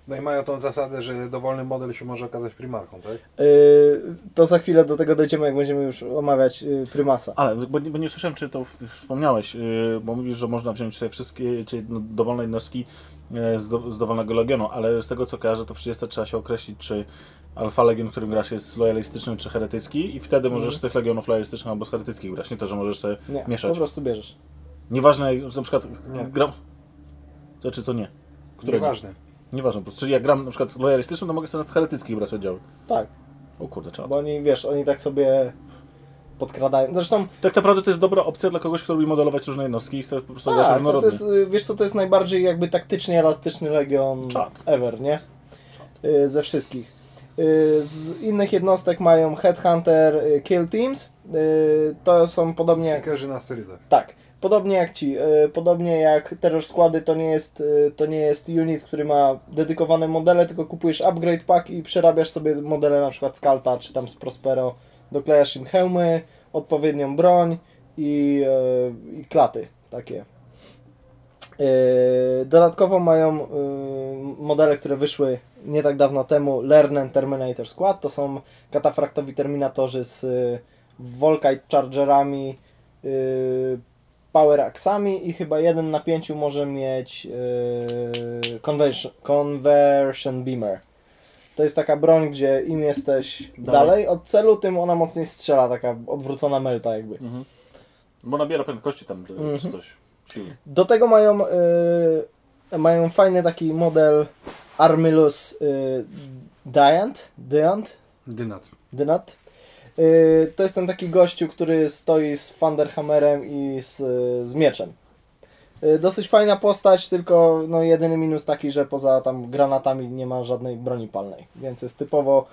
No i mają tą zasadę, że dowolny model się może okazać primarką, tak? E, to za chwilę do tego dojdziemy, jak będziemy już omawiać e, Prymasa. Ale, bo, nie- bo nie słyszałem, czy to wspomniałeś, yy, bo mówisz, że można wziąć sobie wszystkie, czy no, dowolne jednostki yy, z, do, z dowolnego legionu, ale z tego co kojarzę, to w 30 trzeba się określić, czy alfa legion, w którym grasz jest lojalistyczny, czy heretycki i wtedy możesz z tych legionów lojalistycznych albo z heretyckich grać, nie to, że możesz sobie Nie, mieszać. po prostu bierzesz. Nieważne, jak na przykład Nie. gram... To czy to nie? Którego? Nieważne. Nieważne, po prostu, czyli jak gram na przykład lojalistyczny, to mogę sobie z heretyckich brać oddziały. Tak, O kurde, trzeba. bo oni, wiesz, oni tak sobie podkradają. Zresztą, Tak naprawdę to jest dobra opcja dla kogoś, kto lubi modelować różne jednostki i chce po prostu grać tak, to, to różnorodnie. jest, y, wiesz co, to jest najbardziej jakby taktycznie elastyczny legion Czad. ever, nie? Y, Ze wszystkich. Y, Z innych jednostek mają Headhunter, Kill Teams. Y, To są podobnie... Seekerzy na sterydach. Tak, podobnie jak ci, y, podobnie jak Terror Składy to nie jest y, to nie jest unit, który ma dedykowane modele, tylko kupujesz upgrade pack i przerabiasz sobie modele na przykład z Kalta czy tam z Prospero, doklejasz im hełmy, odpowiednią broń i, y, i klaty takie. Dodatkowo mają modele, które wyszły nie tak dawno temu, Lernen Terminator Squad, to są katafraktowi terminatorzy z Volkite Chargerami, Power Axami i chyba jeden na pięciu może mieć y, conversion, conversion Beamer. To jest taka broń, gdzie im jesteś Dalej. dalej od celu, tym ona mocniej strzela, taka odwrócona melta jakby. Mhm. Bo nabiera prędkości tam, czy Mhm. coś, siły. Do tego mają, y, mają fajny taki model Armilus y, Diant, Diant, Dynat. Dynat. Y, to jest ten taki gościu, który stoi z Thunderhammerem i z, z mieczem. Y, dosyć fajna postać, tylko no, jedyny minus taki, że poza tam granatami nie ma żadnej broni palnej, więc jest typowo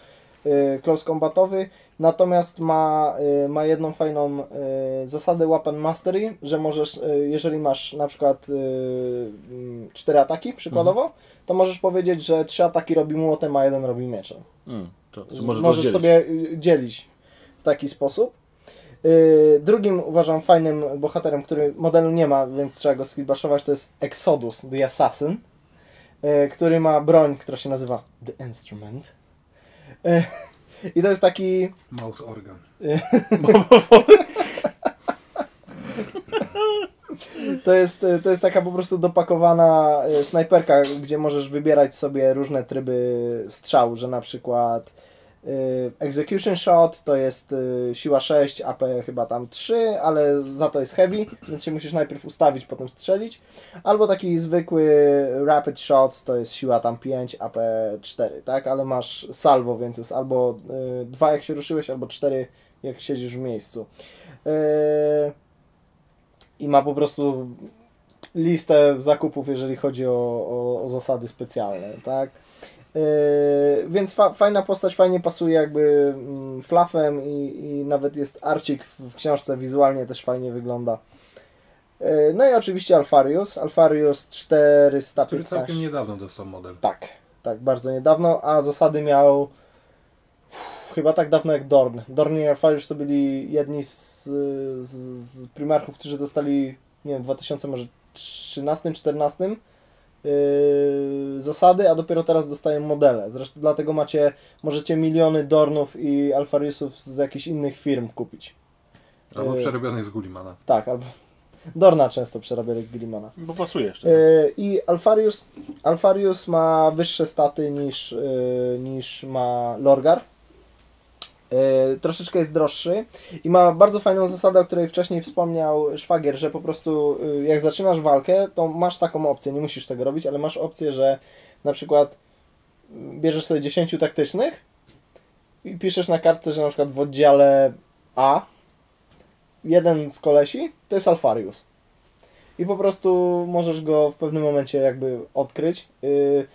y, close combatowy. Natomiast ma, ma jedną fajną zasadę Weapon Mastery, że możesz, jeżeli masz na przykład mm, cztery ataki przykładowo, to możesz powiedzieć, że trzy ataki robi młotem, a jeden robi mieczem. Mm, to, to możesz możesz sobie dzielić taki sposób. Y, Drugim uważam fajnym bohaterem, który modelu nie ma, więc trzeba go skillbaszować, to jest Exodus, the Assassin, y, który ma broń, która się nazywa The Instrument. Y, I to jest taki Mouth organ. To jest, to jest taka po prostu dopakowana y, snajperka, gdzie możesz wybierać sobie różne tryby strzału, że na przykład execution shot to jest y, siła 6, AP chyba tam 3, ale za to jest heavy, więc się musisz najpierw ustawić, potem strzelić. Albo taki zwykły rapid shots to jest siła tam 5, AP 4, tak? Ale masz salvo, więc jest albo 2 jak się ruszyłeś, albo 4 jak siedzisz w miejscu. Y, i ma po prostu listę zakupów, jeżeli chodzi o, o, o zasady specjalne, tak? Yy, więc fa fajna postać, fajnie pasuje jakby mm, flafem i, i nawet jest arcik w, książce, wizualnie też fajnie wygląda. Yy, no i oczywiście Alfarius, Alfarius Który 415. całkiem niedawno dostał model. Tak, tak, bardzo niedawno, a zasady miał uff, chyba tak dawno jak Dorn. Dorn i Alfarius to byli jedni z, z, z primarchów, którzy dostali, nie wiem, w 2013-14 yy, zasady, a dopiero teraz dostają modele. Zresztą dlatego macie, możecie miliony Dornów i Alfariusów z jakichś innych firm kupić. Albo Yy. przerobiony z Gullimana. Tak, albo Dorna często przerabiali z Gillimana. Bo pasuje jeszcze. Yy, I Alfarius, Alfarius ma wyższe staty niż, yy, niż ma Lorgar. Yy, troszeczkę jest droższy i ma bardzo fajną zasadę, o której wcześniej wspomniał Szwagier, że po prostu yy, jak zaczynasz walkę, to masz taką opcję, nie musisz tego robić, ale masz opcję, że na przykład yy, bierzesz sobie 10 taktycznych i piszesz na kartce, że na przykład w oddziale A jeden z kolesi to jest Alfarius. I po prostu możesz go w pewnym momencie jakby odkryć. Yy,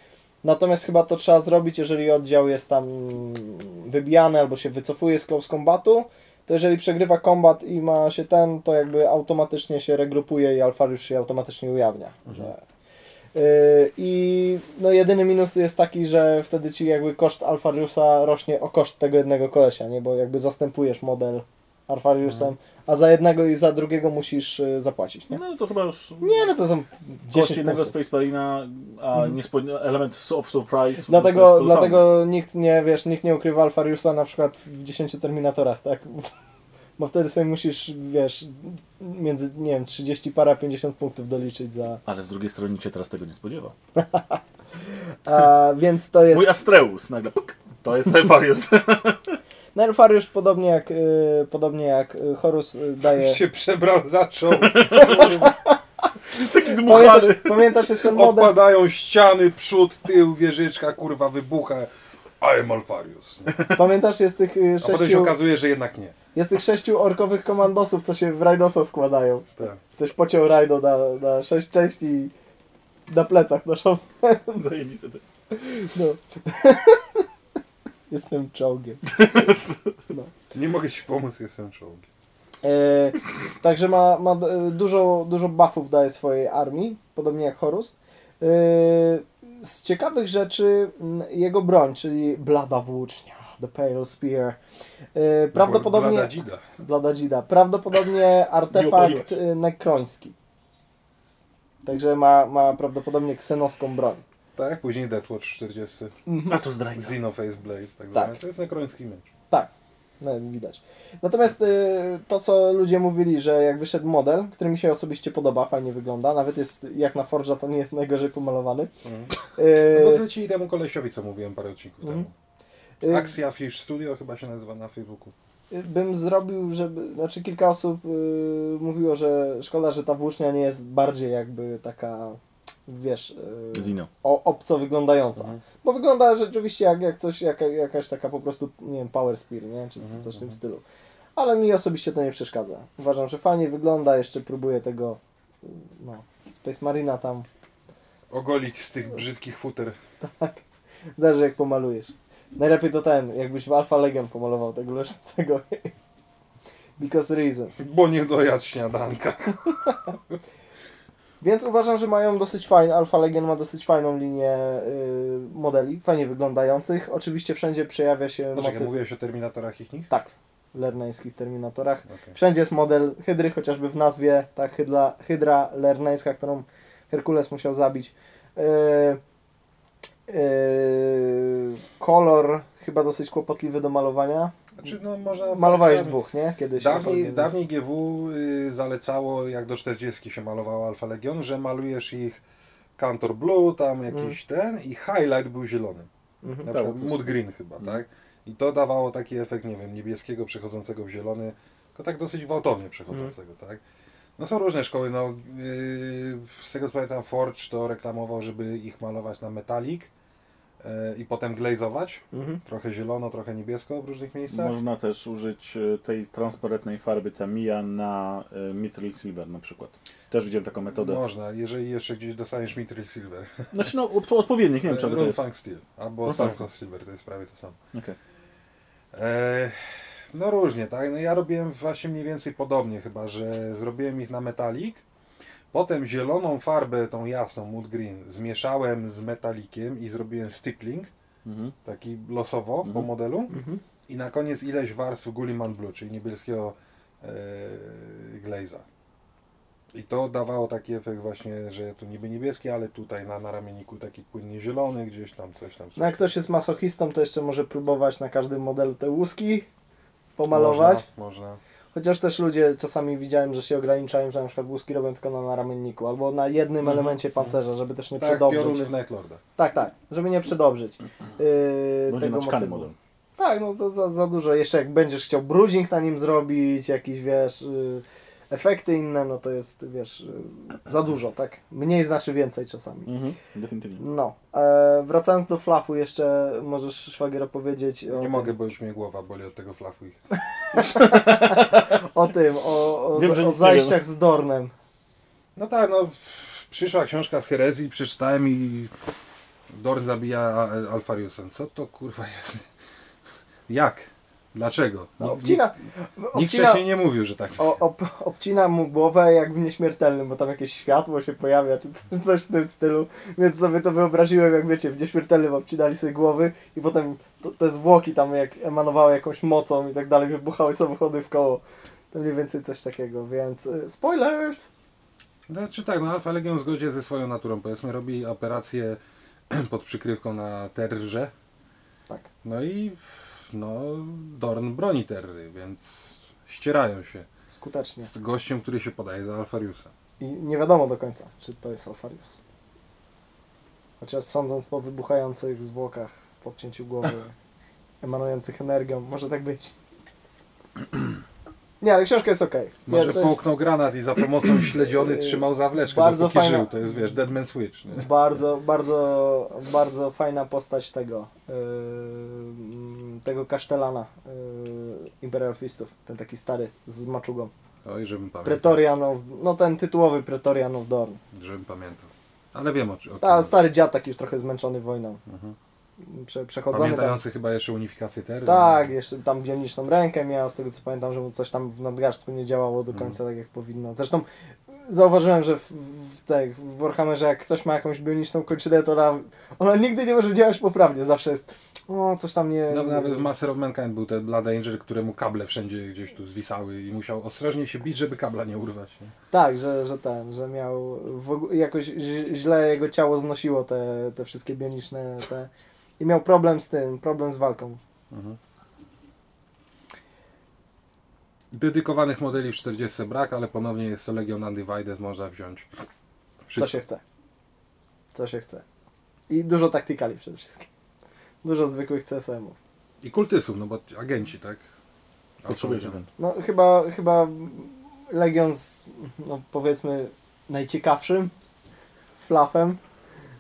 natomiast chyba to trzeba zrobić, jeżeli oddział jest tam wybijany albo się wycofuje z close combatu, to jeżeli przegrywa kombat i ma się ten, to jakby automatycznie się regrupuje i Alfarius się automatycznie ujawnia. Że... Yy, I no jedyny minus jest taki, że wtedy ci jakby koszt Alfariusa rośnie o koszt tego jednego kolesia, nie? Bo jakby zastępujesz model Alfariusem, a za jednego i za drugiego musisz y, zapłacić, nie? No ale to chyba już Nie, no to są 10 koszt jednego. Space Marina, a niespodzie- element of surprise. Dlatego, dlatego nikt nie, wiesz, nikt nie ukrywa Alfariusa na przykład w 10 Terminatorach, tak? Bo wtedy sobie musisz, wiesz, między, nie wiem, 30 para 50 punktów doliczyć za... Ale z drugiej strony nikt się teraz tego nie spodziewał. A, więc to jest... Mój Astreus nagle, puk, to jest Alfarius. No Alfariusz podobnie jak, y, podobnie jak y, Horus y, daje... się przebrał, zaczął. Taki Pamiętasz, dmuchany. pamiętasz, jest ten model... Odpadają ściany, przód, tył, wieżyczka, kurwa, wybucha. I am Alfarius. Pamiętasz, jest tych y, A potem się sześciu... okazuje, że jednak nie. Jest tych sześciu orkowych komandosów, co się w Rajdosa składają. Tak. Ktoś pociął Rajdo na, na sześć części i na plecach noszą. Zajebiste. to. No. Jestem czołgiem. No. Nie mogę ci pomóc, jestem czołgiem. E, także ma, ma e, dużo, dużo buffów daje swojej armii, podobnie jak Horus. E, z ciekawych rzeczy m, jego broń, czyli Blada Włócznia, The Pale Spear. E, prawdopodobnie... Blada dzida. Blada Dzida. Prawdopodobnie artefakt y, nekroński. Także ma, ma prawdopodobnie ksenoską broń. Tak, później Deathwatch 40. A to zdrajca. Xenoface Blade, tak, Tak. To jest nekroński miecz. Tak, no, widać. Natomiast y, to, co ludzie mówili, że jak wyszedł model, który mi się osobiście podoba, fajnie wygląda, nawet jest jak na Forge'a, to nie jest najgorzej pomalowany. Mhm. Y, No bo zlecili temu kolesiowi, co mówiłem parę odcinków Mhm. temu. y, Axia Fish Studio chyba się nazywa na Facebooku. bym zrobił, żeby, znaczy kilka osób y, mówiło, że szkoda, że ta włócznia nie jest bardziej jakby taka, wiesz, y, Zino. o, obco wyglądająca. Mhm. Bo wygląda rzeczywiście jak, jak coś, jaka, jakaś taka po prostu, nie wiem, power spear, nie? Czy Mhm, coś w tym stylu. Ale mi osobiście to nie przeszkadza. Uważam, że fajnie wygląda, jeszcze próbuję tego, no, Space Marina tam, Ogolić z tych brzydkich futer. zależy jak pomalujesz. Najlepiej to ten, jakbyś w Alpha Legion pomalował tego leżącego. Because reasons. Bo nie dojadł śniadanka. Więc uważam, że mają dosyć fajną, Alpha Legion ma dosyć fajną linię y, modeli, fajnie wyglądających. Oczywiście wszędzie przejawia się Dlaczego motyw... mówiłeś o Terminatorach ich nich? Tak, w lerneńskich Terminatorach. Okej. Wszędzie jest model Hydry, chociażby w nazwie, ta hydra, hydra lerneńska, którą Herkules musiał zabić. Yy, yy, kolor chyba dosyć kłopotliwy do malowania. Znaczy, no, można Malowałeś dawniej- dwóch, nie? Kiedyś. Dawniej, dawniej GW y, zalecało, jak do 40 się malowało Alfa Legion, że malujesz ich Cantor Blue, tam jakiś ten i highlight był zielony. Mhm. Na Tak, przykład. Mood Green chyba, Mhm. tak? I to dawało taki efekt, nie wiem, niebieskiego przechodzącego w zielony, tylko tak dosyć gwałtownie przechodzącego, tak? No są różne szkoły, no yy, z tego co pamiętam Forge to reklamował, żeby ich malować na metalik i potem glazować, Mhm. trochę zielono, trochę niebiesko w różnych miejscach. Można też użyć e, tej transparentnej farby Tamiya na e, Mithril Silver na przykład. Też widziałem taką metodę. Można, jeżeli jeszcze gdzieś dostaniesz Mithril Silver. Znaczy no od- odpowiednik, nie wiem czego to jest. Runefang Steel, albo Sunflower Silver, to jest prawie to samo. Okej. E, no różnie, tak? No ja robiłem właśnie mniej więcej podobnie, chyba że zrobiłem ich na metalik. Potem zieloną farbę, tą jasną, mood green, zmieszałem z metalikiem i zrobiłem stippling, Mhm. taki losowo po Mhm. modelu. Mhm. I na koniec ileś warstw Gulliman Blue, czyli niebieskiego e, glaza. I to dawało taki efekt właśnie, że tu niby niebieski, ale tutaj na, na ramienniku taki płynnie zielony, gdzieś tam coś tam. Coś No jak ktoś jest masochistą, to jeszcze może próbować na każdym modelu te łuski pomalować. Można, można. Chociaż też ludzie czasami widziałem, że się ograniczają, że na przykład łuski robią tylko na naramienniku albo na jednym Mhm. elemencie pancerza, żeby też nie Tak, przedobrzyć. pioruny w Nightlorda. Tak, tak, żeby nie przedobrzyć yy, Będzie tego motywu. model. Tak, no za, za, za dużo. Jeszcze jak będziesz chciał bruising na nim zrobić, jakieś wiesz, y, efekty inne, no to jest, wiesz, za dużo, tak? Mniej znaczy więcej czasami. Mhm. Definitywnie. No, e, wracając do flafu jeszcze, możesz szwagier opowiedzieć o, Nie tym, mogę, bo już mnie głowa boli od tego flafu ich. o tym, o, o, Wiem, że o zajściach z Dornem. No tak, no przyszła książka z herezji, przeczytałem i Dorn zabija Al- Alfariusem. Co to kurwa jest? Jak? Dlaczego? No, obcina, Nikt, nikt obcina, wcześniej nie mówił, że tak. o, ob, obcina mu głowę jak w nieśmiertelnym, bo tam jakieś światło się pojawia, czy co- coś w tym stylu. Więc sobie to wyobraziłem, jak wiecie, w nieśmiertelnym obcinali sobie głowy i potem to, te zwłoki tam jak emanowały jakąś mocą i tak dalej, wybuchały samochody w koło. To mniej więcej coś takiego, więc y, spoilers! Znaczy tak, no Alfa Legion w zgodzie ze swoją naturą, powiedzmy, robi operację pod przykrywką na terrze. Tak. No i no, Dorn broni terry, więc ścierają się Skutecznie. z gościem, który się podaje za Alfariusa. I nie wiadomo do końca, czy to jest Alfarius. Chociaż sądząc po wybuchających zwłokach po obcięciu głowy, emanujących energią, może tak być. Nie, ale książka jest okej. Nie, Może to jest połknął granat i za pomocą śledziony trzymał zawleczkę, Bardzo dopóki fajna- żył. To jest, wiesz, Deadman Switch. Nie? bardzo, bardzo, bardzo fajna postać tego yy, mm, tego kasztelana yy, Imperial Fistów. Ten taki stary z maczugą. Oj, żebym pamiętał. Pretorian of, no ten tytułowy Pretorian of Dorn. Żebym pamiętał. Ale wiem o, czym- o A kim. stary dziad taki już trochę zmęczony wojną. Mhm. Prze, przechodzony tam. Pamiętający chyba jeszcze unifikację terry. Tak, jeszcze tam bioniczną rękę miał, z tego co pamiętam, że mu coś tam w nadgarstku nie działało do końca tak jak powinno. Zresztą zauważyłem, że w, w, tej, w Warhammerze jak ktoś ma jakąś bioniczną kończynę, to ona, ona nigdy nie może działać poprawnie. Zawsze jest, o, coś tam nie... No, nawet w Master of Mankind był ten Blood Angel, któremu kable wszędzie gdzieś tu zwisały i musiał ostrożnie się bić, żeby kabla nie urwać. Nie? Tak, że, że ten, że miał w jakoś źle jego ciało znosiło te, te wszystkie bioniczne te i miał problem z tym, problem z walką. Mhm. Dedykowanych modeli w 40 brak, ale ponownie jest to Legion Undivided, można wziąć. Co Wszystko. się chce. Co się chce. I dużo taktykali przede wszystkim. Dużo zwykłych CSM-ów. I kultysów, no bo agenci, tak? Potrzebujesz. No chyba, chyba Legion z, no powiedzmy, najciekawszym flafem.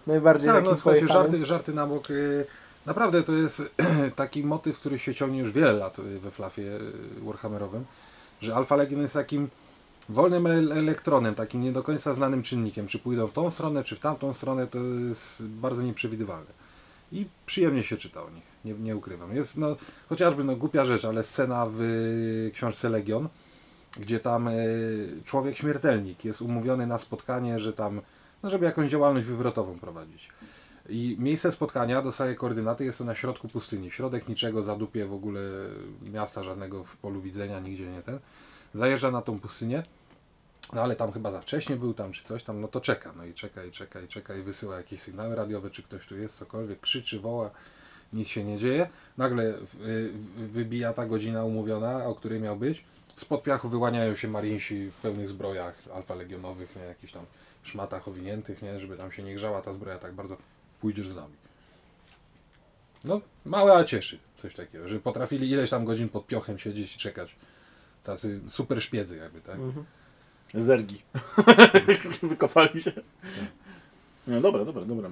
Najbardziej Tak, no słuchajcie, żarty, żarty na bok. y, Naprawdę to jest taki motyw, który się ciągnie już wiele lat y, we flafie y, Warhammerowym, że Alpha Legion jest takim wolnym ele- elektronem, takim nie do końca znanym czynnikiem. Czy pójdą w tą stronę, czy w tamtą stronę, to jest bardzo nieprzewidywalne. I przyjemnie się czyta o nich, nie, nie ukrywam. Jest no, chociażby no, głupia rzecz, ale scena w y, książce Legion, gdzie tam y, człowiek śmiertelnik jest umówiony na spotkanie, że tam, no żeby jakąś działalność wywrotową prowadzić. I miejsce spotkania dostaje koordynaty, jest to na środku pustyni. Środek niczego, zadupie w ogóle miasta żadnego w polu widzenia, nigdzie nie ten. Zajeżdża na tą pustynię, no ale tam chyba za wcześnie był tam czy coś tam, no to czeka, no i czeka i czeka i czeka i wysyła jakieś sygnały radiowe, czy ktoś tu jest, cokolwiek, krzyczy, woła nic się nie dzieje. Nagle y, y, wybija ta godzina umówiona, o której miał być. Spod piachu wyłaniają się marinsi w pełnych zbrojach alfa legionowych, nie, tam szmatach owiniętych, nie, żeby tam się nie grzała ta zbroja tak bardzo. Pójdziesz z nami. No, małe a cieszy. Coś takiego, że potrafili ileś tam godzin pod piochem siedzieć i czekać. Tacy super szpiedzy jakby, tak? Zergi. Wykopali się. No dobra, dobra, dobra.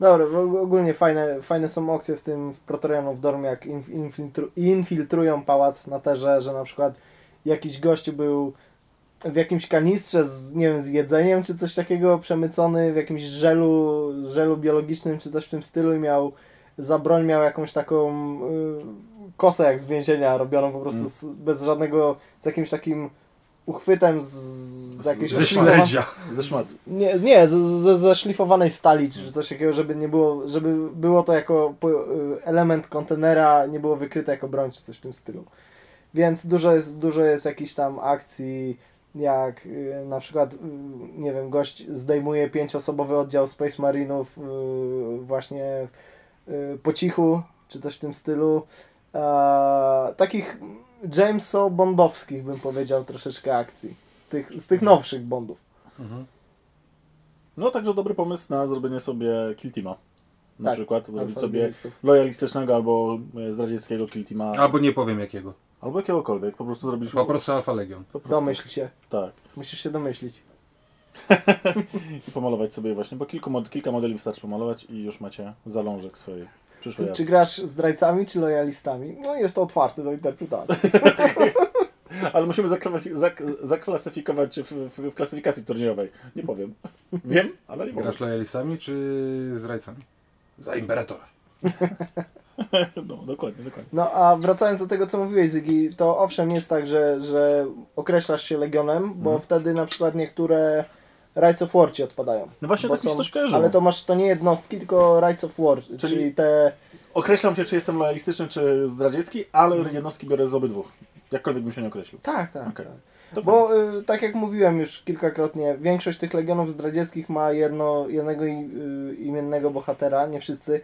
Dobra, ogólnie fajne, fajne są opcje w tym w Praetorian of Dorm, jak inf- infiltru, infiltrują pałac na terze, że na przykład jakiś gościu był w jakimś kanistrze z, nie wiem, z jedzeniem czy coś takiego przemycony w jakimś żelu, żelu biologicznym czy coś w tym stylu i miał za broń miał jakąś taką y, kosę jak z więzienia robioną po prostu z, bez żadnego, z jakimś takim uchwytem z, z jakiejś Ze śledzia. Ze szmat. nie, nie, ze, ze, ze szlifowanej stali czy coś takiego, żeby nie było, żeby było to jako y, element kontenera, nie było wykryte jako broń czy coś w tym stylu. Więc dużo jest, dużo jest jakichś tam akcji, jak y, na przykład, y, nie wiem, gość zdejmuje pięcioosobowy oddział Space Marinów y, właśnie po cichu, czy coś w tym stylu. Takich Jameso-bondowskich bym powiedział troszeczkę akcji. Tych, z tych nowszych Bondów. No także dobry pomysł na zrobienie sobie kill teama. Na Tak, przykład zrobić sobie lojalistycznego albo e, zdradzieckiego kill teama. Albo nie powiem jakiego. Albo jakiegokolwiek. Po prostu zrobić Po prostu Alfa Legion. po prostu- Domyśl się. Tak. Musisz się domyślić. I pomalować sobie właśnie, bo kilku mod, kilka modeli wystarczy pomalować i już macie zalążek swojej przyszłej Czy grasz zdrajcami, czy lojalistami? No jest to otwarte do interpretacji. Ale musimy zaklasyfikować, zak, zaklasyfikować w, w, w klasyfikacji turniejowej. Nie powiem. Wiem, ale nie powiem. Grasz lojalistami czy zdrajcami? Za Imperatora. No, dokładnie, dokładnie. No a wracając do tego, co mówiłeś Zygi, to owszem jest tak, że, że określasz się Legionem, bo Mhm. wtedy na przykład niektóre Rights of War ci odpadają. No właśnie tak mi się są- też kojarzyło. Ale to masz to nie jednostki, tylko Rights of War, czyli, te... Określam się, czy jestem lojalistyczny, czy zdradziecki, ale Mhm. jednostki biorę z obydwóch. Jakkolwiek bym się nie określił. Tak, tak, Okej. tak. To Bo y, tak jak mówiłem już kilkakrotnie, większość tych legionów zdradzieckich ma jedno, jednego i- y, imiennego bohatera, nie wszyscy,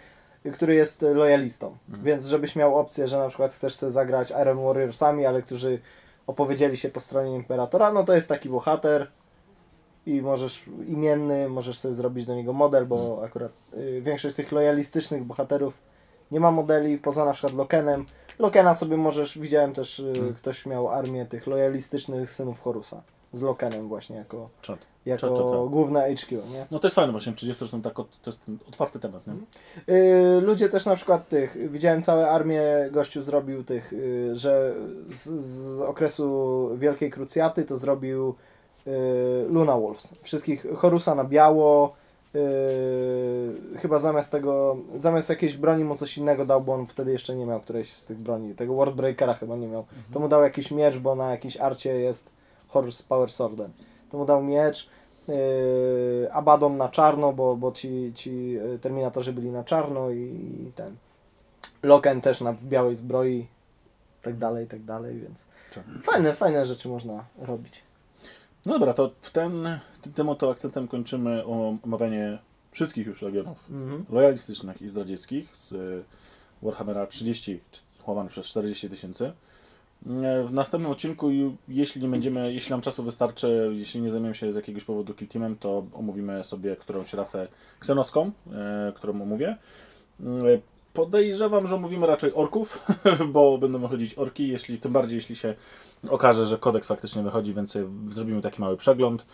który jest lojalistą. Mhm. Więc żebyś miał opcję, że na przykład chcesz sobie zagrać Iron Warriorsami, ale którzy opowiedzieli się po stronie Imperatora, no to jest taki bohater i możesz imienny, możesz sobie zrobić do niego model, bo Mhm. akurat y, większość tych lojalistycznych bohaterów nie ma modeli, poza na przykład Lokenem. Lokena sobie możesz, widziałem też, y, Mhm. ktoś miał armię tych lojalistycznych synów Horusa. Z Lokenem właśnie jako, Czad. Jako czad. główne HQ, nie? No to jest fajne właśnie, w 30 są tak, od- to jest ten otwarty temat, nie? Y, ludzie też na przykład tych, widziałem całe armię, gościu zrobił tych, y, że z, z okresu Wielkiej Krucjaty to zrobił y, Luna Wolves. Wszystkich Horusa na biało, y, chyba zamiast tego, zamiast jakiejś broni mu coś innego dał, bo on wtedy jeszcze nie miał którejś z tych broni. Tego Wordbreakera chyba nie miał. To mu dał jakiś miecz, bo na jakiejś arcie jest Horus z Power Swordem. To mu dał miecz. Yy, Abaddon na czarno, bo, bo ci, ci y, Terminatorzy byli na czarno i, i ten Loken też na w białej zbroi tak dalej, tak dalej, więc Tak. fajne, fajne rzeczy można robić. No dobra, to w ten, tym, oto akcentem kończymy omawianie wszystkich już legionów Mhm. lojalistycznych i zdradzieckich z y, Warhammera 30, czy- chowanych przez 40 tysięcy. E, W następnym odcinku, jeśli nie będziemy, jeśli nam czasu wystarczy, jeśli nie zajmiemy się z jakiegoś powodu Kill to omówimy sobie którąś rasę ksenoską, e, którą omówię. E, Podejrzewam, że omówimy raczej orków, bo będą wychodzić orki, jeśli, tym bardziej jeśli się okaże, że kodeks faktycznie wychodzi, więc zrobimy taki mały przegląd.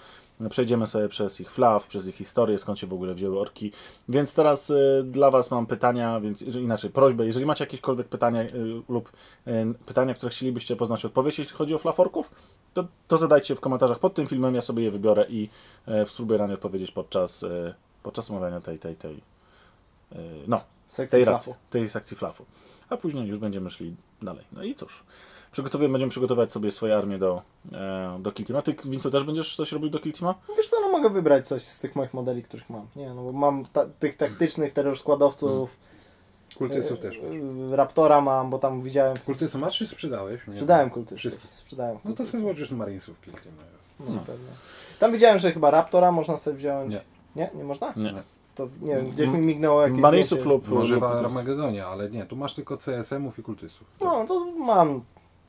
Przejdziemy sobie przez ich flaw, przez ich historię, skąd się w ogóle wzięły orki. Więc teraz y, dla Was mam pytania, więc inaczej prośbę, jeżeli macie jakiekolwiek pytania y, lub y, pytania, które chcielibyście poznać odpowiedź, jeśli chodzi o flaforków, to, to zadajcie w komentarzach pod tym filmem, ja sobie je wybiorę i y, spróbuję na nie odpowiedzieć podczas, y, podczas omawiania tej, tej, tej, y, no, Sekcji tej, racji, tej sekcji flafu. A później już będziemy szli dalej. No i cóż, przygotowujemy, będziemy przygotować sobie swoje armie do, e, do Kill Teama. Ty, Wincu, też będziesz coś robił do Kill Teama? Wiesz co, no mogę wybrać coś z tych moich modeli, których mam. Nie, no bo mam ta, tych taktycznych terror składowców, Kultystów e, też masz. e, Raptora mam, bo tam widziałem, Kultystów masz czy sprzedałeś? Nie. sprzedałem kultystów. Sprzedałem No to sobie złożysz Marinesów kilkiem. No, pewnie. Tam widziałem, że chyba Raptora można sobie wziąć. Nie. Nie, nie można? Nie. Nie. to nie wiem, gdzieś mi mignęło jakieś zdjęcie. lub... Może w Armagedonie, ale nie, tu masz tylko CSM-ów i kultystów. No, to mam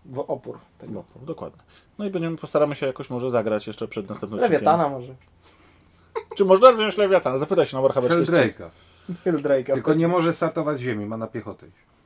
w opór tego. No, dokładnie. No i będziemy, postaramy się jakoś może zagrać jeszcze przed następnym odcinkiem. Lewiatana może. Czy można wziąć Lewiatana? Zapytaj się na Warhammer 40. Helldrake'a. Hilldrake'a. Tylko nie może startować z ziemi, ma na piechotę.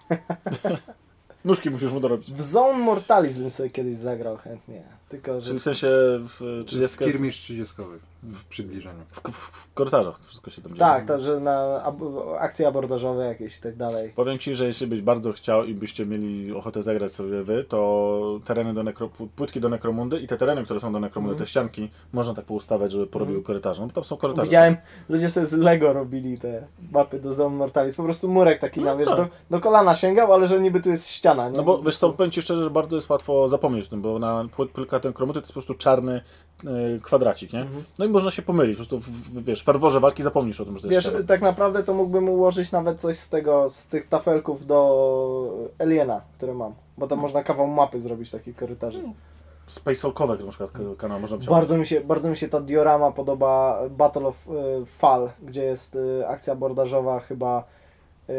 Nóżki musisz mu dorobić. W Zone Mortalis bym sobie kiedyś zagrał chętnie. Tylko, że Czyli w sensie w 30 Skirmish 30 w przybliżeniu. w, w, w korytarzach to wszystko się tam dzieje. tak, to, że na ab akcje abordażowe jakieś i tak dalej. Powiem Ci, że jeśli byś bardzo chciał i byście mieli ochotę zagrać sobie Wy, to tereny do nekro, płytki do Nekromundy i te tereny, które są do Nekromundy, te ścianki, można tak poustawiać, żeby porobiły korytarze. No bo tam są korytarze. Widziałem, ludzie sobie z Lego robili te mapy do Zone Mortalis. Po prostu murek taki No na wiesz, tak. do, do kolana sięgał, ale że niby tu jest ściana. Nie? No bo wiesz co, powiem Ci szczerze, że bardzo jest łatwo zapomnieć o tym, bo na płyt- płytka Nekromundy to jest po prostu czarny y, kwadracik, nie? Mhm. No i można się pomylić, po prostu w, w, wiesz, w ferworze walki zapomnisz o tym, że to jest Wiesz, tak naprawdę to mógłbym ułożyć nawet coś z tego, z tych tafelków do Aliena, które mam. Bo tam można kawał mapy zrobić takich korytarzy. Space Hulkowe na przykład kanał można. Bardzo mi, się, bardzo mi się ta diorama podoba Battle of y, Fall, gdzie jest y, akcja abordażowa chyba y,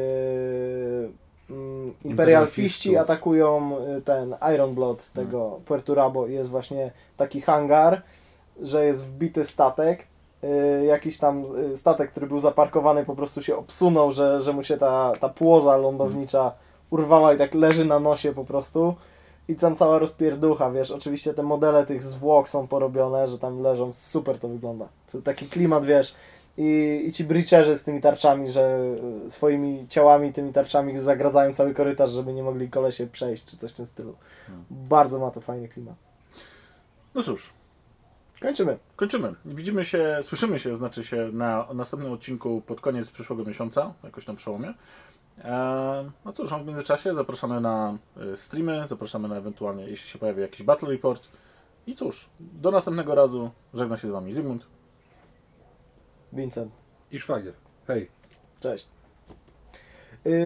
mm, Imperial Imperial Fiści Fistów. atakują y, ten Iron Blood tego Puerto Rabo i jest właśnie taki hangar, że jest wbity statek. y, Jakiś tam y, statek, który był zaparkowany, po prostu się obsunął, że, że mu się ta, ta płoza lądownicza urwała i tak leży na nosie po prostu. I tam cała rozpierducha, wiesz, oczywiście te modele tych zwłok są porobione, że tam leżą, super to wygląda. To taki klimat, wiesz, i, i ci breacherzy z tymi tarczami, że y, swoimi ciałami, tymi tarczami zagradzają cały korytarz, żeby nie mogli kolesie przejść, czy coś w tym stylu. Bardzo ma to fajny klimat. No cóż, Kończymy. Kończymy. Widzimy się, słyszymy się, znaczy się na następnym odcinku pod koniec przyszłego miesiąca, jakoś tam przełomie. Eee, no cóż, a w międzyczasie zapraszamy na y, streamy, zapraszamy na ewentualnie, jeśli się pojawi jakiś Battle Report. I cóż, do następnego razu. Żegna się z Wami Zygmunt. Vincent, I szwagier. Hej. cześć.